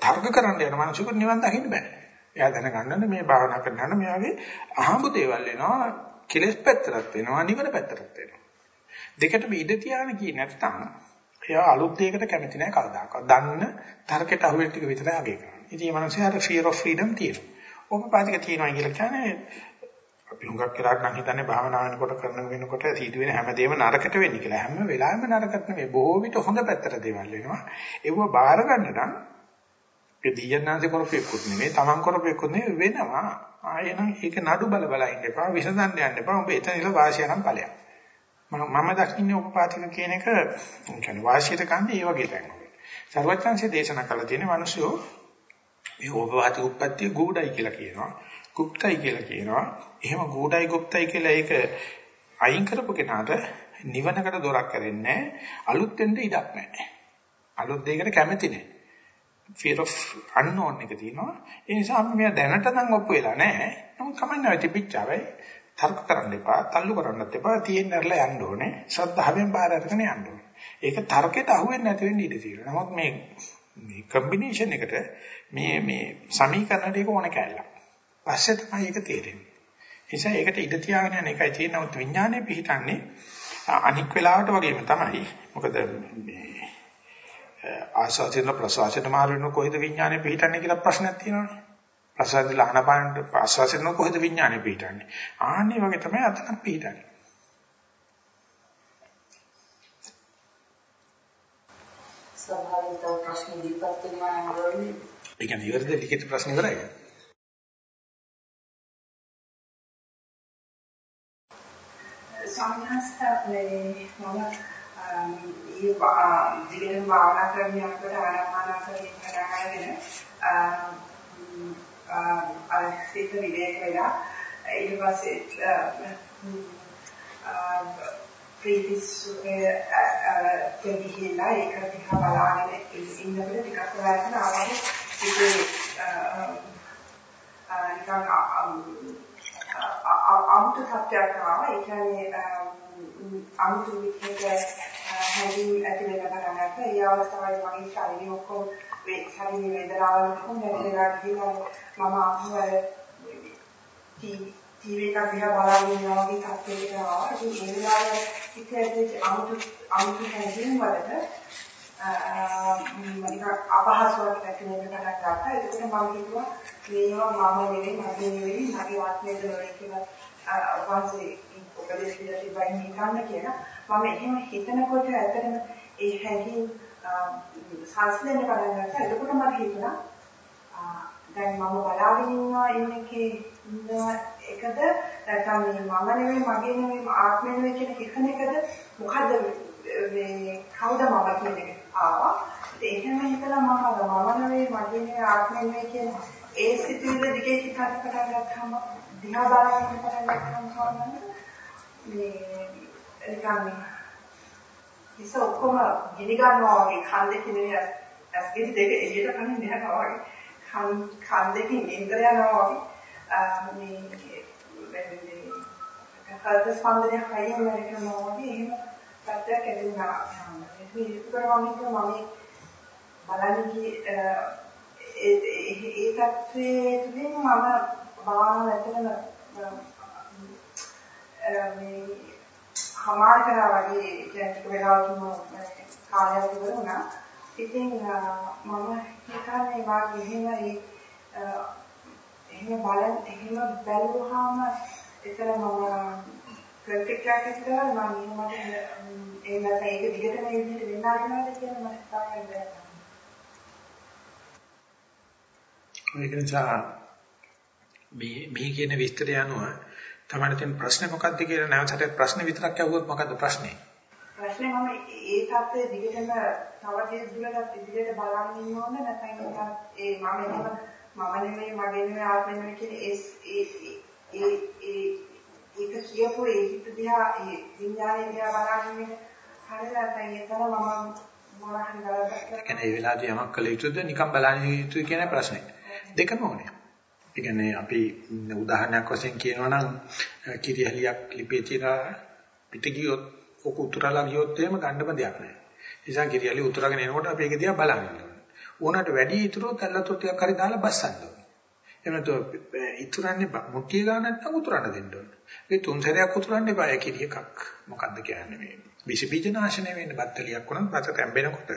A: තර්ක කරන්න යන මිනිසෙකුට නිවන් දකින්න බෑ. එයා දැනගන්න මේ භාවනා කරනකොට මේ වගේ අහඹු දේවල් එනවා කෙලෙස් පැත්තට වෙනවා නිවන පැත්තට වෙනවා. දෙකටම ඉඳ තියාගෙන කිය නැත්නම් එයා අලුත් දෙයකට කැමති නැහැ කවදාකවත්. දන්න තරකයට අහුවෙන ටික විතරයි අගය කරන්නේ. ඉතින් මේ මනුස්සයාට fear of freedom තියෙනවා. ඕපපාතික තියෙනවා කියලා කියන්නේ අපි හුඟක් කරාක් නම් හිතන්නේ භාවනා වෙනකොට කරන වෙනකොට සිදු වෙන හැමදේම නරකට වෙන්නේ කියලා. හැම වෙලාවෙම නරකට නෙවෙයි. බොහෝ විට හොඳ පැත්තට දේවල් වෙනවා. ඒව බාර ගන්න නම් ඒ දීයන්නාසේ කරපෙකුත් නෙවෙයි, Taman කරපෙකුත් නෙවෙයි වෙනවා. ආයෙනම් ඒක නඩු බල බල ඉන්න එපා. විසඳන්න යන්න එපා. ඔබ එතන ඉල වාසිය නම් ඵලයක්. මම දකින්නේ උපපාතින කියන එක කියන්නේ වාසියට ගන්න ඒ වගේ තැන් වල. සර්වඥාන්සේ දේශනා කළ තියෙන මිනිස්සු මේ උපපාති උප්පත්තිය ගුඩයි කියලා කියනවා. গুপ্তයි කියලා කියනවා. එහෙම ගුඩයි গুপ্তයි කියලා ඒක අයින් කරපු කෙනාට නිවනකට දොරක් හැරෙන්නේ අලුත් වෙන්න ඉඩක් නැහැ. අලුත් දෙයකට කැමති නැහැ. fear of unknown එක තියෙනවා. ඒ නිසා අපි මෙයා දැනට නම් ඔප්පු වෙලා නැහැ. නමුත් කමන්නේ නැති පිට්චාවයි. තර්ක කරන්න එපා, තල්ලු කරන්නත් එපා, තියෙන්න ඇරලා යන්න ඕනේ. ශ්‍රද්ධාවෙන් බාර අරගෙන යන්න ඕනේ. ඒක තර්කයට අහුවෙන්නේ නැති වෙන්න ඉඩ තියෙනවා. නමුත් මේ මේ කම්බිනේෂන් එකට මේ මේ සමීකරණයට ඒක ඕන කැලලා. පස්සේ තමයි ඒක තේරෙන්නේ. නිසා ඒකට ඉඩ තියාගෙන යන එකයි තියෙන නමුත් විඥානය පිහිටන්නේ අනික් වෙලාවට වගේම තමයි. මොකද මේ ආස්වාදයෙන් ප්‍රසවාසයට මාරු වෙන කොහෙද විඥානේ පිහිටන්නේ කියලා ප්‍රශ්නයක් තියෙනවානේ. ප්‍රසවාසයෙන් ආනපාන ආස්වාදයෙන් කොහෙද විඥානේ පිහිටන්නේ? ආන්නේ වගේ තමයි අතන පිහිටන්නේ.
B: ස්වභාවික ප්‍රශ්න දීපත් වෙනවා නේද?
A: ඒ කියන්නේ ඉවරද ලිඛිත ප්‍රශ්න ඉවරයි.
E: සම්හස්ත මේ මම ඊ දිගටම භාවනා කරන යනකොට ආනාපාන සතිය පටන් අරගෙන අර සිත විවේක වෙලා ඊට පස්සේ ප්‍රීතිසුඛේ දෙවිහිලා ඒක දිහා බලාගෙන ඉන්නකොට ටිකක් වෙලාවකට ආවම ඉතින් නිකන් අමුතු සත්‍යයක් ආවා. ඒ කියන්නේ අමුතු විදිහට හැදීම් ඇති වෙන පටන් ගත්තා. ඒ අවස්ථාවේ මගේ ශරීරය ඔක්කොම වේ ශරීර වේදනාවල් ඔක්කොම දැනෙලා ගිහින් මම අහවල ටීවී එකක් දිහා බලාගෙන ඉන්නවා වගේ තත්ත්වයකට ආවා. ඉතින් ඒ වෙලාවේ ඉතින් අමුතු අමුතු හැදීම් වලට මම අපහසුවක් ඇති වෙන පටන් ගත්තා. ඒකට මම කිව්වා මේවා මම නෙවෙයි මගේ නෙවෙයි මගේ ආත්මයද නෙවෙයි කියලා වහන්සේ උපදේශ දීලා තිබයින් හිතන්න කියලා. මම එහෙම හිතනකොට ඇත්තටම ඒ හැඟීම් සංස්ලේන පටන් ගත්තා. එතකොට මට හිතුණා දැන් මම බලාගෙන ඉන්නවා ඉන්නකේ ඉන්න එකද නැත්නම් මේ මම නෙවෙයි මගේ නෙවෙයි ආත්මය නෙවෙයි කියන හිතන එකද මොකද්ද මේ කවුද මම කියන එක ආවා. එහෙම හිතලා මම මම නෙවෙයි මගේ නෙවෙයි ආත්මය නෙවෙයි කියන ඒ සිතුවිල්ල දිගේ හිතට පටන් ගත්තාම දිහා බලන්න පටන් ගත්තාම සමහරවිට මේ නිකන් ඉස ඔක්කොම ගිනි ගන්නවා වගේ කන් දෙකේ නෙවෙයි ඇස් ගෙඩි දෙක එළියට කන්නේ නැහැ වගේ කන් කන් දෙකෙන් එන්තර යනවා වගේ මේ මේ හෘද ස්පන්දනය හයියෙන් වැඩ කරනවා වගේ එහෙම පැත්තක් ඇතිවෙනවා. ඒක විතරක් මම බලන්නේ ඒ ඒ තත්ත්වයේ තුලින් මම භාවනාව ඇතුළම මේ හමාර කරා වගේ කියන්නේ වෙලාවකින් කාලයක් ඉවර වුණා. ඉතින් මම හිතන්නේ වාගේ එහෙම ඒ එහෙම බලන් එහෙම බැලුවාම එතන මම ප්‍රතික්‍රියා කරලා මම මට ඒ නැත්නම් ඒක දිගටම මේ විදිහට වෙන්න ආරම්භ කියලා මට හිතාගන්න බැහැ.
A: ඒක නිසා මේ මේ කියන විස්තරය අනුව තමයි තියෙන ප්‍රශ්නේ මොකක්ද කියලා නැවතට ප්‍රශ්න විතරක් අහුවොත් මොකද්ද ප්‍රශ්නේ?
E: ප්‍රශ්නේ මම ඒ තත්ත්වයේ දිගටම තව දුරටත් ඉදිරියට බලන් ඉන්න ඕන නැත්නම් ඒ මම එහෙම මම නෙමෙයි මගේ නෙමෙයි ආත්මෙ නෙමෙයි කියන ඒ ඒ ඒ ඒක කියපු ඒ හිත දිහා ඒ විඥානය දිහා බලන් ඉන්න හරියට නැත්නම් ඒතන මම මොනවාහරි කරලා
A: ඒ කියන්නේ ඒ වෙලාවදී යමක් කළ යුතුද නිකන් බලන්න යුතුද කියන ප්‍රශ්නේ. දෙකම ඕනේ. ඒ කියන්නේ අපි උදාහරණයක් වශයෙන් කියනවා නම් කිරියලියක් ලිපේ තියලා පිට ගියොත් ඔක උතුරලා ගියොත් එහෙම ගන්නම දෙයක් නැහැ. ඒ නිසා කිරියලි උතුරගෙන එනකොට අපි ඒක දිහා බලන්න ඕනේ. ඕනට වැඩි ඉතුරු තැල්ලතො ටිකක් හරි දාලා බස්සන්න ඕනේ. එහෙම නැත්නම් ඉතුරන්නේ මුට්ටිය ගන්න නැත්නම් උතුරන්න දෙන්න ඕනේ. ඒ තුන් සැරයක් උතුරන්න එපා ඒ කිරි එකක්. මොකද්ද කියන්නේ මේ? විස බීජ නාශනය වෙන්න බත්තලියක් වුණත් බත තැම්බෙනකොට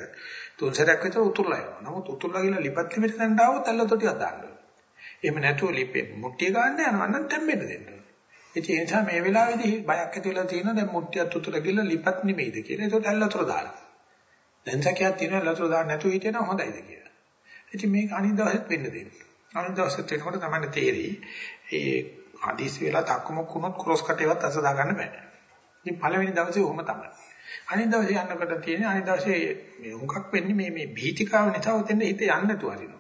A: තුන් සැරයක් විතර උතුරලා යනවා. නමුත් උතුරලා ගිහලා ලිපත් ලිපිට දැන් ආවොත් තැල්ලතො ටිකක් දාන්න ඕනේ. එහෙම නැතුව ලිපේ මුට්ටිය ගන්න යනවා නම් තැම්බෙන්න දෙන්න ඕනේ. ඉතින් ඒ නිසා මේ වෙලාවේදී බයක් ඇති වෙලා තියෙනවා දැන් මුට්ටියත් උතුර ගිහලා ලිපත් නෙමෙයිද කියලා. ඒක තැල්ලතො දාලා. දැන් සැකයක් තියෙනවා ලතො දාන්න නැතුව හිටියනම් හොඳයිද කියලා. ඉතින් මේක අනිත් දවසෙත් වෙන්න දෙන්න. අනිත් දවසෙත් වෙනකොට තමයි තේරෙයි. ඒ හදිසි වෙලා තක්කමුක් වුණොත් ක්‍රොස් කටේවත් අස දා ගන්න බෑ. ඉතින් පළවෙනි දවසේ ඔහොම තමයි. අනිත් දවසේ යන්නකොට තියෙන අනිත් දවසේ මේ හුඟක් වෙන්නේ මේ මේ බීතිකාව නිසා උතෙන්ද හිත යන්නේ නැතුව හරිනවා.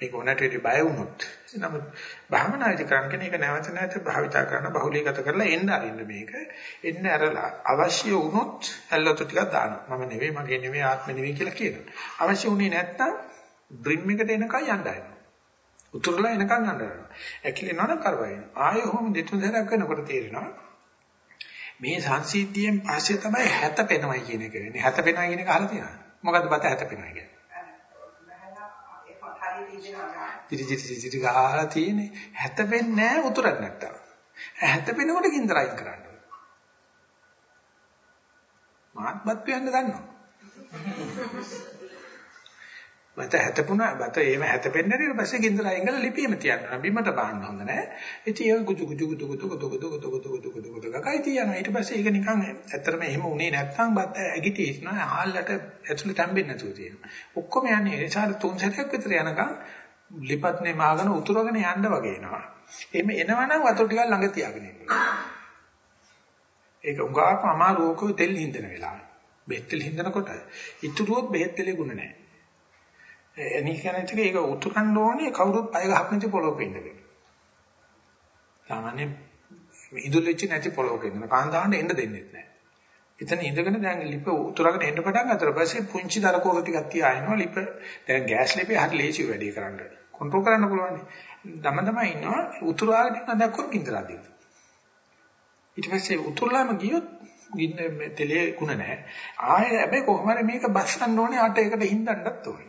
A: මේක උනටට බය වුණොත් නමුත් භාවනාදි කරන කෙනෙක් නැවත නැවත භාවිතා කරන බහුලීගත කරලා එන්න අරින්න මේක එන්න ඇරලා අවශ්‍ය වුණොත් ඇල්ලතු ටිකක් දානවා. මම නෙවෙයි මගේ නෙවෙයි ආත්මෙ නෙවෙයි කියලා කියනවා. අවශ්‍ය වුණේ නැත්නම් ඩ්‍රීම් එකට එනකන් යන්න හදනවා. උතුරලා එනකන් යන්න හදනවා. ඇකිලෙනවනම් කරවයින්. ආයෙ හොම දෙතුන් සැරයක් වෙනකොට තේරෙනවා මේ සංසිද්ධියෙන් පස්සේ තමයි හැතපෙනවයි කියන එක වෙන්නේ. හැතපෙනවා කියන එක අහලා තියෙනවා. මොකද්ද බත හැතපෙනවා කියන්නේ? තිරි තිරි තිරි ගහලා තියෙන්නේ හැතපෙන්නේ නැහැ උතුරක් නැත්තම්. හැතපෙනකොට ගින්දර අයින් කරන්න ඕන. මාත්මත් වෙන්න දන්නවා. බත හැතපුණා බත එහෙම හැතපෙන්නේ ඊට පස්සේ ගින්දර අයින් කරලා ලිපියෙම තියන්න බිමට බාන්න හොඳ නැහැ. ඉතින් ඒක කුජු කුජු කුජු කුජු කුජු කුජු කුජු කුජු කුජු කුජු කුජු ගකයි තියනවා. ඊට පස්සේ ඒක නිකන් ඇත්තටම එහෙම උනේ නැත්නම් බත ඇගිටි ඉන්නවා. හාල්ලට ඇතුළේ තැම්බෙන්නේ නැතුව තියෙනවා. ඔක්කොම යන්නේ ඒ නිසා තුන් සැරයක් විතර යනකම් ලිපත්නේ මාගෙන උතුරගෙන යන්න වගේ එනවා. එහෙම එනවනම් වතුර ටිකක් ළඟ තියාගෙන ඉන්න. ඒක උගාක අමාරුවක තෙල් හින්දන වෙලාව. බෙහෙත් තෙල් හින්දනකොට ඉතුරුවොත් බෙහෙත් තෙලේ ගුණ නැහැ. එනිකනට ඒක උතුරන්න ඕනේ කවුරුත් අය ගහක් නැති පොළොක ඉඳගෙන. සාමාන්‍ය ඉදුල් වෙච්ච නැති පොළොක ඉඳන කාන්දාහන්න එන්න දෙන්නේ නැහැ. එතන ඉඳගෙන දැන් ලිප උතුරගෙන එන්න පටන් ගත්තා පස්සේ පුංචි දරකෝල ටිකක් තියාිනවා ලිප දැන් ගෑස් ලිපේ හරි ලේසි වැඩි කරන්න. කන්ට්‍රෝල් කරන්න පුළුවන්. දම තමයි ඉන්නවා උතුරාගෙන ඉන්න දැක්කොත් ගින්දරා දෙන්න. ඊට පස්සේ උතුරලාම ගියොත් ගින්න තෙලේ ගුණ නැහැ. ආයෙ හැබැයි කොහොම හරි මේක බස්සන්න ඕනේ අට එකට හින්දන්නත් ඕනේ.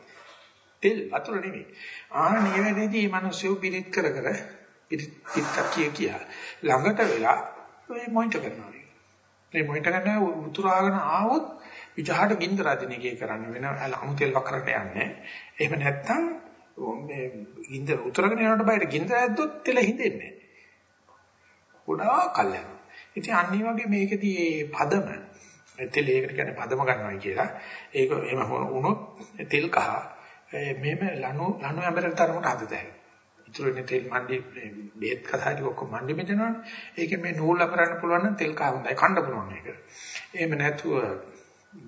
A: තෙල් වතුර නෙමෙයි. ආන්නේ වෙලේදී මේ මිනිස්සු පිළිත් කර කර පිළිත් කිය කිය ළඟට වෙලා මේ මොනිටර් කරනවා. මේ මොනිටර් කරන උතුරාගෙන ආවොත් විජහට ගින්ද රදින එකේ කරන්න වෙන අමුතෙල් වකරට යන්නේ. එහෙම නැත්නම් මේ ගින්ද උතුරගෙන යනකොට බයට ගින්ද ඇද්දොත් තෙල හින්දෙන්නේ නැහැ. ගොඩාක් කල් යනවා. ඉතින් අනිත් වගේ මේකදී මේ පදම තෙල් ඒකට කියන්නේ පදම ගන්නවා කියලා. ඒක එහෙම වුණොත් තෙල් කහ මෙහෙම ලනු ලනු ඇඹරෙන තරමට හදතයි. ඉතුරුනේ තෙල් මණ්ඩි බේත් කසාරි ඔක්කොම මණ්ඩි මෙතනවනේ. ඒකේ මේ නූල් අපරන්න පුළුවන් නම් තෙල් කහ හොඳයි. කන්න පුළුවන් ඒක. එහෙම නැතුව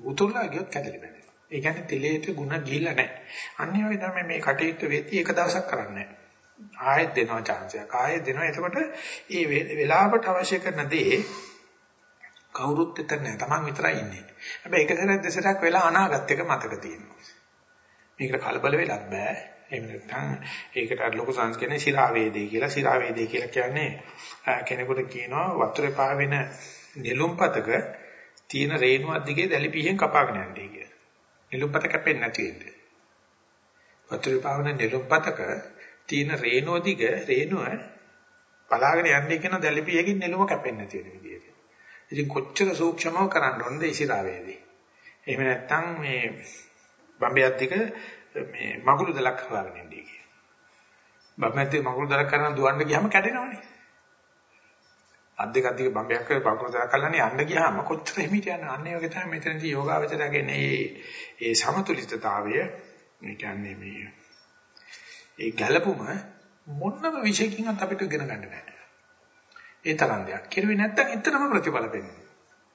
A: උතුරලා ගියොත් කැදලි බෑ. ඒ කියන්නේ තෙලේට ಗುಣ ගිහිල්ලා නැහැ. අනිත් වගේ තමයි මේ කටයුත්ත වෙති එක දවසක් කරන්නේ ආයෙත් දෙනවා chance එකක්. ආයෙත් දෙනවා. එතකොට මේ වෙලාවට අවශ්‍ය කරන දේ කවුරුත් එතන නැහැ. Taman විතරයි ඉන්නේ. හැබැයි එක සැරයක් දෙසරක් වෙලා අනාගත එක මතක තියෙනවා. මේකට කලබල වෙලත් බෑ. එහෙම නැත්නම් ඒකට අර ලොකු සංස් කියන්නේ සිරා වේදේ කියලා. සිරා වේදේ කියලා කියන්නේ කෙනෙකුට කියනවා වතුරේ පාවෙන නෙළුම්පතක තියෙන රේණුවක් දිගේ දැලිපිහෙන් කපාගෙන යන්නේ කියලා. නෙළුම්පත කැපෙන්නේ නැති වෙන්නේ. වතුරේ පාවෙන නෙළුම්පතක තියෙන රේණුව දිග රේණුව බලාගෙන යන්නේ කියන දැලිපියකින් නෙළුම කැපෙන්නේ නැති වෙන විදියට. ඉතින් කොච්චර සූක්ෂමව කරන්න ඕනද ඒ සිරා වේදේ. එහෙම නැත්නම් මේ බම්බයක් දිග මේ මගුල් දලක් හොයාගෙන ඉන්නේ කිය. බම්බයක් මගුල් දලක් කරන දුවන්න ගියාම කැඩෙනවනේ. අත් දෙක අත් දෙක බම්බයක් කරලා මගුල් දලක් කරලානේ යන්න ගියාම කොච්චර හිමිට යන අන්නේ වගේ තමයි මෙතනදී යෝගාවචරයෙන් මේ ඒ සමතුලිතතාවය මේ කියන්නේ මේ ඒ ගැළපුම මොනම විශේෂකින්වත් අපිට ඉගෙන ගන්න බෑ. ඒ තරම් දෙයක්. කෙරුවේ නැත්තම් එතනම ප්‍රතිඵල දෙන්නේ.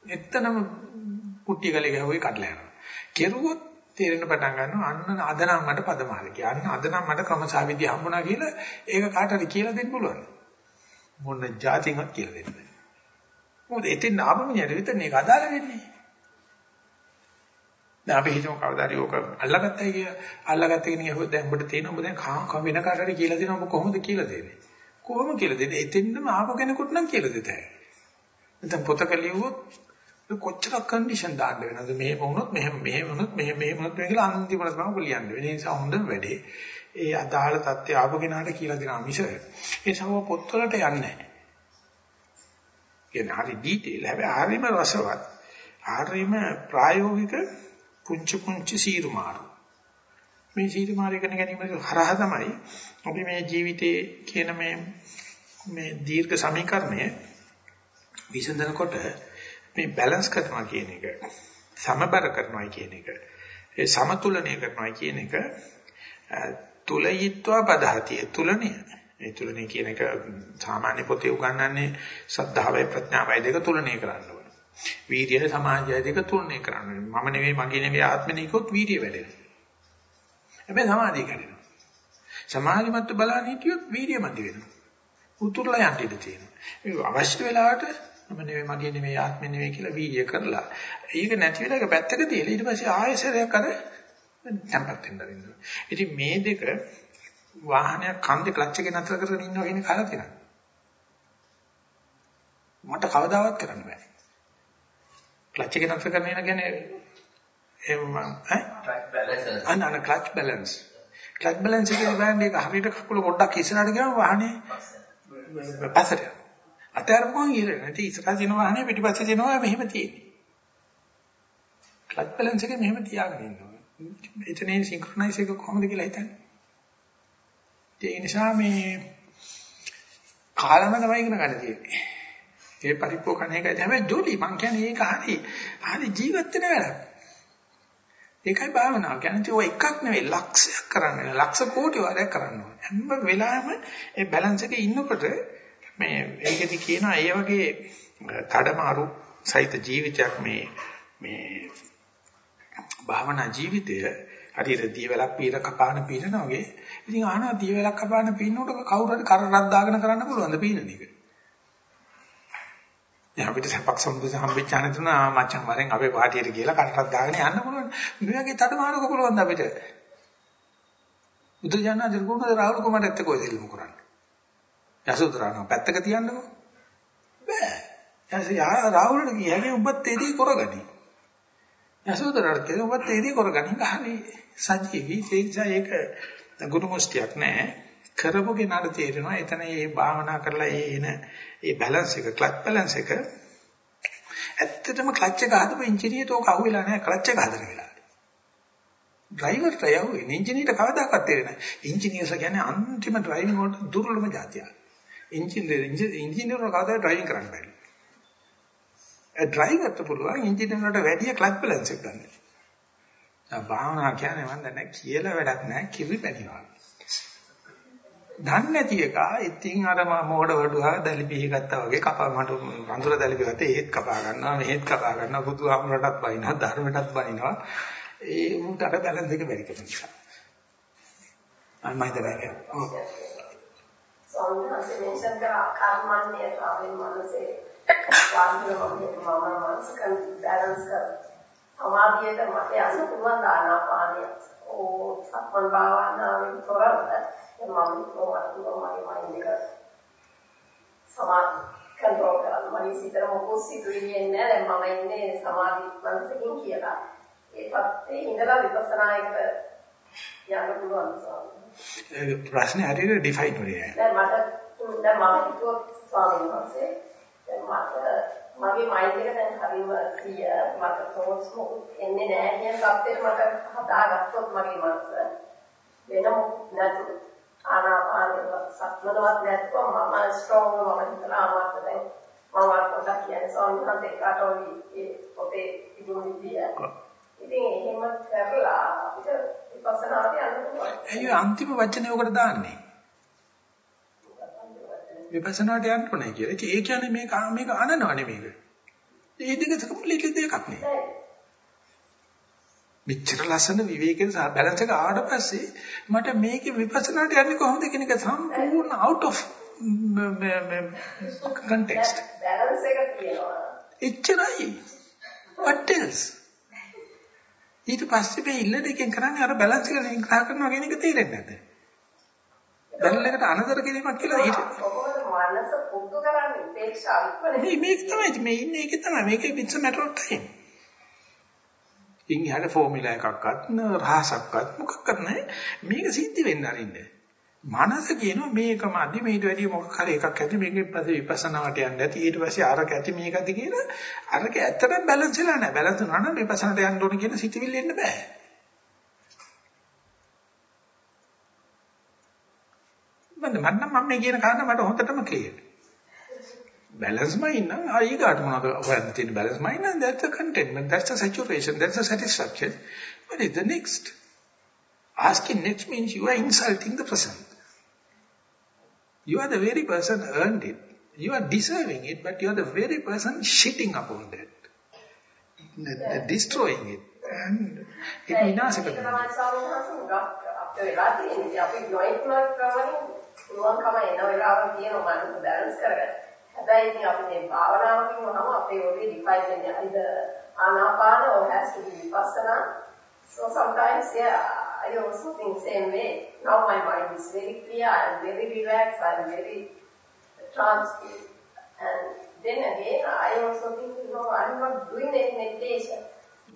A: එතනම කුට්ටිය ගලේ ගහුවේ කඩලා යනවා. කෙරුවොත් තේරෙන්න පටන් ගන්නවා අන්න අද නම් මට පදමාල කියලා. අන්න අද නම් මට ක්‍රමසාවිදි හම්බුණා කියලා ඒක කාට හරි කියලා දෙන්න පුළුවන්. මොන જાතින්වත් කියලා දෙන්න බෑ. මොකද එතින් ආපමිනියට විතර මේක අදාළ වෙන්නේ. දැන් අපි හිතමු කවදාද යෝක අල්ලගත්තයි කියලා. අල්ලගත්ත කෙනෙක් හොද දැන් ඔබට තියෙන ඔබ දැන් කා වෙන කාට හරි කියලා දෙනවා ඔබ කොහොමද කියලා දෙන්නේ? කොහොම කියලා දෙන්නේ? එතින්ම ආපු කෙනෙකුට නම් කියලා දෙතයි. නැත්නම් පොතක ලියුවොත් කොච්චර කන්ඩිෂන් දාන්න වෙනවද මෙහෙම වුණොත් මෙහෙම මෙහෙම වුණොත් මෙහෙම මෙහෙම වුණොත් කියලා අන්තිමට තමයි ඔයගොල්ලෝ ලියන්නේ. ඒ නිසා හොඳ වැඩේ ඒ අදාළ தත්ත්වය ආපු කෙනාට කියලා දෙනවා මිස ඒ සමව පොත්වලට යන්නේ නැහැ. කියන්නේ හරි ඩීටේල් හැබැයි හරිම රසවත්. හරිම ප්‍රායෝගික පුංචි පුංචි සීරු මාරු. මේ සීරු මාරු කරන ගැනීම හරහා තමයි අපි මේ ජීවිතයේ කියන මේ මේ දීර්ඝ සමීකරණය විසඳනකොට මේ බැලන්ස් කරනවා කියන එක සමබර කරනවා කියන එක ඒ සමතුලනය කරනවා කියන එක තුලයිත්වා පදහතිය තුලනය ඒ තුලනය කියන එක සාමාන්‍ය පොතේ උගන්වන්නේ සද්ධාවයි ප්‍රඥාවයි දෙක තුලනය කරන්න ඕනේ. වීර්යය සමාධියයි දෙක තුලනය කරන්න ඕනේ. මම නෙවෙයි මගේ නෙවෙයි ආත්මෙ නෙකොත් වීර්යය වැඩෙනවා. හැබැයි සමාධිය කැඩෙනවා. සමාධිමත් බලන්න හිටියොත් වීර්යය මදි වෙනවා. උතුරලා යන්න ඉඩ තියෙනවා. අවශ්‍ය වෙලාවට මම නෙවෙයි මගේ නෙවෙයි ආත්මෙ නෙවෙයි කියලා වීර්ය කරලා ඒක නැති වෙලා ඒක පැත්තක තියලා ඊට පස්සේ ආයෙසරයක් අර tempat වෙන්න වෙනවා. ඉතින් මේ දෙක වාහනයක් කන්දේ ක්ලච් එකේ නතර කරගෙන ඉන්නවා කියන කාලේ තියෙනවා. මට කවදාවත් කරන්න බෑ. ක්ලච් එකේ නතර කරගෙන යන කියන්නේ එහෙම ඈ අන්න අන්න ක්ලච් බැලන්ස් ක්ලච් බැලන්ස් එකේ බලන්නේ ඒක හරියට කකුල පොඩ්ඩක් ඉස්සරහට ගියාම වාහනේ පස්සට අතහැරපුවම ඉර නැති ඉස්සරහ දින වාහනේ පිටිපස්සේ දිනවා මෙහෙම තියෙන්නේ. ක්ලච් බැලන්ස් එක මෙහෙම තියාගෙන ඉන්න ඕනේ. එතනේ සින්ක්‍රොනයිස් එක කොහොමද කියලා හිතන්නේ. ඒ නිසා මේ කාලම තමයි ඉගෙන ගන්න තියෙන්නේ. ඒ පරිපෝකණ එකයි තමයි ජොලි මං කියන්නේ ඒක හරි. හරි ජීවත් වෙන වැඩක්. ඒකයි භාවනාව. කියන්නේ ඔය එකක් නෙවෙයි ලක්ෂයක් කරන්න වෙන. ලක්ෂ කෝටි වාරයක් කරන්න ඕනේ. හැම වෙලාවෙම ඒ බැලන්ස් එකේ ඉන්නකොට මේ ඒකෙදි කියනවා ඒ වගේ කඩමාරු සහිත ජීවිතයක් මේ මේ භාවනා ජීවිතය හරියට දීවලක් පීර කපාන පීනන වගේ. ඉතින් ආනවා දීවලක් කපාන පීනනකොට කවුරු හරි කරරක් දාගෙන කරන්න පුළුවන්ද පීනන එක? දැන් අපිට සපක් සම්බුද්ධ හම්බෙච්චාන තුන මචං වරෙන් අපේ පාටියට ගිහලා කරරක් දාගෙන යන්න පුළුවන්. මේ වගේ තඩමාරක පුළුවන්ද අපිට? බුදුජානක දිරුණද රාහුල කුමාරයත් එක්ක ඔය දෙල්ම කරන්නේ. යසෝදරාණන් පැත්තක තියන්නකෝ. බෑ. යාස රාහුලට කියන්නේ ඔබත් ඒදී කරගනි. යසෝදරාට කියන්නේ ඔබත් ඒදී කරගනි. හරි සජීවී ඒ නිසා ඒක ගුරු මුස්තියක් නෑ. කරපු කෙනාට තේරෙනවා එතන මේ භාවනා කරලා ඒ එන ඒ බැලන්ස් එක ක්ලච් බැලන්ස් එක ඇත්තටම ක්ලච් එක හදපු ඉන්ජිනියර්ට ඕක අහුවෙලා නැහැ ක්ලච් එක හදන වෙලාවේ. ඩ්‍රයිවර්ට යවුවේ ඉන්ජිනියර්ට කවදාකවත් තේරෙන්නේ නැහැ. ඉන්ජිනියර්ස් කියන්නේ අන්තිම ඩ්‍රයිවිං වලට දුර්වලම જાතියක්. ඉන්ජිනියර් ඉන්ජිනියර් කවදා ඩ්‍රයිවිං කරන්න බෑ. ඒ ඩ්‍රයිවර්ට පුළුවන් ඉන්ජිනියර් වලට වැඩි ක්ලච් බැලන්ස් එක ගන්න. භාවනා කියන්නේ මම දන්නේ කියලා වැඩක් නැහැ කිරි පැණිවා. දන්නේ නැති එක ඉතින් අර මොඩ වඩුවා දැලිපිහි ගත්තා වගේ කපා මට වඳුර දැලිපි ගත්තේ ඒත් කපා ගන්නවා මෙහෙත් කපා ගන්නවා බුදුහාමරටත් බයිනවා ධර්මයටත් බයිනවා ඒ උන්ට අර බැලන්ස් එක බැරි කෙනෙක් නිසා අන්න මම හිතන්නේ
D: ස්වාමීන් වහන්සේ මෙන්ෂන් කරා කර්මන්නේ ස්වාමීන් වහන්සේ වාන්තිය මම මානසික බැලන්ස් කර. සමාධියට මට යන්න පුළුවන් ආනාපානිය ඕ සම්පන්න භාවනාවෙන් තොරව මම කොහොමද මගේ මයින්ඩ් එක සමාධි කන්ට්‍රෝල් කරන්න මගේ සිතට මොකෝ සිතුවිලි එන්නේ නැහැ. දැන් මම ඉන්නේ සමාධි මනසකින් කියලා. ඒ පැත්තේ ඉඳලා විපස්සනා එකට යන්න පුළුවන් ස්වාමීන්
A: ප්‍රශ්නේ හරියට ඩිෆයින් වෙන්නේ
D: නැහැ. මට දැන් මම හිතුවා ස්වාමීන් වහන්සේ දැන් මට මගේ මයින්ඩ් එක දැන් හරිම ක්ලිය මට තෝස් මොකුත් එන්නේ නැහැ කියන තත්ත්වෙට මට හදාගත්තොත් මගේ මනස වෙන නැතු ආනාපානෙ සක්මනවත් නැත්නම් මම ස්ට්‍රෝං මම හිතලා ආවත් දැන් මම පොඩ්ඩක් කියන්නේ ස්වාමීන් වහන්සේ කාටෝලි ඒ පොතේ තිබුණු විදිය ඉතින් එහෙම කරලා අපිට විපස්සනාට පුළුවන්.
A: ඇයි අන්තිම වචනේ උකට දාන්නේ? විපස්සනාට යන්න ඕනේ කියලා. ඉතින් ඒ කියන්නේ මේක මේක අනනව නෙමෙයි. ඒ දෙක කම්ප්ලීට්ලි දෙකක් නේ. මෙච්චර ලස්සන විවේකයෙන් බැලන්ස් එක ආවට පස්සේ මට මේකේ විපස්සනාට යන්නේ කොහොමද කියන එක සම්පූර්ණ out of context.
D: බැලන්ස් එක තියෙනවා.
A: එච්චරයි. what else? ඊට පස්සේ මේ ඉල්ලන එකෙන් කරන්නේ අර බැලන්ස් එක විග්‍රහ කරනවා කියන එක තේරෙන්නේ නැද්ද? බැලන්ස් එකට අනතර කිරීමක් කියලා ඊට
D: කොහොමද මනස පුරුදු කරන්නේ උපේක්ෂාව ඉක්මනට
A: මේ මේක තමයි මේ ඉන්නේ ඒකේ තමයි මේකේ it's a matter of time. ඉන් යහට ෆෝමියුලා එකක්වත් රහසක්වත් මොකක්වත් නැහැ මේක සිද්ධ වෙන්න අරින්න. මනස කියනවා මේකම අදි මේට වැඩිය මොකක් හරි එකක් ඇති මේකෙන් පස්සේ විපස්සනාවට යන්න ඇති. ඊට පස්සේ අරක ඇති මේකද කියලා අරක ඇත්තටම බැලන්ස් වෙලා නැහැ. බැලන්ස් වුණා නම් විපස්සනාට යන්න ඕන කියන සිතිවිල්ල එන්න බෑ. මම මන්නම් මම මේ කියන කාරණා මට හොඳටම ක්ලියර් balance mind නම් ආ ඊගාට මොනවද හොයන්න තියෙන balance mind නම් that's the contentment that's the saturation. that's the satisfaction. what is the next? asking next means you are insulting the present You are the very person earned it. You are deserving it, but you are the very person shitting upon that. Destroying it. And it විනාශ කරනවා.
D: අපේ වෙලා තියෙන්නේ අපි නොයෙක් නොයෙක් ක්‍රමවලින් පුළුවන්කම එන වෙලාවක තියෙන මනස බැලන්ස් කරගන්න. හැබැයි ඉතින් අපි මේ භාවනාවකින් වහම අපේ ඔළුවේ ඩිෆයින් වෙන්නේ either ආනාපාන or has to be vipassana. So sometimes yeah I also think same way. Now my mind is very clear, I'm very relaxed, I'm very tranquil. And then again, I also think, you know, I'm not doing any meditation.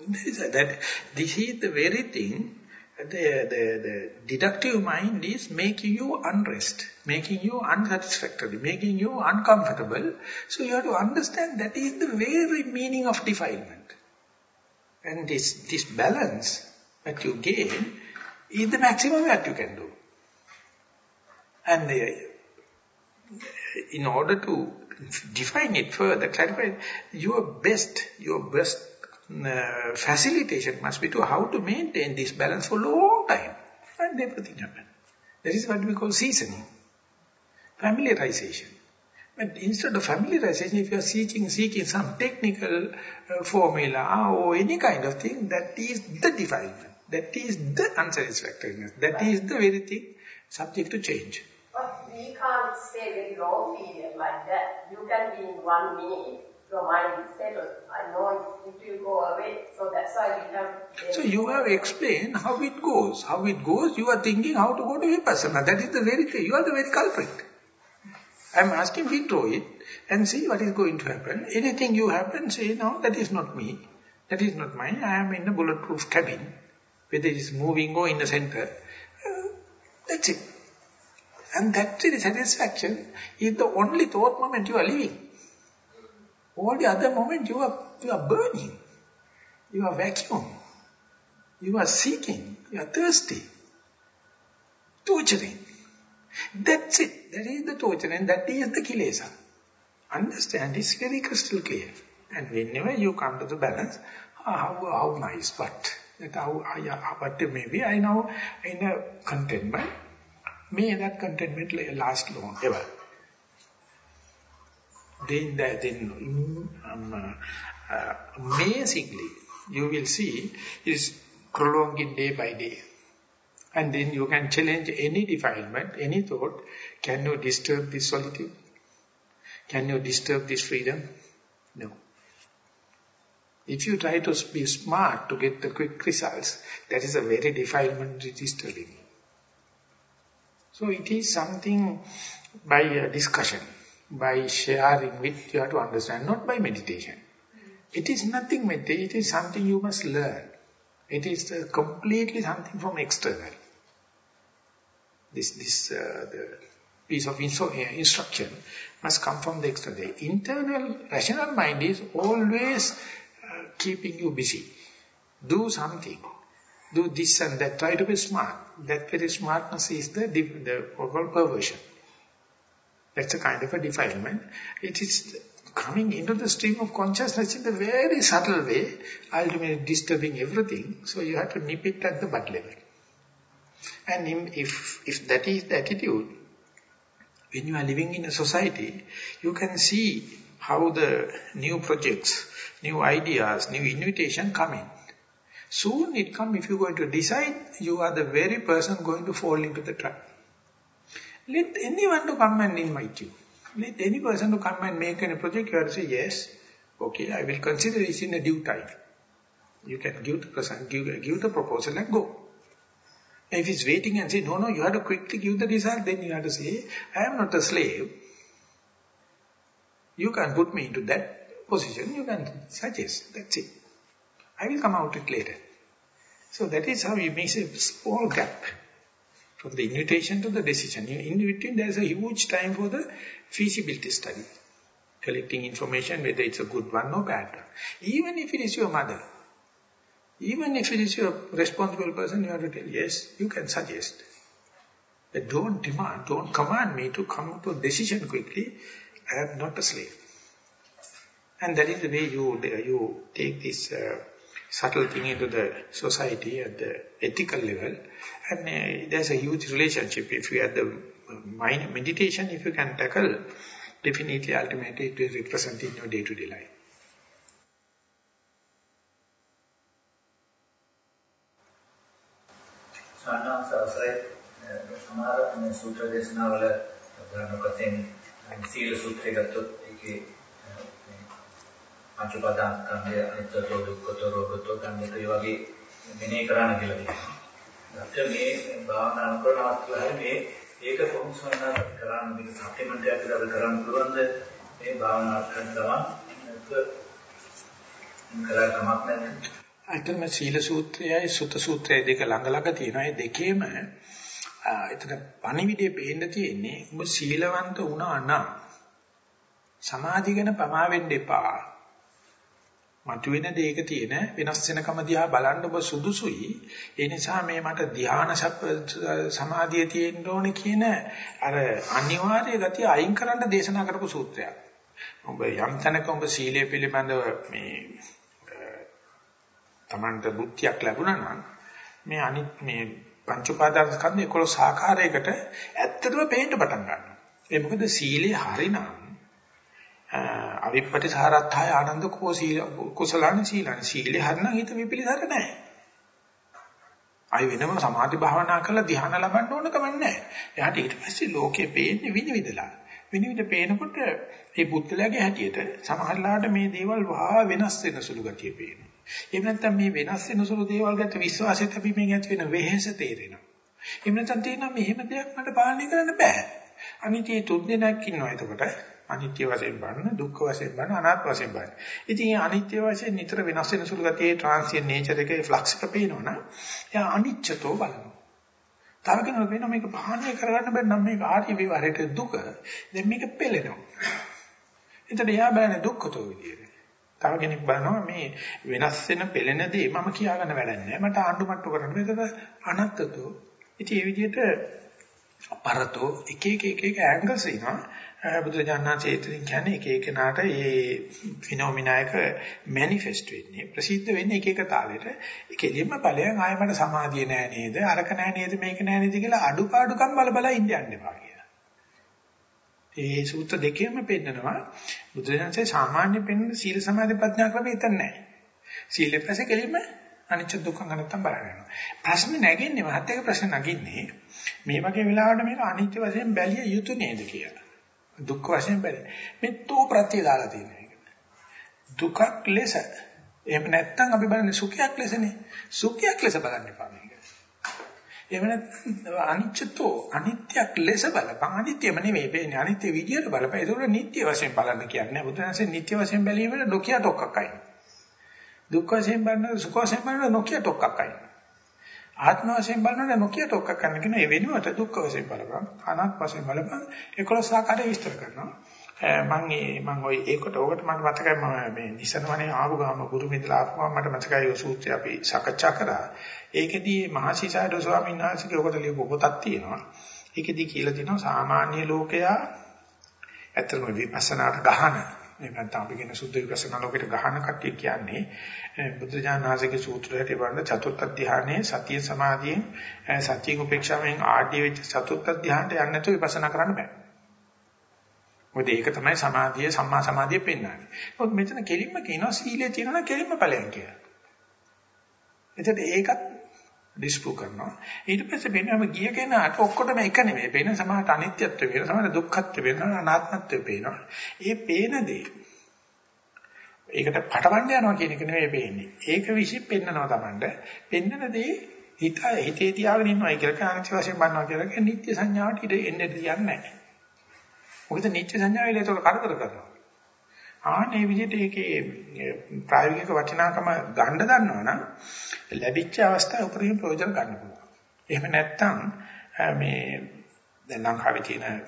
A: that this is the very thing the, the, the deductive mind is making you unrest, making you unsatisfactory, making you uncomfortable. So you have to understand that is the very meaning of defilement. And this, this balance that you gain is the maximum that you can do. And uh, in order to define it further, clarify, it, your best, your best uh, facilitation must be to how to maintain this balance for a long time. And everything happens. That is what we call seasoning, familiarization. But instead of familiarization, if you are seeking, seeking some technical uh, formula or any kind of thing, that is the defilement. That is the unsatisfactoriness. That is the very thing subject to change.
D: But we can't stay very long period like that. You can be in one minute, your mind is settled. I know it, it will go away. So that's why we have...
A: So you have explained how it goes. How it goes, you are thinking how to go to Vipassana. That is the very thing. You are the very culprit. I am asking withdraw it and see what is going to happen. Anything you happen, say, no, that is not me. That is not mine. I am in a bulletproof cabin whether it is moving or in the center. That's it. And that satisfaction is the only thought moment you are living. All the other moment you are, you are burning. You are vacuum. You are seeking. You are thirsty. Torturing. That's it. That is the torture and that is the kilesa. Understand, it's very crystal clear. And whenever you come to the balance, how, how nice, but that how, how, what it may be, I know in a contentment, may that contentment last long, ever. Then, that, then um, uh, amazingly, you will see is prolonging day by day. And then you can challenge any defilement, any thought. Can you disturb this solitude? Can you disturb this freedom? No. If you try to be smart to get the quick results, that is a very defilement disturbing. So it is something by discussion, by sharing with you have to understand, not by meditation. It is nothing meditation, it is something you must learn. It is uh, completely something from external. This, this, uh, the piece of instruction must come from the external. The internal, rational mind is always keeping you busy. Do something. Do this and that. Try to be smart. That very smartness is the, the, perversion. That's a kind of a defilement. It is coming into the stream of consciousness in a very subtle way, ultimately disturbing everything. So you have to nip it at the butt level. And if, if that is the attitude, when you are living in a society, you can see how the new projects, new ideas, new invitation coming. Soon it come, if you're going to decide, you are the very person going to fall into the trap. Let anyone to come and invite you. Let any person to come and make any project, you have to say, yes, okay, I will consider this in a due time. You can give the, person, give, give the proposal and go. if he's waiting and say, no, no, you have to quickly give the result, then you have to say, I am not a slave. You can put me into that position, you can suggest, that's it. I will come out it later. So that is how you make a small gap from the invitation to the decision. In between there is a huge time for the feasibility study. Collecting information whether it's a good one or bad one. Even if it is your mother, even if it is your responsible person, you have to tell, yes, you can suggest. But don't demand, don't command me to come to a decision quickly. I am not a slave. And that is the way you, you take this uh, subtle thing into the society at the ethical level. And uh, there's a huge relationship. If you have the mind meditation, if you can tackle, definitely ultimately it will represent in your day-to-day -day life.
C: සානාංශ අවසරයි සමහර සූත්‍ර දේශනාවල උදාහරණයක් වශයෙන් සීල සූත්‍රය ගත්තොත් ඒකේ පංච උපාදානස්කන්ධය අනිත්‍යතෝ දුක්ඛතෝ රෝගතෝ ගන්නත ඒ වගේ මෙනෙහි කරන්න කියලා තියෙනවා. දැන් මේ භාවනා කරන අවස්ථාවේ මේ ඒක කොහොමද කරන්න මේක සප්ලිමන්ට් එකක් විතර කරන්න පුළුවන්ද මේ භාවනා කරන ගමන් කරා කමක් නැද්ද?
A: අතන සීල සූත්‍රයයි සුත සූත්‍රය දෙක ළඟ ළඟ තියෙනවා. ඒ දෙකේම එතන පණිවිඩය පේන්න තියෙන්නේ ඔබ සීලවන්ත වුණා නම් සමාධි ගැන පමා වෙන්න එපා. මතුවෙන දෙයක තියෙන වෙනස් වෙනකම දිහා බලන්න ඔබ සුදුසුයි. ඒ නිසා මේ මට ධ්‍යාන සමාධිය තියෙන්න ඕනේ කියන අර අනිවාර්ය ගතිය අයින් කරන්න දේශනා කරපු සූත්‍රයක්. ඔබ යම් තැනක ඔබ සීලය පිළිබඳව මේ Tamanට බුද්ධියක් ලැබුණා නම් මේ අනිත් මේ පංච උපාදාන ස්කන්ධ 11 ආකාරයකට ඇත්තටම පේන්න පටන් ගන්නවා. ඒ මොකද සීලේ හරිනම් අවිප්පටි සාරත්ථය ආනන්ද කෝ සීල කුසලාන සීලන සීලේ හරිනම් හිත විපිලිසර නැහැ. අය වෙනම සමාධි භාවනා කරලා ධ්‍යාන ලබන්න ඕන කම නැහැ. එයාට ඊට පස්සේ ලෝකේ පේන්නේ විනිවිදලා. විනිවිද පේනකොට මේ බුද්ධලයාගේ හැටියට සමහරලාට මේ දේවල් වහා වෙනස් වෙන සුළු ගතිය පේනවා. එහෙම නැත්නම් මේ වෙනස් වෙන සුළු දේවල් ගැන විශ්වාසය තිබීමෙන් ඇති වෙන වෙහෙස තේරෙනවා. එහෙම නැත්නම් තේරෙනවා මෙහෙම දෙයක් මට පාලනය කරන්න බෑ. අනිත්‍ය තුන් දෙනෙක් ඉන්නවා එතකොට. අනිත්‍ය වශයෙන් බලන, දුක්ඛ වශයෙන් බලන, අනාත්ම වශයෙන් බලන. ඉතින් මේ අනිත්‍ය වශයෙන් නිතර වෙනස් වෙන සුළු ගතියේ ට්‍රාන්සියන් නේචර් එකේ ෆ්ලක්ස් එක පේනවනම් එයා අනිච්චතෝ බලනවා. තව කෙනෙකුට වෙන මේක පහණය කරගන්න බැරි නම් මේක ආර්ය විවරයට දුක. දැන් මේක පෙළෙනවා. එතකොට එයා බලන්නේ දුක්ඛතෝ විදියට. තව කෙනෙක් බලනවා මේ වෙනස් වෙන පෙළෙන දේ මම කියාගන්න වැඩක් නැහැ. මට ආණ්ඩු මට්ටු කරන්න. මේක අනත්තතෝ. ඉතින් මේ විදිහට පරතෝ එක එක එක එක ඇන්ගල්ස් එනවා. බුදුරජාණන්සේ එතනින් කියන්නේ එක එක නාට ඒ ෆිනොමිනායක මැනිෆෙස්ට් වෙන්නේ ප්‍රසිද්ධ වෙන්නේ එක එක තාලෙට ඒකෙදිම ඵලයන් ආය මට සමාධිය නෑ නේද අරක නෑ නේද මේක නෑ නේද කියලා අඩුපාඩුකම් බල බල ඉන්න යන්න එපා කියලා. ඒ සූත්‍ර දෙකේම පෙන්නනවා බුදුරජාණන්සේ සාමාන්‍ය පෙන්න සීල සමාධි ප්‍රඥා ක්‍රමය එතන නෑ. සීලෙ පස්සේ කෙලින්ම අනිච්ච දුක්ඛ අනත්තම් බලනවා. ප්‍රශ්නේ නැගෙන්නේ මහත් එක ප්‍රශ්න නගින්නේ මේ වගේ වෙලාවට මේක අනිත්‍ය වශයෙන් බැලිය යුතු නේද කියලා. දුක් වශයෙන් බැරි. මේ තෝ ප්‍රත්‍ය දාලා තියෙන එක. දුකක් ලෙස. එහෙම නැත්නම් අපි බලන්නේ සුඛයක් ලෙසනේ. සුඛයක් ලෙස බලන්න එපා මේක. එහෙම නැත්නම් අනිත්‍යතෝ අනිත්‍යක් ලෙස බලපන්. අනිත්‍යම නෙවෙයි වෙන්නේ. අනිත්‍ය විදියට බලපන්. ඒක නිට්ටය වශයෙන් බලන්න කියන්නේ. බුදුහන්සේ නිට්ටය වශයෙන් බැලීමේ නොකිය ටොක්ක්ක් අයින්. දුක් වශයෙන් බලන සුඛ වශයෙන් බලන නොකිය ටොක්ක්ක් අයින්. ආත්ම වශයෙන් බලනකොට නොකිය ටොක්ක කරන්න කියන ඒ වෙනුවට දුක්ඛ වශයෙන් බලපන් අනාත්ම වශයෙන් බලපන් 11 ආකාරය විස්තර කරනවා. මම මේ මම ওই ඒකට ඕකට මට මතකයි මම මේ නිසනවනේ ආපු ගාම ගුරු මිදලා ආපුවම මට මතකයි ඔය සූත්‍රය අපි සාකච්ඡා කරා ඒකෙදී මහසිසාරද ස්වාමීන් වහන්සේගේ ඔකට ලියපු පොතක් තියෙනවා. ඒකෙදී කියලා තියෙනවා සාමාන්‍ය ලෝකයා ඇත්තම විපස්සනාට ගහන එහෙම නැත්නම් අපි කියන සුද්ධ විපස්සනා ලෝකෙට ගහන කට්ටිය කියන්නේ බුද්ධ ඥානසිකේ සූත්‍රයට වඩා චතුර්ථ ධානයේ සතිය සමාධියෙන් සතිය උපේක්ෂාවෙන් ආඩ්‍ය වෙච්ච චතුර්ථ ධානයට යන්නේ නැතුව විපස්සනා කරන්න බෑ. මොකද ඒක තමයි සමාධිය සම්මා සමාධිය පෙන්වන්නේ. මොකද මෙතන කෙලින්ම කියනවා සීලය තියෙනවා කෙලින්ම ඵලයන් කියලා. එතකොට ඒකත් ඩිස්ප්‍රූව් කරනවා. ඊට පස්සේ වෙනම ගිය කෙනාට ඔක්කොටම එක නෙමෙයි. වෙන සමහරට අනිත්‍යත්වය වෙන සමහරට දුක්ඛත්වය වෙන අනාත්මත්වය පේනවා. ඒ පේන දේ ඒකට පටවන්න යනවා කියන එක නෙමෙයි පේන්නේ. ඒක විශ්ි පෙන්නනවා Tamande. පෙන්නන දේ හිත හිතේ තියාගෙන ඉන්නවා කියලා අනිත්‍ය වශයෙන් බලනවා කියලා කියන්නේ නිත්‍ය සංඥාවට ඉඳ එන්නේ තියන්නේ නැහැ. මොකද නිත්‍ය සංඥාවල ඒක කරදර කරනවා. ආනේ විදිහට ඒකේ ප්‍රායෝගික වටිනාකම ගන්න දන්නවනම් ලැබිච්ච අවස්ථාව උපරිම ප්‍රයෝජන ගන්න පුළුවන්. එහෙම නැත්නම් මේ දැන් ලංකාවේ තියෙන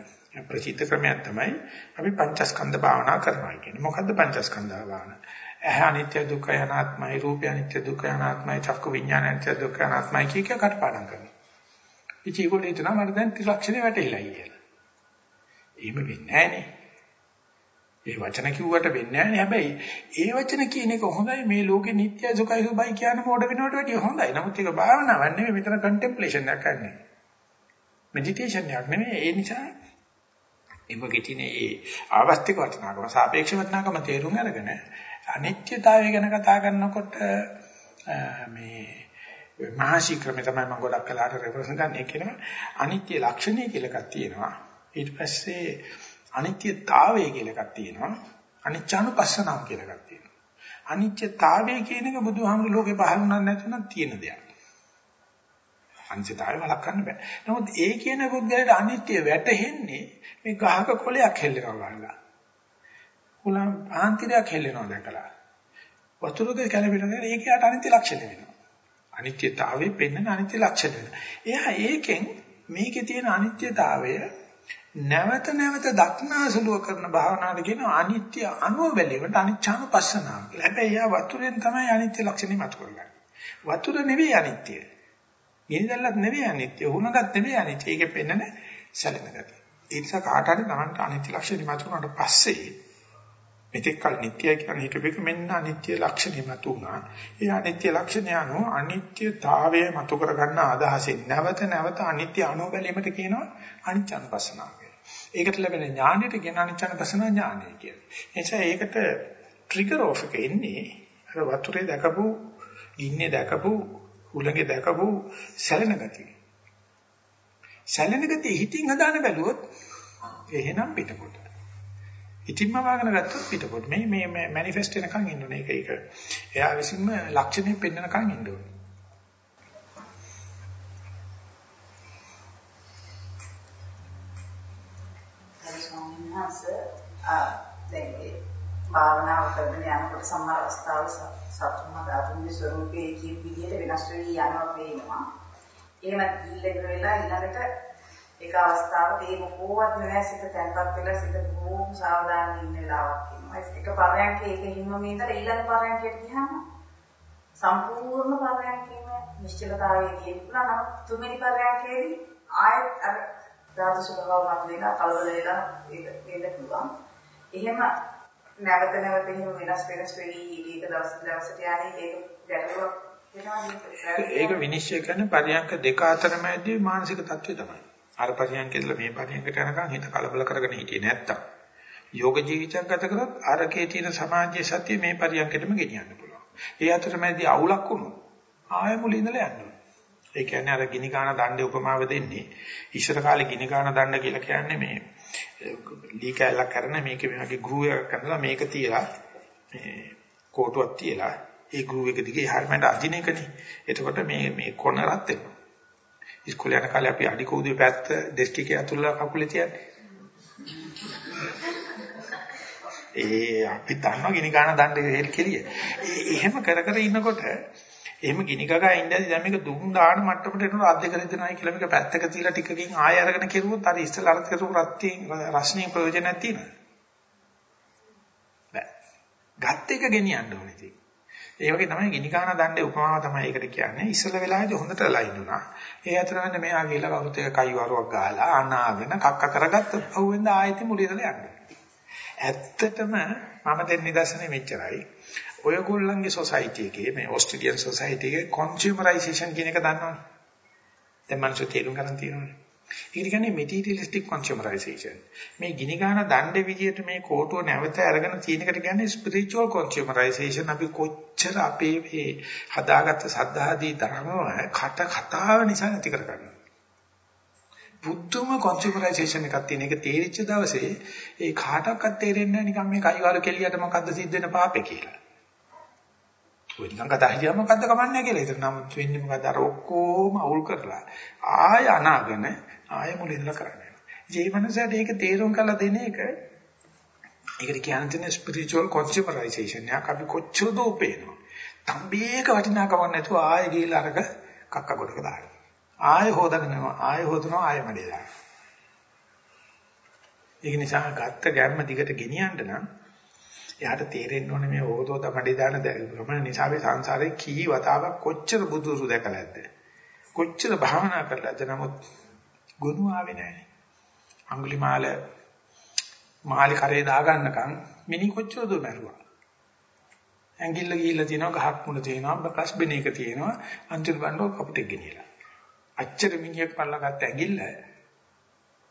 A: ප්‍රචිත ක්‍රමයක් තමයි අපි පංචස්කන්ධ භාවනා කරනවා කියන්නේ. මොකද්ද පංචස්කන්ධ භාවනා? ඇහැ අනිත්‍ය දුක්ඛ අනාත්මයි, රූපය අනිත්‍ය දුක්ඛ අනාත්මයි, චක්කු විඥාන අනිත්‍ය දුක්ඛ අනාත්මයි කිය කිය කටපාඩම් කරනවා. ඉතින් ඒගොල්ලෝ හිතනවා මට දැන් ත්‍රිලක්ෂණේ වැටහිලා කියලා. එහෙම වෙන්නේ නැහැ නේ. ඒ වචන කිව්වට වෙන්නේ නැහැ හැබැයි ඒ වචන කියන එක හොඳයි මේ ලෝකේ නිට්ටය සුඛයි සුබයි කියන මොඩ වෙනවට වැඩිය හොඳයි. නමුත් ඒක භාවනාවක් නෙමෙයි මෙතන කන්ටෙම්ප්ලේෂන් එකක් කරන්නේ. මෙඩිටේෂන් එකක් නෙමෙයි ඒ නිසා එවගේ තියෙන ඒ ආවස්තික වචනාකම සාපේක්ෂ වචනාකම තේරුම් අරගෙන අනිත්‍යතාවය ගැන කතා කරනකොට මේ මහාශී ක්‍රමය තමයි මම ගොඩක් කලාට රෙෆරන්ස් ගන්න ඒ කියනවා අනිත්‍ය ලක්ෂණය කියලා එකක් තියෙනවා. ඊට පස්සේ අනිත්‍යතාවය කියලා එකක් තියෙනවා. අනිච්චානුපස්සනාව කියලා එකක් තියෙනවා. අනිත්‍යතාවය කියන එක බුදුහාමුදුරු ලෝකේ පහළ වුණා නැතුණක් තියෙන දෙයක්. අනිත්‍යතාවය වළක්වන්න බෑ. නමුත් ඒ කියන බුද්ධයට අනිත්‍ය වැටහෙන්නේ මේ ගහක කොලයක් හෙල්ලෙනවා වගේ. උලම් ආන්තිරයක් හෙල්ලෙනවා දැකලා. වතුරක කැළඹෙනවා ඒකයට අනිත්‍ය ලක්ෂණ වෙනවා. අනිත්‍යතාවයේ පෙන්වන අනිත්‍ය ලක්ෂණ වෙනවා. එයා ඒකෙන් මේකේ තියෙන අනිත්‍යතාවය නැවත නැවත දක්නාසලුව කරන භාවනාවට කියන අනිත්‍ය අනුව බැලීමට අනිච්ඡානුපස්සනාව කියලා. හැබැයි යා වතුරෙන් තමයි අනිත්‍ය ලක්ෂණය මත කරගන්නේ. වතුර නෙවෙයි අනිත්‍ය. ගිනිදල්ලත් නෙවෙයි අනිත්‍ය. උණගත් නෙවෙයි අනිත්‍ය. ඒකෙ පෙන්නන සැලෙන ගතිය. ඒ නිසා කාට හරි තමන්ට අනිත්‍ය ලක්ෂණය මත කරනාට පස්සේ මෙතෙක් කල නිට්ටයයි කියන හිතෙක මෙන්න අනිත්‍ය ලක්ෂණය මත උනා. ඒ අනිත්‍ය ලක්ෂණය අනුව අනිත්‍යතාවය මත කරගන්න අදහසින් නැවත නැවත අනිත්‍ය අනුව බැලීමට කියනවා අනිච්චානුපස්සනාව. ඒකට ලැබෙන ඥානෙට කියන අනිච්චානුපස්සනා ඥානය කියලා. එනිසා ඒකට ට්‍රිගර් ඔෆ් එක එන්නේ අර වතුරේ දැකපු, ඉන්නේ දැකපු, උලඟේ දැකපු සැලෙන ගතිය. සැලෙන ගතිය හිතින් හදාන බැලුවොත් එහෙනම් පිටකොට. ඉතින්ම වාගෙන ගත්තොත් පිටකොට. මේ මේ මැනිෆෙස්ට් වෙනකන් ඉන්න ඕනේ. ඒක ඒක. එයා විසින්ම ලක්ෂණය පෙන්වනකන් ඉන්න ඕනේ.
F: දැන් ඒ භාවනාව කරගෙන යනකොට සමහර අවස්ථාවල සතුම ධාතුන්ගේ ස්වરૂපයේ කියන විදිහට වෙනස් වෙවි යනවා පේනවා. එහෙම ඉල්ලක වෙලා ඊළඟට ඒක අවස්ථාවක ඒ මොකෝවත් නැහැ සිත තැන්පත් වෙලා සිත බොහොම සාවධානව ඉන්න වෙලාවක් ඉන්නවා. ඒක පරයන්ක ඒක හිමම ඉඳලා ඊළඟ පරයන්කට ගියාම සම්පූර්ණ පරයන්කේම නිශ්චලතාවයේ කියනවා නම් තුන්වෙනි පරයන්කේදී ආයත් අර ධාතු ස්වභාවයක් වෙලා කලබල වෙලා ඒක වෙන්න පුළුවන්. එහෙම නැවත නැවත එහෙම වෙනස් වෙනස් වෙවි ඒක දවස් දවසට යන්නේ ඒක ගැටලුවක්
A: ඒක විනිශ්චය කරන පරියන්ක දෙක අතර මැදි මානසික தත්ත්වය තමයි. අර පරියන්කෙදලා මේ පරියන්කට යනකම් හිත කලබල කරගෙන හිටියේ නැත්තම් යෝග ජීවිතයක් ගත කරොත් අරකේ තියෙන සමාජයේ සත්‍ය මේ පරියන්කෙටම ගෙනියන්න පුළුවන්. ඒ අතර මැදි අවුලක් වුණොත් ආයෙ මුලින් ඉඳලා යන්න ඕනේ. ඒ කියන්නේ අර ගිනි ගාන දණ්ඩේ උපමාව දෙන්නේ. ඉස්සර කාලේ ගිනි ගාන දණ්ඩ කියලා කියන්නේ මේ ලී කැලක් කරන මේක වගේ ගෲ එකක් කරලා මේක තියලා මේ කෝටුවක් තියලා ඒ ගෲ එක දිගේ හැරමඩ අදින එකනේ. එතකොට මේ මේ කොන රත් වෙනවා. ඉස්කෝලේ යන කාලේ අපි අඩි කෝදුවේ පැත්ත ඩෙස්ක් එකේ අතුල්ලා කකුලේ තියන්නේ. ඒ අපි දන්නවා ගිනි ගාන දණ්ඩේ හේල් කෙලිය. එහෙම කර කර ඉන්නකොට එහෙම ගිනි ගගා ඉඳලා දැන් මේක දුම් දාන මට්ටමට එනවා අධ්‍ය කර දෙනයි කියලා මේක පැත්තක තියලා ටිකකින් ආය අරගෙන කෙරුවොත් අර ඉස්සෙල්ලා අර කරපු රත්තියෙන් රස්නිය ප්‍රයෝජනයක් තියෙනවා. බෑ. ගත් එක ගෙනියන්න ඕනේ ඉතින්. ඒ වගේ තමයි ගිනි ගන්න දණ්ඩේ උපමාව තමයි ඒකට කියන්නේ. ඉස්සෙල්ල වෙලාවේදී හොඳට ලයින්ුණා. ඒ අතරමැද මෙයා ගිහලා කවුරුත් එක කයි වරුවක් ගහලා අනාගෙන කක්ක කරගත්තොත් පහුවෙන්ද ආයෙත් මුලින්දලා යන්නේ. ඇත්තටම මම දෙන්න නිදර්ශනේ මෙච්චරයි. ඔයගොල්ලන්ගේ සොසයිටි එකේ මේ ඕස්ට්‍රේලියන් සොසයිටි එකේ කන්සියුමරයිසේෂන් කියන එක දන්නවනේ. දැන් මනස තේරුම් ගන්න තියෙනවනේ. ඒක කියන්නේ මෙටීරියලිස්ටික් කන්සියුමරයිසේෂන්. මේ ගිනි ගන්න දණ්ඩ විදියට මේ කෝටුව නැවත අරගෙන තියෙන එකට කියන්නේ ස්පිරිචුවල් කන්සියුමරයිසේෂන්. අපි කොච්චර අපේ මේ හදාගත්ත සද්ධාදී ධර්මව කට කතාව නිසා නැති කරගන්නවා. බුද්ධම කන්සියුමරයිසේෂන් එකක් තියෙන එක තේරිච්ච දවසේ ඒ කාටවත් තේරෙන්නේ නැහැ නිකන් මේ කයිවාර කෙලියට මොකද්ද සිද්ධ වෙන පාපේ කියලා. ඔය නිකන් කතා හිතියා මොකද්ද කමන්නේ කියලා. ඒක නම් වෙන්නේ මොකද අර ඔක්කොම අවුල් කරලා ආය අනාගෙන ආය මුලින්දලා කරන්නේ. ජීවනසට ඒක තේරුම් කරලා දෙන එක ඒකට කියන්නේ ස්පිරිචුවල් කන්සියුමරයිසේෂන් එකක් අපි කොච්චර දෝ පේනවා. තම්බේක වටිනාකමක් නැතුව ආය ගිහලා අරක කක්ක කොටක දාන්න. ආය හොදගෙනවා ආය හොදනවා ආය මඩේ දාන්න. ඒක නිසා ගත්ත ගැම්ම දිගට ගෙනියන්න නම් එයාට තේරෙන්න ඕනේ මේ ඕතෝත මඩේ දාන ගමන. නිසා මේ සංසාරේ කී වතාවක් කොච්චර බුදුරු දැකලාද කොච්චර භාවනා කරලාද නමුත් ගුණ ආවේ නැහැ. අඟුලිමාල මාලි කරේ දාගන්නකම් මිනි කොච්චර දෝ මැරුවා? ඇඟිල්ල ගිහිල්ලා තියෙනවා ගහක් මුල තියෙනවා බස් බෙන එක තියෙනවා. අන්තිම බණ්ඩෝ කපුටෙක් ගෙනියලා. අච්චර මිනිහෙක් පල්ලා ගත්ත ඇඟිල්ල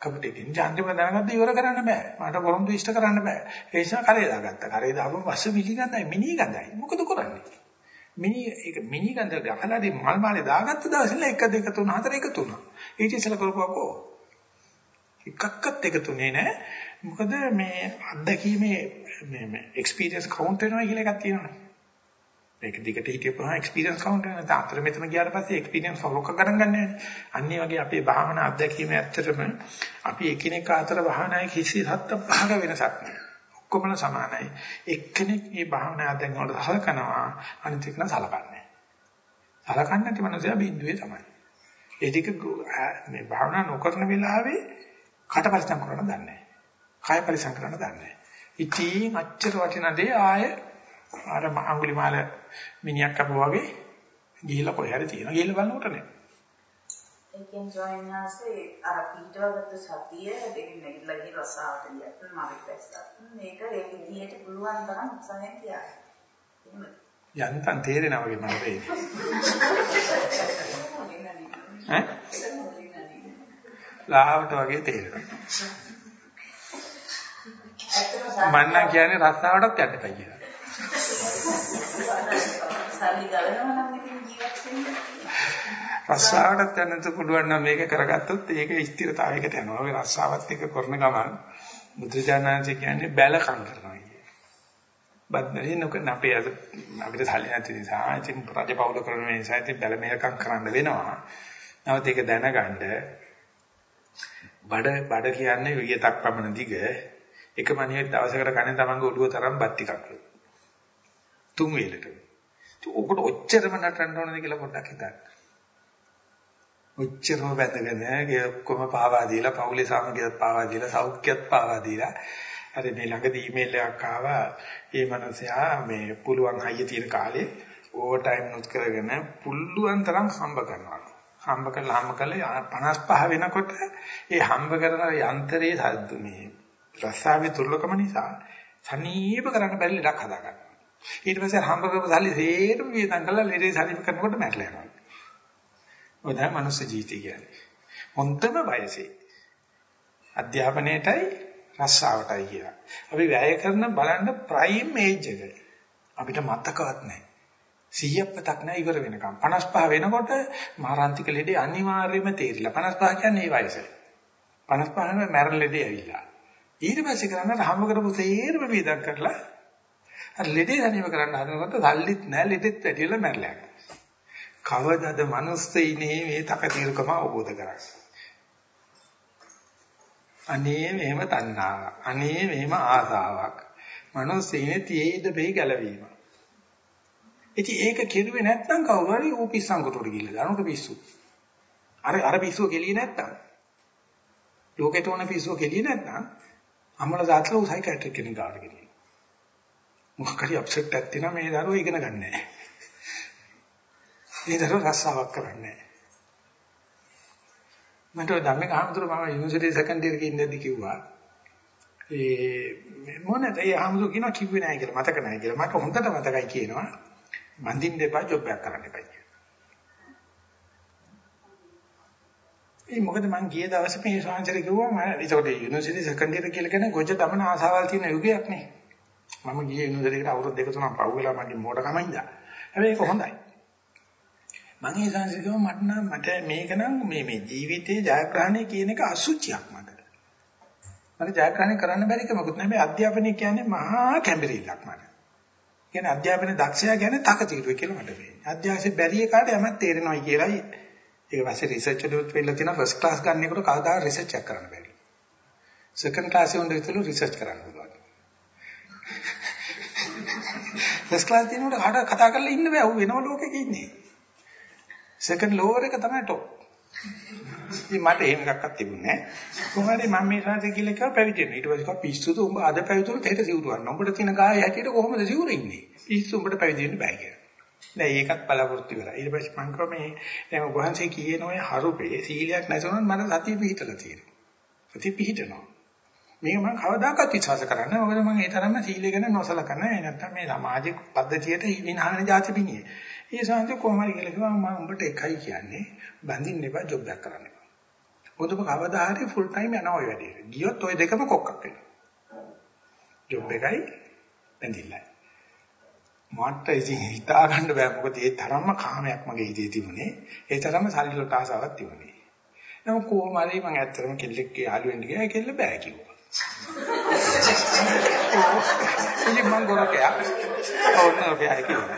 A: කපුටකින් ජාන්තිම දැනගත්ත ඉවර කරන්න බෑ. මට පොරොන්දු ඉෂ්ට කරන්න බෑ. ඒ නිසා කරේ දාගත්තා. කරේ දාපුවම පස්සේ මිලි ගඳයි, මිනි ගඳයි. මොකද කරන්නේ? මිනි ඒක මිනි ගඳ ගහලාදී මල් මාලේ දාගත්ත දවසේ 1 2 3 4 එකතු වුණා. ඊට ඉස්සෙල්ලා කරපුවකෝ එකක්වත් එකතුනේ නෑ. මොකද මේ අත්දැකීමේ මේ මේ එක්ස්පීරියන්ස් කවුන්ට් වෙනවා කියලා එකක් තියෙනවා. මේක දිගට හිටියපුවා එක්ස්පීරියන්ස් කවුන්ට් වෙනවා. දැන් අතර මෙතන ගියාට පස්සේ එක්ස්පීරියන්ස් අවලෝක ගණන් ගන්න නැහැ. අන්න වගේ අපේ භාවනා අත්දැකීම ඇත්තටම අපි එකිනෙක අතර භාවනායේ කිසි හත්ත පහක වෙනසක් නැහැ. ඔක්කොමල සමානයි. එක්කෙනෙක් මේ භාවනා අත්දැකීම් වලට සලකනවා අනිත් එක සලකන්නේ. සලකන්නේ නැති මනුස්සයා බිඳුවේ තමයි. ඒ ටික මේ භාවනා නොකරන වෙලාවේ කට පරිසම් කරන්න දන්නේ නැහැ. කය පරිසම් කරන්න දන්නේ නැහැ. ඉතින් අච්චර වටින දේ ආය අර අඟුලිමාල මිනිහක් අපෝ වගේ ගිහිලා කොහේ හරි තියෙනවා. ගිහිල්ලා බලනකොට නෑ.
F: ඒකෙන් ජොයින් නැසේ අර පීඩවගත්තු සතිය දෙකින් නැගිටලා ගිහ රසාවට ගියත් මාර්ග පැස්සත් මේක ඒ විදිහට පුළුවන් තරම් උත්සාහයෙන් තියාගන්න.
A: යන්තම් තේරෙනවා වගේ මම වෙන්නේ. ඈ? ලාවට වගේ තේරෙනවා. මන්නම් කියන්නේ රස්සාවටත් යන්න එපා කියලා.
F: සල්ලි ගලනවා නම් ඉතින් ජීවත් වෙන්න.
A: රස්සාවටත් යන්නත් පුළුවන් නම් මේක කරගත්තොත් ඒක ස්ථිරතාවයකට යනවා. ඔය රස්සාවත් එක්ක කරන ගමන් බුදුජානනාංශ කියන්නේ බැලකම් කරනවා කියන්නේ. බද්දේ නොකන අපේ අද අපිට සල්ලි නැති නිසා ඉතින් රජපෞල කරන නිසා ඉතින් බැල මෙහෙකම් කරන්න වෙනවා. නමුත් ඒක දැනගන්න බඩ බඩ කියන්නේ වියතක් පමණ දිග එක මණියෙක් දවසකට කන්නේ තමන්ගේ ඔළුව තරම් බත් ටිකක් තුන් වේලට. ඔකට ඔච්චරම නටන්න ඕනද කියලා පොඩ්ඩක් හිතන්න. ඔච්චරම වැදගෙන ඒ ඔක්කොම පාවා දීලා පවුලේ සාමගියත් පාවා දීලා සෞඛ්‍යත් පාවා දීලා. අර මේ ළඟදී ඊමේල් එකක් ආවා. ඒ මනුස්සයා මේ පුළුවන් හයිය තියෙන කාලේ ඕවර් ටයිම් නුත් කරගෙන පුළුවන් තරම් හම්බ කරනවා. හම්බ කරලා හම්බ කරලා 55 වෙනකොට ඒ හම්බ කරන යන්ත්‍රයේ සද්ද මේ රස්සාවේ දුර්ලභම නිසා සනීප කරන්න බැරි ලඩක් හදා ගන්නවා ඊට පස්සේ හම්බ කරපු සල්ලි සේරම වියදම් කරලා ලෙඩේ සනීප කරනකොට මැරලා යනවා ඔය තමයි මනුස්ස ජීවිතය කියන්නේ. හොන්තම වයසේ. අධ්‍යාපනයේටයි රස්සාවටයි කියලා. අපි වැය කරන බලන්න ප්‍රයිම් ඒජ් එක. අපිට මතකවත් නැහැ. 100ක් නැහැ ඉවර වෙනකම්. 55 වෙනකොට මාරාන්තික ලෙඩේ අනිවාර්යයෙන්ම තේරිලා. 55 කියන්නේ ඒ වයස. 55 වෙනකොට මැරෙන ලෙඩේ ඇවිල්ලා. ඊට පස්සේ කරන්නේ හම්බ කරපු තේරම වේදක් කරලා අර ලෙඩේ දැනීම කරන්න හදනකොට සල්ලිත් නැහැ ලෙඩෙත් වැඩිලා මැරලා යනවා. කවදද මිනිස්සෙයිනේ මේ තකතිරකම අවබෝධ කරගන්නේ. අනේ මෙහෙම තණ්හාවක්. අනේ මෙහෙම ආසාවක්. මිනිස්සෙයිනේ තියේද බෙහි ගැලවීම. ඉතින් ඒක කෙරුවේ නැත්නම් කවුරු හරි ඌ පිස්සන්කොටට ගිහලා දානකොට පිස්සු. අර අර පිස්සුව කෙලියේ නැත්නම් ලෝකෙට ඕන පිස්සුව කෙලියේ නැත්නම් අම්මලා දාතලා ඌ සයිකියාට්‍රික් කෙනෙක් ගාවට ගෙනියන. මොකක් හරි අප්සෙට් එකක් තියෙනවා මේ දරුවෝ ඉගෙන ගන්න නැහැ. ඒ දරුවෝ රස්සාවක් කරන්නේ නැහැ. මට ඔය ධම්මික ආමතුරු මම යුනිවර්සිටි සෙකන්ඩ් ඉයර් එකේ ඉඳද්දි කිව්වා. ඒ මොනද ඒ ආමතුරු කියනවා කිව්වේ නැහැ කියලා මතක නැහැ කියලා. මට හොඳට මතකයි කියනවා. බඳින්න එපා ජොබ් එකක් කරන්න එපා කියලා. ඒ මොකද මං ගිය දවසේ මේ ශාන්සරේ කිව්වා මම ඒකට යුනිවර්සිටි සෙකන්ඩ් ඉයර් කියලා කියන ගොජ දමන ආසාවල් තියෙන යුගයක් නේ. මම ගියේ යුනිවර්සිටි එකට අවුරුදු දෙක තුනක් පහු වෙලා මගේ මෝඩකම ඉඳලා. හැබැයි ඒක හොඳයි. මම ඒ සංසිකව මට නම් මට මේක නම් මේ මේ ජීවිතයේ ජයග්‍රහණය කියන එක අසුචියක් මට. මට ජයග්‍රහණය කරන්න බැරි කමකුත් නැහැ. මේ අධ්‍යාපනය කියන්නේ මහා කැඹිරිල්ලක් මට. කියන්නේ අධ්‍යාපන දක්ෂයා කියන්නේ තකතිරුවේ කියලා මට වෙන්නේ. අධ්‍යාපනයේ බැරි එකාට යමක් තේරෙනවයි කියලායි. ඒක පස්සේ රිසර්ච් වලට වෙලා තියෙන ෆස්ට් ක්ලාස් ගන්න එකට කවදා රිසර්ච් එකක් කරන්න බැරි. සෙකන්ඩ් ක්ලාස් එකේ උන්ට විතර රිසර්ච් කරන්න පුළුවන්. ෆස්ට් ක්ලාස් දිනුවට කතා කරලා ඉන්න බෑ. ඌ වෙනම ලෝකෙක ඉන්නේ. සෙකන්ඩ් ලෝවර් එක තමයි টොප්. ඉතින් මට එහෙම එකක්වත් තිබුණේ නැහැ. කොහොමද මම මේ ශාස්ත්‍රය කියලා කිව්වා පැවිදි වෙන්න. ඊට පස්සේ කිව්වා පිස්සුද උඹ අද පැවිදුනොත් හෙට සිවුරවන්න. උඹට තියෙන කාය හැටියට කොහොමද සිවුර ඉන්නේ? පිස්සු උඹට පැවිදි වෙන්න බෑ කියලා. දැන් ඒකත් බලාපොරොත්තු වෙලා. ඊට පස්සේ මම කිව්වා මේ දැන් ඔබවහන්සේ කියන ඔය හරුපේ සීලයක් නැතුනොත් මට සතිය පිහිටලා තියෙනවා. සතිය පිහිටනවා. මේක මම කවදාකවත් විශ්වාස කරන්නේ නැහැ. මොකද මම ඒ තරම්ම සීලය ගැන නොසලකන. ඒ නැත්තම් මේ සමාජික පද්ධතියට විනාහන જાති බිනියේ. ඒ සංජය කොහමද කියලා කිව්වා මම උඹට එකයි කියන්නේ බඳින්න එපා ජොබ් එකක් කරන්න එපා. මොකද ඔබ කවදා හරි ෆුල් ටයිම් යනවා ඔය වැඩේට. ගියොත් ඔය දෙකම කොක්කක් වෙනවා. ජොබ් එකයි බඳින්නයි. මට ඉතින් හිතා ගන්න බෑ මොකද ඒ තරම්ම කාමයක් මගේ හිතේ තිබුණේ. ඒ තරම්ම සල්ලි වලට ආසාවක් තිබුණේ. නමුත් කොහොම හරි මම ඇත්තටම කෙල්ලෙක්ගේ යාළුවෙන් ගියා කෙල්ල බෑ කිව්වා. ඉතින් මං ගොරකයා. ඔව් නෑ කිව්වා.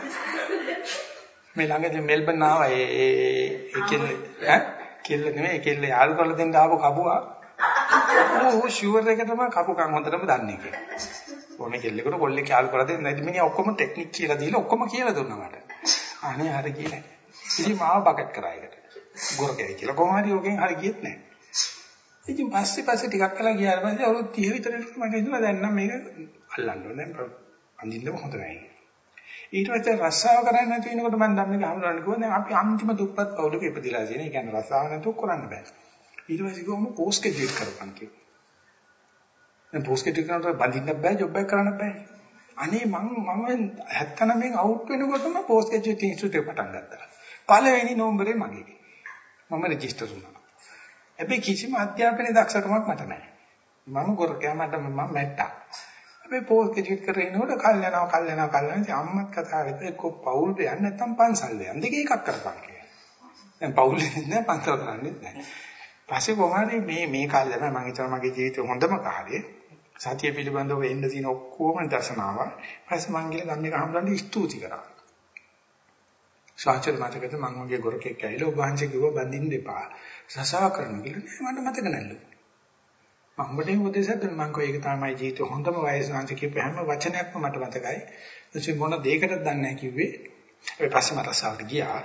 A: මේ ළඟදී මෙල්බන් ආවා ඒ ඒ කෙල්ල ඈ කෙල්ල නෙමෙයි කෙල්ල යාළු කරලා දෙන්න ආපු කපුවා. ඌ ෂුවර් එක තමයි කපුකම් හොඳටම දන්නේ කියලා. ඕනේ කෙල්ලෙකුට කොල්ලෙක් යාළු කරලා දෙන්න නැති මිනිහා ඔක්කොම ටෙක්නික් කියලා දීලා ඔක්කොම කියලා දුන්නා මට. අනේ හරි කියලා. ඉතින් මාව බකට් කරා ඒකට. ගොරකයි කියලා කොහොම හරි ඔකෙන් හරි ගියෙත් නැහැ. ඉතින් පස්සේ පස්සේ ටිකක් කළා ගියාට පස්සේ අවුරුදු 30 විතර මට හිතුණා දැන් නම් මේක අල්ලන්න ඕනේ. දැන් අඳින්නම හොඳ නැහැ. ඊට පස්සේ රස්සාව කරන්නේ නැති වෙනකොට මම ධම්මික හමුරන්න කිව්වා දැන් අපි අන්තිම දුප්පත් පවුලක ඉපදිලා තියෙන. ඒ කියන්නේ රස්සාව නැතුව කරන්න බෑ. ඊට පස්සේ ගොම පෝස්ට් ග්‍රැජුවේට් කරපන් කිව්වා. දැන් පෝස්ට් ග්‍රැජුවේට් කරනකොට බඳින්න බෑ ජොබ් එකක් කරන්න බෑ. අනේ මම මම 79 අවුට් වෙනකොටම පෝස්ට් ග්‍රැජුවේට් ඉන්ස්ටිටියුට් එක පටන් ගත්තා. පළවෙනි නෝම්බරේ මගේ. මම රෙජිස්ටර් වුණා. හැබැයි කිසිම අධ්‍යාපනයේ දක්ෂකමක් මට නැහැ. මම ගොරකයා මට මම මැට්ටා. හැබැයි පෝස්ට් ග්‍රැජුවේට් කරගෙන ඉනකොට කල් යනවා කල් යනවා කල් යනවා ඉතින් අම්මත් කතා කරලා එක්ක පවුල් දෙයක් නැත්තම් පන්සල් දෙයක්. දෙකේ එකක් කරපන් කියලා. දැන් පවුල් දෙන්නේ නැහැ පන්සල් කරන්නේ නැහැ. පස්සේ කොහොමද මේ මේ කාලේ තමයි මම හිතනවා මගේ ජීවිතේ හොඳම කාලේ. සතිය පිළිබඳව එන්න තියෙන ඔක්කොම දර්ශනාව. පස්සේ මං ගිහලා ධම්මික හම්බුනට ස්තුති කරා. සාචර මතකද මං වගේ ගොරකෙක් ඇවිල්ලා ඔබ වහන්සේ කිව්වා බඳින්න එපා. සසාව කරන්න කියලා නෑ මට මතක නැල්ලු. මම උඹට උපදේශයක් දුන්නා මං කෝ ඒක තමයි ජීවිතේ හොඳම වයස අන්ත කියපු හැම වචනයක්ම මට මතකයි. එතකොට මොන දෙයකටද දන්නේ නැහැ කිව්වේ. ඒ පස්සේ මට රසාවට ගියා.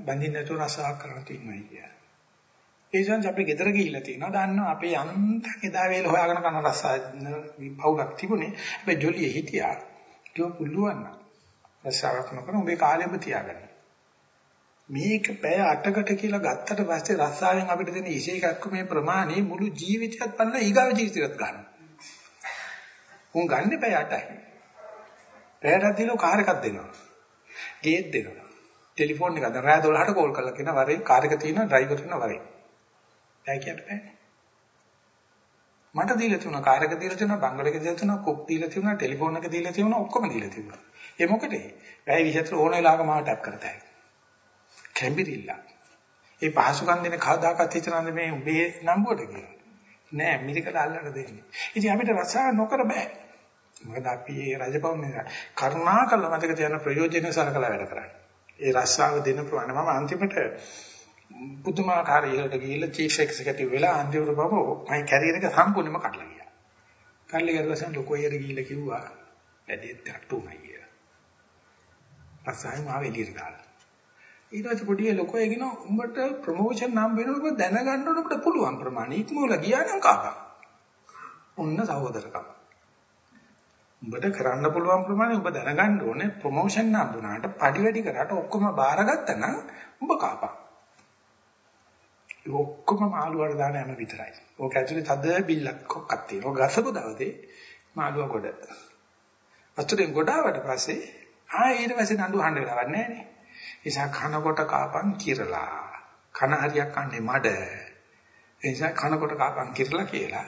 A: බඳින්න නැතුව රසාව කරන්න තියෙනවා කියලා. ඒ නිසා අපි ගෙදර ගිහිල්ලා තියෙනවා. දන්නවා අපේ අන්තක් එදා වේල හොයාගෙන කන රසාව පවුලක් තිබුණේ. හැබැයි ජොලියේ හිටියා. ඒක පුළුවන් නම් රසාවක් නොකර උඹේ කාලෙම තියාගන්න. මේක පැය 8කට කියලා ගත්තට පස්සේ රස්සාවෙන් අපිට දෙන ඉසේකක්ක මේ ප්‍රමාණය මුළු ජීවිතයත් පන්න ඊගාව ජීවිතයත් ගන්න. උන් ගන්න පැය 8යි. පැයට දිනු කාර් එකක් දෙනවා. ගේට් දෙනවා. ටෙලිෆෝන් එකක් දැන් රෑ 12ට කෝල් කරලා කියන වරේ කාර් එක තියෙනවා ඩ්‍රයිවර් කරන වරේ. බෑ කියන්න බෑ. මට දීලා තුන කාර් එක දීලා තුන බංගල එක දීලා තුන කොක් දීලා තුන ටෙලිෆෝන් එක දීලා තුන ඔක්කොම දීලා තුන. ඒ මොකද? වැය 24 ඕන වෙලාවක මාව ටැප් කරතයි. කැම්බිරිල්ල. ඒ පහසුකම් දෙන කවදාකවත් හිතනද මේ උඹේ නම්බුවට කියලා. නෑ මිරිකල අල්ලන්න දෙන්නේ. ඉතින් අපිට රසාව නොකර බෑ. මොකද අපි මේ රජපෞන් නිසා කරුණාකර මතක තියාගන්න ප්‍රයෝජන සලකලා වැඩ කරන්නේ. ඒ රසාව දෙන ප්‍රමාණය මම අන්තිමට පුදුමාකාර ඉහළට ගිහිල්ලා චීෆ් එක්සිකියුටිව් වෙලා අන්තිමට බබ මගේ කැරියර් එක සම්පූර්ණයෙන්ම කඩලා ගියා. කඩලා ගියලා ලොකෝ එකට ගිහිල්ලා කිව්වා වැඩේත් තට්ටුමයි කියලා. රසායම ආව එළියට දාලා. ඊට පස්සේ පොඩි ලොකෝ එගෙන උඹට ප්‍රොමෝෂන් නම් වෙනකොට දැනගන්න ඕන ඔබට පුළුවන් ප්‍රමාණය ඉක්මවලා ගියා නම් කාපා. ඔන්න සහෝදරකම. උඹට කරන්න පුළුවන් ප්‍රමාණය ඔබ දැනගන්න ඕනේ ප්‍රොමෝෂන් නම් දුනාට පඩි වැඩි කරාට ඔක්කොම බාරගත්තා නම් උඹ කාපා. ඔක්කොම මාළුවට දාන යම විතරයි. ඕක ඇතුලේ තද බිල්ලක් කොක්කක් තියෙනවා. ගසපු දවසේ මාළුවා ගොඩ. වතුරෙන් ගොඩාවට පස්සේ ආ ඊට පස්සේ නඩු අහන්න වෙලාවක් නැහැ නේ. නිසා කනකොට කාපන් කිරලා. කන හරියක් කන්නේ මඩ. ඒ නිසා කනකොට කාපන් කිරලා කියලා.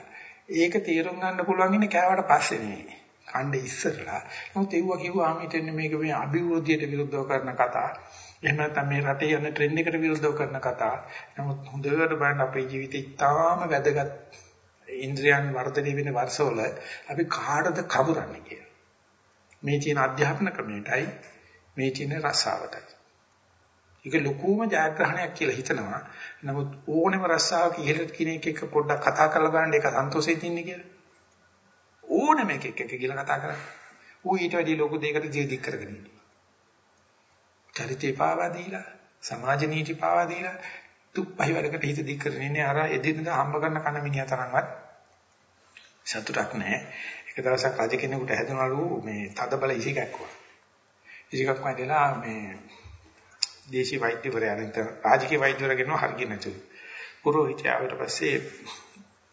A: ඒක තීරුම් ගන්න පුළුවන් ඉන්නේ කෑවට පස්සේ නෙවෙයි. කණ්ඩේ ඉස්සරලා. නමුත් ඒව කිව්වාම හිතන්නේ මේක මේ අභිවෘද්ධියට විරුද්ධව කරන කතා. එහෙම නැත්නම් මේ රටේ යන ට්‍රෙන්ඩ් එකට විරුද්ධව කරන කතා. නමුත් හොඳට බලන්න අපේ ජීවිතේ ඉතාම වැදගත් ඉන්ද්‍රියන් වර්ධනය වෙන වර්ෂවල අපි කාටද කවුරන්නේ කියලා. මේ තියෙන අධ්‍යාපන ක්‍රමයටයි මේ තියෙන රසාවටයි. ඒක ලොකුම ජයග්‍රහණයක් කියලා හිතනවා. නමුත් ඕනෙම රස්සාවක ඉහළට කෙනෙක් එක්ක පොඩ්ඩක් කතා කරලා බලන්න ඒක සන්තෝෂෙත් ඉන්නේ කියලා. ඕනෙම එකෙක් එක්ක කියලා කතා කරන්නේ. ඌ ඊට වැඩි ලොකු දෙයකට ජීවිත කරගෙන ඉන්නේ. චරිතේ පාවා දීලා, සමාජ නීති පාවා දීලා තුප්පහි වැඩකට හිත දික් කරගෙන ඉන්නේ අර එදිනදා හම්බ කරන කන මිනිහා තරම්වත් සතුටක් නැහැ. එක දවසක් රජ කෙනෙකුට හැදුනලු මේ තදබල ඉසිකක්කුවා. ඉසිකක් වයිදලා මේ දේශීය වෛද්‍යවරයා නැත්නම් රාජකීය වෛද්‍යවරයා කියනවා හරිය නැතුළු. පුරෝහිතයාට පස්සේ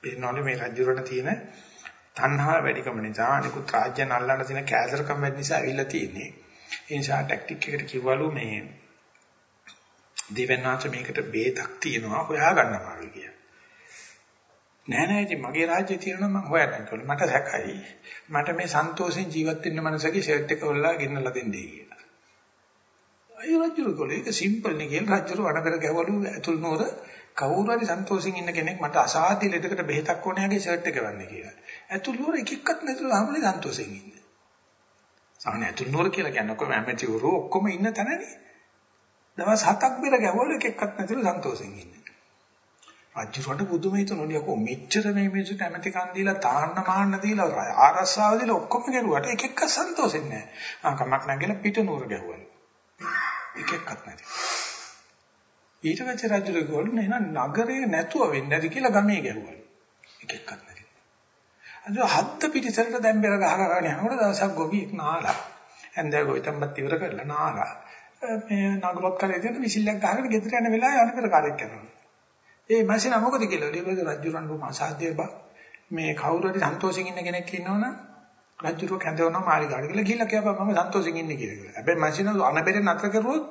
A: පේනවලු මේ රජුරණ තියෙන තණ්හා වැඩිකම නිසා අනිකුත් රාජ්‍යයන් අල්ලන්න තියෙන කෑදරකම වැඩි නිසා ඇවිල්ලා තියෙන්නේ. ඒ නිසා ටැක්ටික් එකට කිව්වලු මේ දෙවන්නාච මේකට බේතක් තියෙනවා හොයා ගන්න අමාරුයි කියලා. නෑ නෑ ඉතින් මගේ රාජ්‍යය තියෙනවා මම හොයන්න කියලා. මට සැකයි. මට මේ සන්තෝෂෙන් ජීවත් වෙන්න මනසකේ ෂර්ට් එක වල්ලා ගෙන්නලා දෙන්නේ කියලා. අය රජුරු කොලේ ඒක සිම්පල් නේ කියලා රජුරු වඩකර ගැවලු ඇතුල් නෝර කවුරු හරි සන්තෝෂෙන් ඉන්න කෙනෙක් මට අසාධ්‍ය ලෙඩකට බෙහෙතක් ඕනේ යගේ ෂර්ට් එක ගන්න කියලා. ඇතුල් නෝර එක එක්කත් නැතුව ආමනේ සන්තෝෂෙන් ඉන්නේ. සාහනේ ඇතුල් නෝර කියලා කියන්නේ ඔක්කොම ඇමතිවරු ඔක්කොම ඉන්න තැනනේ. දවස් හතක් බෙර ගැවවල එක එක්කත් නැතුව සන්තෝෂෙන් ඉන්නේ. අජිරට පුදුම හිතනෝනේ කො මෙච්චර මේ මිනිස්සුන්ට ඇමති කන් දීලා තාන්න මාන්න දීලා ආරස්සාව දීලා ඔක්කොම ගැරුවට එක එක්ක සන්තෝෂෙන්නේ නැහැ. ආ කමක් නැගලා පිට නూరు ගැහුවලු. එක එක්කත් නැති. ඊට පස්සේ රජුර ගෝල් නේන නගරේ නැතුව වෙන්නේ නැති කියලා ගමේ ගැහුවා. එක එකක් නැති. අද හත්ත පිටිසරට දැන් බෙර ගහ ගන්න යනකොට දවසක් ගොවියෙක් නාලා. හන්දෑ ගොවිතම්පත් ඉවර කරලා නාලා. මේ නගරොත් කරේ දෙන විසිල්ලක් ගහගෙන ගෙදර යන වෙලාවේ අනිතර කාර්යයක් කරනවා. ඒ මැෂින මොකද කියලා ඊට රජුරන් බොම අසාධ්‍ය බා මේ කවුරු හරි සන්තෝෂෙන් ඉන්න කෙනෙක් ඉන්නවනම් රජුරෝ කැඳවනවා මාලිගාවට කියලා ගිහිල්ලා කියපන් මම සන්තෝෂෙන් ඉන්නේ කියලා. හැබැයි මැෂින අනබෙර නතර කරුවොත්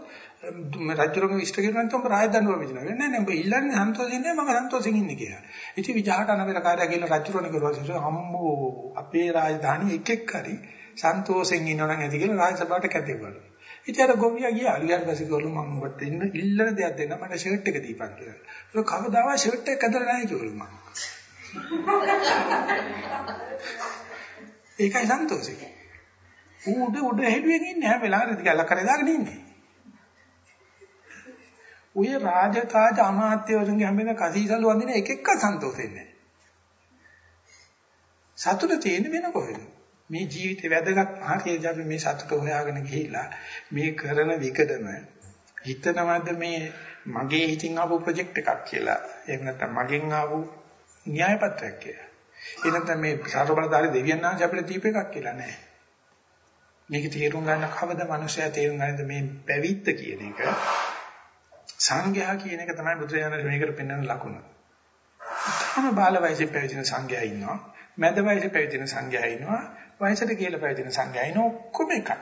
A: රජුරෝගේ ඉෂ්ට කෙරුවා නැත්නම් රාය දඬුවම විදිනවා. නෑ නෑ ඔබ ඉල්ලන්නේ සන්තෝෂෙන් නෑ මම සන්තෝෂෙන් ඉන්නේ කියලා. ඉතින් විජහට අනබෙර කාර්යය කියලා රජුරෝනේ කරුවා අම්මෝ අපේ රාජධානි එකෙක් හරි සන්තෝෂෙන් ඉන්නවනම් ඇති කියලා රාජ සභාවට කැඳෙවලු. ඉතින් අර ගොවියා ගියා අලියන් පස්සේ ගොල්ලෝ මම ඔබට ඉන්න ඉල්ලන දෙයක් දෙන්න මට ෂර්ට් එක දීපන් කියලා. ඒක කවදාවත් ෂර්ට් එක ඇදලා නැහැ කිව්වලු මම. ඒකයි සන්තෝෂේ. උඩ උඩ හෙළුවෙන් ඉන්නේ හැම වෙලාවෙම ගැල කරේ දාගෙන ඉන්නේ. ඔය රාජකාජ අමාත්‍යවරුන්ගේ හැමෙන කසීසලු වඳින එක එක සන්තෝෂෙන්නේ නැහැ. සතුට තියෙන්නේ වෙන කොහෙද? මේ ජීවිතේ වැදගත් ආකේජ අපි මේ සතුට හොයාගෙන ගිහිල්ලා මේ කරන විකඩම හිතනවද මේ මගේ හිතින් ආපු ප්‍රොජෙක්ට් එකක් කියලා එහෙම නැත්නම් මගෙන් ආපු න්‍යාය පත්‍රයක් කියලා ඒ නැත්නම් මේ සර්වබලධාරී දෙවියන් වහන්සේ අපිට දීප එකක් කියලා නෑ මේක තේරුම් ගන්න කවද මනුෂයා තේරුම් ගන්නද මේ පැවිද්ද කියන එක සංඝයා කියන එක තමයි බුදුරජාණන් මේකට පෙන්වන ලකුණ. තම බාල වයසේ පැවිදින සංඝයා ඉන්නවා. මැද වයසේ පැවිදින සංඝයා ඉන්නවා. වයසට කියලා පැවිදින සංඝයා ඉන්න ඔක්කොම එකයි.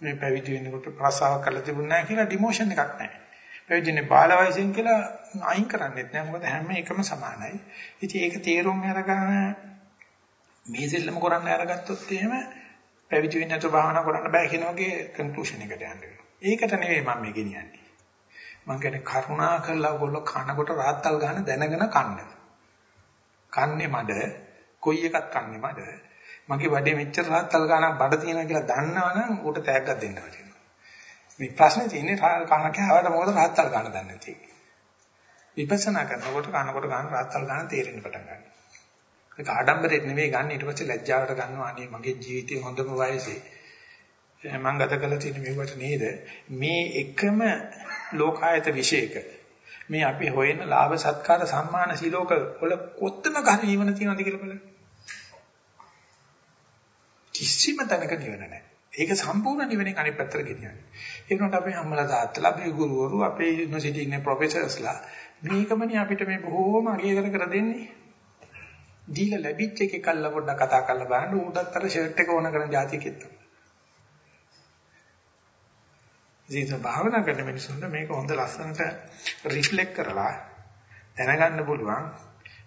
A: මේ පැවිදි වෙනකොට ප්‍රසාව කරලා තිබුණ නැහැ කියලා ඩිමෝෂන් එකක් නැහැ. පැවිදිනේ බාල වයසෙන් කියලා අයින් කරන්නේත් නැහැ. මොකද හැම එකම සමානයි. ඉතින් ඒක තේරුම් අරගෙන මේ දෙල්ලම කරන්න අරගත්තොත් එහෙම පැවිදි වෙන්න නැතුව භාවනා කරන්න බෑ කියන වගේ කන්ක්ලූෂන් එකට යන්න වෙනවා. ඒකට නෙවෙයි මම මේ ගෙනියන්නේ. මම කියන්නේ කරුණා කරලා ඔයගොල්ලෝ කනකොට රාත්තල් ගන්න දැනගෙන කන්න. කන්නේ මඩ කොයි එකක් කන්නේ මඩ මගේ වැඩේ මෙච්චර රාත්තල් ගානක් බඩ තියෙනවා කියලා දන්නවනම් ඌට තෑග්ගක් දෙන්න වෙනවා. මේ ප්‍රශ්නේ තියෙන්නේ කන කෑවට මොකද රාත්තල් ගාන දන්නේ නැති. විපස්සනා කරනකොට කනකොට ගන්න රාත්තල් ගාන තේරෙන්න පටන් ගන්නවා. ඒක ආඩම්බරෙත් නෙවෙයි ගන්න ඊට පස්සේ ලැජ්ජාවට ගන්නවා අනේ මගේ ජීවිතේ හොඳම වයසේ මම ගත කළ තියෙන මේවට නේද මේ එකම ලෝකායත විශේෂක මේ අපි හොයන ලාභ සත්කාර සම්මාන සිලෝක වල කොත්තම ගන්න ජීවන තියෙනවද කියලා බලන්න කිසිම තැනක නිවන නැහැ. ඒක සම්පූර්ණ නිවනේ අනිත් පැත්තට ගෙනියන්නේ. ඒක උනට අපේ අම්මලා තාත්තලා අපේ ගුරුවරු අපේ යුනිවර්සිටි ඉන්නේ ප්‍රොෆෙසර්ස්ලා මේකමනේ අපිට මේ බොහෝම අගය කර කර දෙන්නේ. දීලා ලැබිච්ච එකේ කල්ලා පොඩ්ඩක් කතා කරලා බලන්න ඌටත් අර ෂර්ට් එක ඕන කරන જાතියෙත් තමයි. ඉතින් භාවනා කරන මිනිස්සුන්ට මේක හොඳ ලස්සනට රිෆ්ලෙක්ට් කරලා දැනගන්න පුළුවන්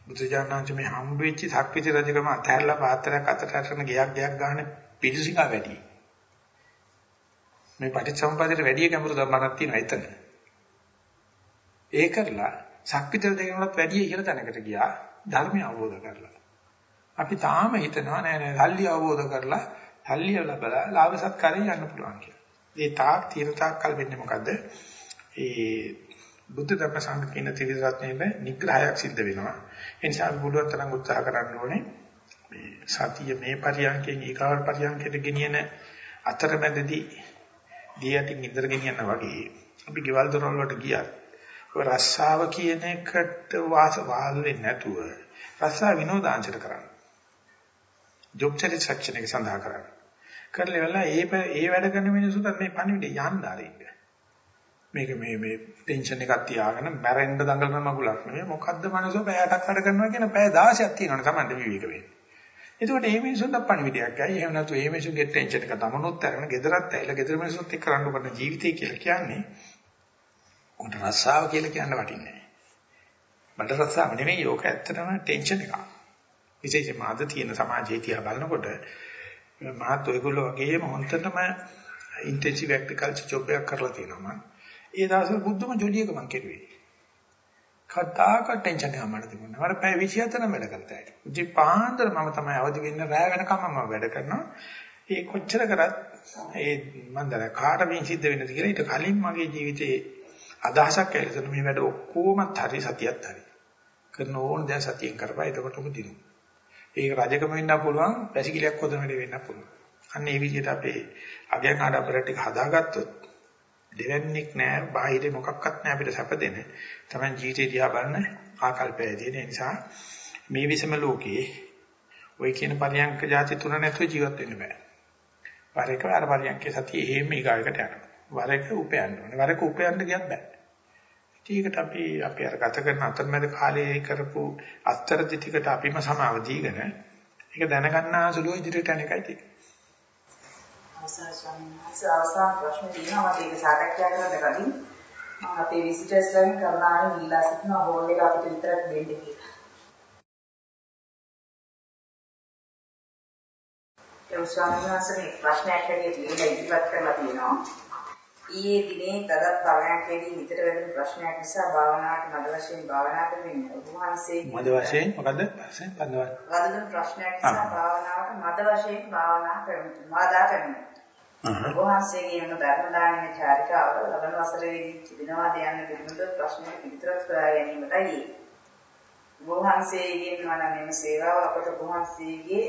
A: බුදුජානනාංශ මේ හම්බ වෙච්ච සක්විති රජකම අතහැරලා පාත්‍රයක් අතට අරගෙන ගියක් ගියක් ගන්න පිළිසිකා වැඩි. මේ පටිච්චසමුප්පාදයට වැඩි ගැඹුරු ධර්මයක් තියෙනවා එතන. ඒ කරලා සක්විති රජකමට වැඩි ඉහළ තැනකට ගියා ධර්මය අවබෝධ කරලා. අපි තාම හිතනවා නෑ නෑ සල්ලි අවබෝධ කරලා සල්ලි ලැබලා ලාභ සත්කාරයෙන් යන්න පුළුවන් කියලා. ඒ තාක් තීන තාක් කල් වෙන්නේ මොකද්ද? ඒ බුද්ධ ධර්ම සංඝ කියන ත්‍රිවිධ රත්නයේ නිග්‍රහයක් සිද්ධ වෙනවා. ඒ නිසා අපි බුදුන් තරම් උත්සාහ කරන්න ඕනේ මේ සතිය මේ පරියන්කෙන් ඊකාවල් පරියන්කෙට ගෙනියන අතරමැදදී දියටින් ඉඳර ගෙනියනවා වගේ අපි ගෙවල් දොරවල් වලට ගියා. ඔය රස්සාව කියන එකට වාස වාල් වෙන්නේ නැතුව රස්සා විනෝදාංශයට කරන්න. ජොබ් සැටිස්ෆැක්ෂන් එක සඳහා කරන්න. කරලා වෙලා ඒ ඒ වැඩ කරන මිනිස්සුන්ට මේ පණිවිඩය යන්න ආරින්න. මේක මේ මේ ටෙන්ෂන් එකක් තියාගෙන මැරෙන්න දඟලන මගුලක් නෙවෙයි මොකද්ද මනසෝ පැයටක් වැඩ කරනවා කියන පැය 16ක් තියෙනවනේ Tamande විවේක වෙන්නේ. එතකොට මේ මිනිසුන්ට පණිවිඩයක් ඇයි එහෙම නැතු මේ මිනිසුන්ගේ ටෙන්ෂන් එක තමනුත් අරගෙන ගෙදරත් ඇවිල්ලා ගෙදර මිනිසුත් එක්ක රණ්ඩු කරන ජීවිතය කියලා කියන්නේ උන්ට රස්සාව කියලා කියන්න වටින්නේ නැහැ. බඩ රස්සාව නෙවෙයි යෝක ඇත්තටම ටෙන්ෂන් එකක්. විශේෂයෙන්ම අද තියෙන සමාජයේ තියා බලනකොට මහත් ඔයගොල්ලෝ වගේම හොන්තටම ඉන්ටෙන්සිව් ඇග්‍රිකල්චර් ජොබ් එකක් කරලා තියෙනවා මම. ඒ දවස්වල බුද්ධම ජොලියක මං කෙරුවේ. කතාක ටෙන්ෂන් එක මට තිබුණා. මම පැය 24ම වැඩ කරලා ඉතින්. ඉතින් පාන්දර මම තමයි අවදි වෙන්න රැය වෙනකම් මම වැඩ කරනවා. ඒ කොච්චර කරත් ඒ මම දර කාට මේ සිද්ධ වෙන්නද කියලා ඊට කලින් මගේ ජීවිතේ අදහසක් ඇවිල්ලා මේ වැඩ ඔක්කොමත් හරි සතියත් හරි. කරන ඕන දේ සතියෙන් කරපුවා එතකොටම දිනු. ඒක රජකම වෙන්න පුළුවන්, පැසිකිලියක් හොදන වැඩ වෙන්න පුළුවන්. අන්න ඒ විදිහට අපේ අගයන් ආඩම්බර ටික හදාගත්තොත් දෙවන්නේක් නෑ බාහිර මොකක්වත් නෑ අපිට සැප දෙන. තමයි ජීවිතේ දිහා බලන ආකල්පය තියෙන නිසා මේ විසම ලෝකේ ওই කියන පරියන්ක જાති තුන නැතුව ජීවත් වෙන්න බෑ. වර එක වර පරියන්කේ සතිය එහෙම ඊගායකට යනවා. වර එක උපයන්න ඕනේ. වර එක උපයන්න ගියත් බෑ. ඒකට අපි අපි අර ගත කරන අතරමැද කාලයේ කරපු අත්තරදි ටිකට අපිම සමාව දීගෙන ඒක දැනගන්න ආසලුව ඉදිරියට යන එකයි තියෙන්නේ.
B: අවසන් ස්වාමීන් වහන්සේ අවසන් ප්‍රශ්න තියෙනවා මට ඒක සාකච්ඡා කරන්න කලින් මම අපේ විසිටර්ස්ලාගෙන් කරුණාවෙන් ඉල්ලා සිටිනවා හෝල් එක අපිට විතරක් දෙන්න කියලා. ඒ ස්වාමීන් වහන්සේ ප්‍රශ්නයක් හැටියට ලියලා ඉදිරිපත් කරලා තියෙනවා. ඊයේ දිනේ තදත් පරයන්කේදී නිතර වෙන ප්‍රශ්නයක් නිසා භාවනාවට මද වශයෙන් භාවනා කරමින් ඔබ වහන්සේ
A: මද වශයෙන් මොකද වශයෙන් පන්දවල්
B: වදන ප්‍රශ්නයක් නිසා භාවනාවට මද වශයෙන් භාවනා කරමින් මාදා කරමින් ඔබ Uh-huh. වහන්සේගේ යන ධර්ම දානමය චාරිකාව ලබන වසරේදී තිබෙනවා යන පිළිබඳ ප්‍රශ්නයක් පිටරස් කරා ගැනීමටයි. ඔබ වහන්සේගෙන් වන මෙම සේවාව අපට ඔබ වහන්සේගේ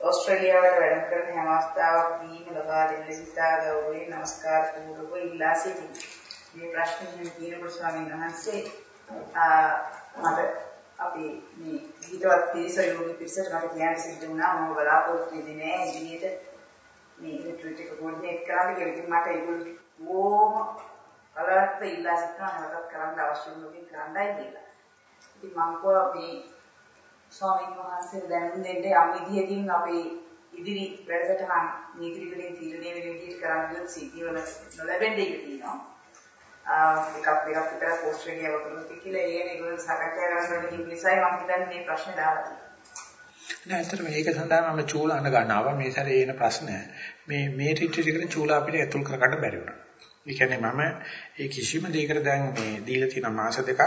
B: ඕස්ට්‍රේලියාවට වැඩම කරන හැම අවස්ථාවකදීම ලබා දෙන ලෙසිතා ගෞරවයෙන් নমස්කාර පූර්වක ඉල්ලා සිටිමි. මේ ප්‍රශ්නේ කියනකොට ස්වාමීන් වහන්සේ මට අපි මේ ඊටවත් පිරිස යෝගී පිරිසට මට කියන්න සිද්ධ වුණා. මම බලාපොරොත්තු වෙන්නේ නැහැ ඉදිරියට මේ රිට්‍රීට් එක කෝඩිනේට් කරන්න කියලා. ඉතින් මට ඒගොල්ලෝ ඕම කලකට ඉල්ලා සිටිනවා නැවතත් කරන්න අවශ්‍ය වුණොත් කරන්නයි කියලා. ඉතින් මම කෝ මේ ස්වාමීන් වහන්සේ දැනුම් දෙන්න යම් විදියකින් අපේ ඉදිරි වැඩසටහන් නීති වලින් තීරණය වෙන විදිහට කරන්න ගියොත් සිටිවල නොලැබෙන්නේ ඉඳී තියෙනවා. එකක් දෙකක් විතර ඕස්ට්‍රේලියාව කරනකොට කියලා ඒ ඒගොල්ලෝ සාකච්ඡා කරන වෙන නිසායි මම හිතන්නේ මේ ප්‍රශ්නේ දාලා තියෙන්නේ.
A: නෑ ඇත්තටම මේක සඳහා මම චූල අඬ ගන්නවා මේ සැරේ එන ප්‍රශ්න මේ මේ රිට්‍රීට් එකට චූල අපිට ඇතුල් කරගන්න බැරි වුණා. ඒ කියන්නේ මම ඒ කිසිම දෙයකට දැන් මේ දීලා තියෙන මාස දෙකක්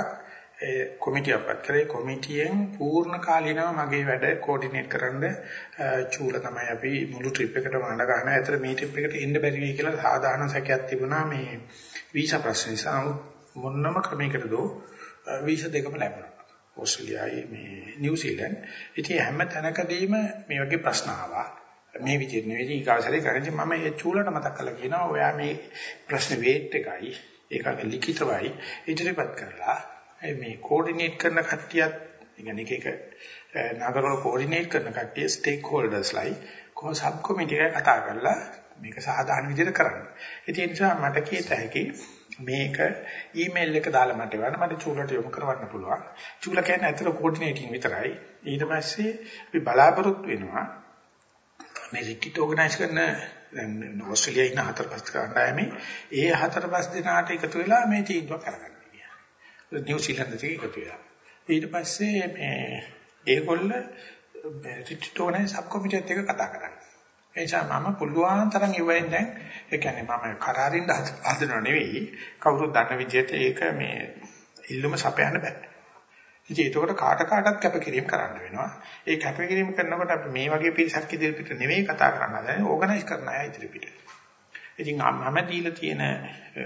A: ඒ කොමිටියක් පත් කරේ කොමිටියෙන් පූර්ණ කාලීනව මගේ වැඩ කෝඩිනේට් කරන්න චූල තමයි අපි මුළු ට්‍රිප් එකටම අඬ ගන්න. ඇතර මේ ට්‍රිප් එකට එන්න බැරි වෙයි කියලා සාධාරණ සැකයක් තිබුණා මේ වීසා ප්‍රශ්න නිසා. මොනම ක්‍රමයකට දෝ වීසා දෙකම ලැබුණා. ඕස්ට්‍රේලියාවේ මේ නිව්සීලන්ත. ඉතින් හැම තැනකදීම මේ වගේ ප්‍රශ්න ආවා. මේ විදිහට නෙවෙයි ඊගාසරේ කරන්නේ මම ඒ චූලට මතක් කරලා කියනවා ඔයා මේ ප්‍රශ්න වේට් එකයි ඒකක ලිඛිතවයි ඉදිරිපත් කරලා මේ කෝඩිනේට් කරන කට්ටියත් ඉගෙන එක එක නගරවල කෝඩිනේට් කරන කට්ටිය ස්ටේක් හෝල්ඩර්ස්ලයි කොහොම සබ් කමිටි එක කතා කරලා මේක සාධාරණ විදිහට කරන්න. ඉතින් ඒ නිසා මට කීත හැකියි මේක ඊමේල් එක දාලා මට වන්න මට චූලට යොමු කරවන්න පුළුවන්. චූල කියන්නේ ඇත්තට කෝඩිනේටිං විතරයි. ඊට පස්සේ අපි බලාපොරොත්තු වෙනවා මේ රිට්‍රීට් ඕගනයිස් කරන දැන් ඕස්ට්‍රේලියාවේ ඉන්න හතර පහ කණ්ඩායමේ ඒ හතර පහ දෙනාට එකතු වෙලා මේ තීන්දුව කරගන්න. නිව්සීලන්තේ එකතු වෙලා. ඊට පස්සේ මේ ඒගොල්ල රිට්ටෝනේ සබ් කොමිටියත් එක්ක කතා කරන්නේ. ඒ නිසා මම පුළුවන් තරම් ඉවෙන් දැන් ඒ කියන්නේ මම කරාරින්න හදනව නෙවෙයි කවුරුත් දන්න විදිහට ඒක මේ ඉල්ලුම සපයන්න බෑ. ඉතින් ඒකට කාට කාටත් කැපකිරීම කරන්න වෙනවා. ඒ කැපකිරීම කරනකොට අපි මේ වගේ පිරිසක් ඉදිරියට නෙවෙයි කතා කරන්න හදන්නේ ඕගනයිස් කරන අය ඉදිරියට. ඉතින් මම දීලා තියෙන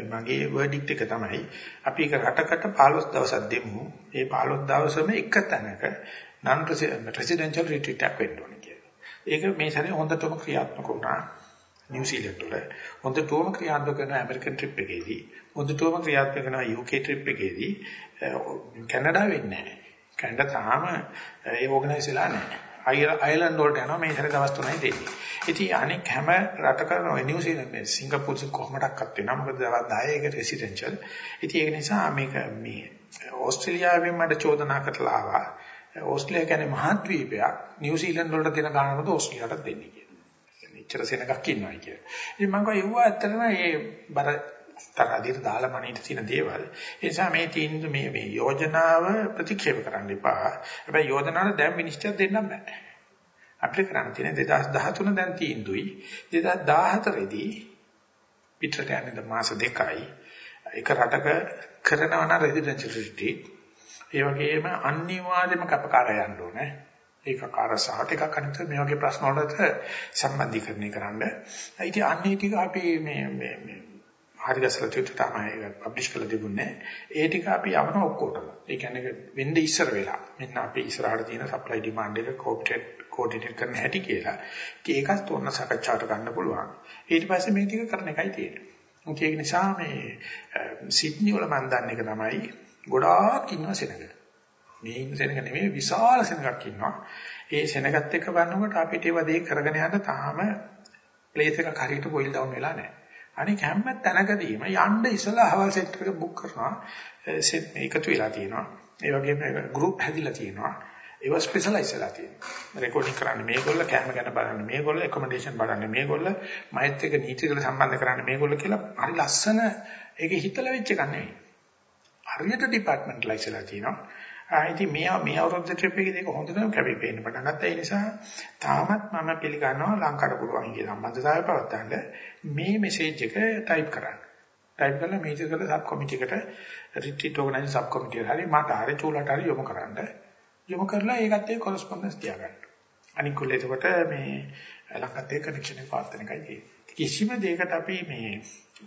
A: මගේ වර්ඩික්ට් එක තමයි අපි එක රටකට 15 දවසක් දෙමු. ඒ 15 දවසම එක තැනක non residential retreat එකක් වෙන්න ඕනේ කියලා. ඒක මේ සැරේ හොඳටම ක්‍රියාත්මක වුණා. නිව්සීලන්ත වල හොඳටම ක්‍රියාත්මක කරන ඇමරිකන් ට්‍රිප් එකේදී හොඳටම ක්‍රියාත්මක කරන UK ට්‍රිප් එකේදී කැනඩා වෙන්නේ නැහැ. කැනඩා තාම ඒ ඕගනයිස් වෙලා නැහැ. අයර්ලන්ඩ් වලට යනවා මේ හැර දවස් තුනයි දෙන්නේ. ඉතින් අනෙක් හැම රටකම නිව්සීලන්ත සිංගප්පූරු කොහොමඩක්වත් වෙනවා මොකද දවස් 10 ඒක රෙසිඩෙන්ෂල්. ඉතින් ඒක නිසා මේක මේ ඕස්ට්‍රේලියාවෙන් මට චෝදනා කරලා ආවා. ඕස්ට්‍රේලියා කියන්නේ මහද්වීපයක්. නිව්සීලන්ත වලට දෙන ගානකට ඕස්ට්‍රේලියාවට දෙන්නේ කියලා. එච්චර සෙනගක් ඉන්නවයි කියලා. ඉතින් මම කිව්වා ඒව ඇත්තටම මේ බර තරදිර දාලා මනිට තියෙන දේවල්. ඒ නිසා මේ තීන්දුව මේ මේ යෝජනාව ප්‍රතික්ෂේප කරන්න එපා. හැබැයි යෝජනාවට දැන් මිනිස්ටර් දෙන්න බෑ. අපිට කරන්න තියෙන 2013 දැන් තීන්දුවයි 2014 දී පිටරට යන්නේ මාස දෙකයි. එක රටක කරනවා නම් රෙසිඩෙන්ෂල් රිට්‍රීට්. ඒ වගේම අනිවාර්යයෙන්ම කපකාරය යන්න ඕනේ. ඒක කාරසහට එකක් අනිත් මේ වගේ ප්‍රශ්න වලට සම්බන්ධීකරණය කරන්න. ඉතින් අන්නේ ටික අපි මේ මේ හරි ගැසලා තියුත් තමයි පබ්ලිෂ් කරලා තිබුණේ. ඒ ටික අපි යවන ඔක්කොටම. ඒ කියන්නේ වෙන්නේ ඉස්සර වෙලා. මෙන්න අපි ඉස්සරහට තියෙන සප්ලයි ඩිමාන්ඩ් එක කෝප්ටේට් කෝඩිනේට් කරන්න හැටි කියලා. ඉතින් ඒකත් තෝරන සාකච්ඡාවට ගන්න පුළුවන්. ඊට පස්සේ මේ ටික කරන එකයි තියෙන්නේ. ඒක නිසා මේ සිඩ්නි වල මම දන්න එක තමයි ගොඩාක් ඉන්නවා සෙනඟ. මේ ඉන්න සෙනඟ නෙමෙයි විශාල සෙනඟක් ඉන්නවා. ඒ සෙනඟත් එක්ක බලනකොට අපිට ඒව දෙය කරගෙන යන්න තාම ප්ලේස් එකක් හරියට බොයිල් ඩවුන් වෙලා නැහැ. අනික හැම තැනකදීම යන්න ඉස්සලා හවල් සෙට් එක බුක් කරනවා. සෙට් එකතු වෙලා තියෙනවා. ඒ වගේම ගෲප් හැදිලා තියෙනවා. ඒවා ස්පෙෂලායිස් වෙලා තියෙනවා. රෙකෝඩින් කරන්නේ මේගොල්ල කැම ගැන බලන්නේ මේගොල්ල ඇකොමඩේෂන් බලන්නේ මේගොල්ල මෛත් එක්ක නීතිවල සම්බන්ධ කරන්නේ මේගොල්ල කියලා හරි ලස්සන ඒක හිතලා වෙච්ච එකක් නෙවෙයි. හරියට ඩිපාර්ට්මන්ට්ලයිස් වෙලා තියෙනවා. ආ ඉතින් මේ මේ අවුරුද්ද ට්‍රිප් එකේදී ඒක හොඳටම කැපී පෙනෙන්න පටන් ගත්තා. ඒ නිසා තාමත් මම පිළිගන්නවා ලංකාවට පුළුවන් කියන සම්බන්ධතාවය පවත්වන්න මේ මෙසේජ් එක ටයිප් කරන්න. ටයිප් කරලා මේක කරලා සබ් කමිටි එකට රිට්‍රීට් ඕගනයිසර් සබ් කමිටි එක හරි මට හරි චූලට හරි යොමු කරන්න. යොමු කරලා ඒකත් එක්ක කොරස්පොන්ඩන්ස් තියාගන්න. අනික කොල්ල එතකොට මේ ලංකත් එක්ක කනෙක්ෂන් එක පවත්වන එකයි තියෙන්නේ. කිසිම දෙයකට අපි මේ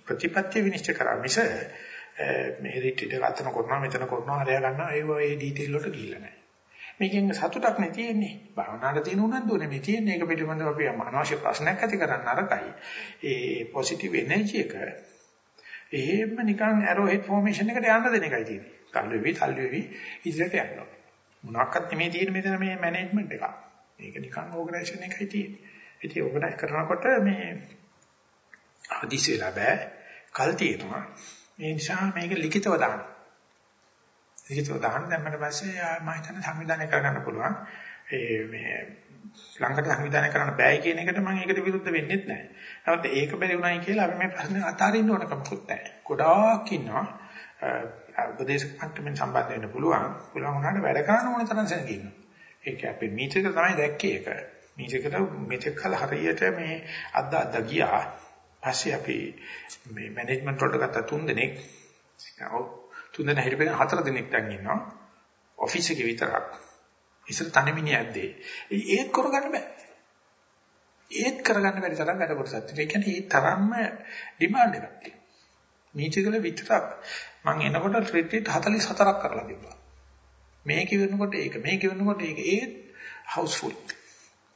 A: ප්‍රතිපත්ති විනිශ්චය කරා මිස මේ රිට්‍රීට් එක අතන කරනවා මෙතන කරනවා හරය ගන්නවා ඒ වගේ ඩීටේල් වලට ගිහිල්ලා නැහැ. මේකෙන් සතුටක් නේ තියෙන්නේ. භාවනාවට තියෙන උනන්දුව නෙමෙයි තියෙන්නේ. ඒක පිළිබඳව අපි අනවශ්‍ය ප්‍රශ්නයක් ඇති කරන්න අරකයි. ඒ පොසිටිව් එනර්ජි එක එහෙම නිකන් ඇරෝ හෙඩ් ෆෝමේෂන් එකට යන්න දෙන එකයි තියෙන්නේ. තල්ලු වෙවි තල්ලු වෙවි ඉදිරියට යනවා. මොනක්වත් නෙමෙයි තියෙන්නේ මෙතන මේ මැනේජ්මන්ට් එක. මේක නිකන් ඕගනයිසේෂන් එකයි තියෙන්නේ. ඉතින් ඕගනයිස් කරනකොට මේ අවදිස් වෙලා බෑ. කල් තියෙනවා. ඒ නිසා මේක ලිඛිතව දාන්න. ලිඛිතව දාන්න දැම්මට පස්සේ මම හිතන්නේ සංවිධානය කරගන්න පුළුවන්. ඒ මේ ලංකට සංවිධානය කරන්න බෑ කියන එකට මම ඒකට විරුද්ධ වෙන්නේ නැහැ. නමුත් ඒක බැරි වුණයි කියලා අපි මේ ප්‍රශ්නේ අතාරින්න ඕන කමකුත් නැහැ. ගොඩාක් ඉන්නවා. උපදේශක මට්ටමින් සම්බන්ධ වෙන්න පුළුවන්. පුළුවන් වුණාට වැඩ කරන්න ඕන තරම් සෙනග ඉන්නවා. ඒක අපි මීටරක තමයි දැක්කේ ඒක. මීටරකට මෙතෙක් කල හරියට මේ අද්ද අද්ද ගියා. පස්සේ අපි මේ මැනේජ්මන්ට් වලට ගත්ත තුන් දෙනෙක් තුන් දෙනා හිටපෙන හතර දෙනෙක් දැන් ඉන්නවා. ඔෆිස් එකේ විතරක්. ඉස්සර තනිමිනියක්දී. ඒත් කරගන්න බෑ. ඒත් කරගන්න බැරි තරම් වැඩ කොටසක් තියෙනවා. ඒ කියන්නේ ඒ තරම්ම ඩිමාන්ඩ් එකක් තියෙනවා. මීටිකල විතරක් මම එනකොට රිට්‍රීට් 44ක් කරලා තිබ්බා. මේ කිවෙනකොට ඒක මේ කිවෙනකොට ඒක ඒත් හවුස්ෆුල්.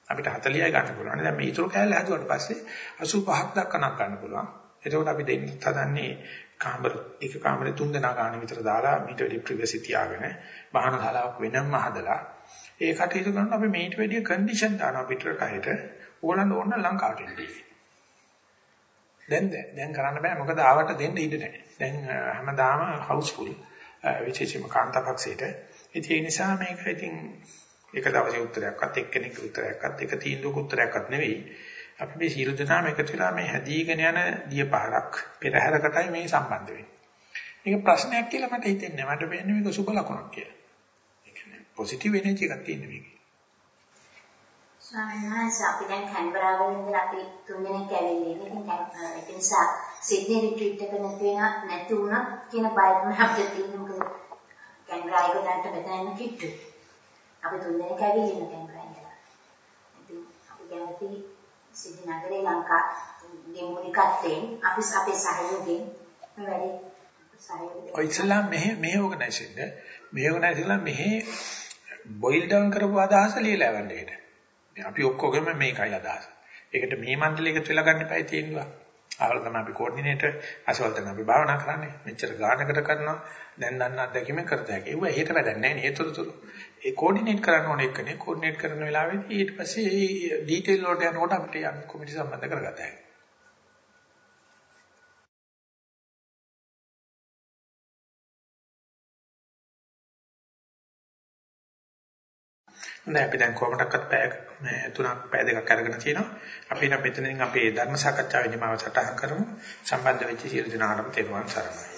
A: අපිට 40යි ගන්න පුළුවන්. දැන් මේ ඊටු කෑල්ල හැදුවට පස්සේ 85ක් දක්වනක් ගන්න පුළුවන්. එතකොට අපි දෙන්න හදන්නේ කාමර එක කාමරේ තුන් දෙනා ගන්න විතර දාලා මීට වැඩි ප්‍රිවසි තියාගෙන බහන ශාලාවක් වෙනම හදලා ඒ කටයුතු කරන අපි මේට වැඩි කන්ඩිෂන් දානවා පිටරට හයට ඕගලන්ට ඕන ලංකාවට එන්නේ. දැන් දැන් කරන්න බෑ මොකද ආවට දෙන්න ඉඩ නැහැ. දැන් හැමදාම හවුස්ෆුල් විශේෂයෙන්ම කාන්තාපක්ෂයට. ඒ නිසා මේක ඉතින් එක දවසේ උත්තරයක්වත් එක්කෙනෙක් උත්තරයක්වත් එක තීන්දුවක උත්තරයක්වත් නෙවෙයි. අපි මේ සියලු දෙනාම එකතු වෙලා මේ හැදීගෙන යන දියපහරක් පෙරහැරකටයි මේ සම්බන්ධ වෙන්නේ. මේක ප්‍රශ්නයක් කියලා මට හිතෙන්නේ මට වෙන්නේ මේක සුබ ලකුණක් කියලා. ඒ කියන්නේ පොසිටිව් එනර්ජි එකක් තියෙන මේකේ.
G: ස්වාමීන් වහන්සේ අපි දැන් කැන්බරාවල ඉඳලා අපි තුන්දෙනෙක් ඇවිල්ලා ඉන්නේ. ඉතින් ඒක නිසා සිඩ්නි රිට්‍රීට් එක නැති වෙන නැති වුණා කියන බයම අපිට තියෙන මොකද කැන්බරා එක දැන්ට මෙතන ඉන්න කිට්ටු. අපි තුන්දෙනෙක් ඇවිල්ලා ඉන්න කැන්බරා ඉඳලා. ඉතින් අපි කැමති සිඩ්නි නගරේ ලංකා දෙමුනිකත්වයෙන් අපි අපේ සහයෝගයෙන් මේ වැඩේ සහයෝගය.
A: ඔය ඉස්ලාම් මෙහෙ මෙහෙ ඕගනයිසේෂන් මෙහෙ ඕගනයිසේෂන් මෙහෙ බොයිල් ඩවුන් කරපු අදහස ලියලා යවන්න අපි ඔක්කොගෙම මේකයි අදහස. ඒකට මේ මණ්ඩලෙ එකතු වෙලා ගන්න එපායි තියෙනවා. ආවල තමයි අපි කෝඩිනේටර් අසවල් තමයි අපි භාවනා කරන්නේ. මෙච්චර ගානකට කරනවා. දැන් දන්න අත්දැකීම කරත හැකි. ඒව එහෙට වැඩක් නැහැ නේ. ඒතරතුරු. ඒ කෝඩිනේට් කරන්න ඕන එකනේ. කෝඩිනේට් කරන වෙලාවෙදී ඊට පස්සේ මේ ඩීටේල් වලට යනකොට අපිට යම් කොමිටි සම්බන්ධ කරගත හැකියි. නෑ අපි දැන් කොහොමඩක්වත් පැය මේ තුනක් පැය දෙකක් අරගෙන තියෙනවා. අපි නම් මෙතනින් අපේ ධර්ම සාකච්ඡාවේදී මාව සටහන් කරමු. සම්බන්ධ වෙච්ච සියලු දෙනාටම තෙරුවන් සරණයි.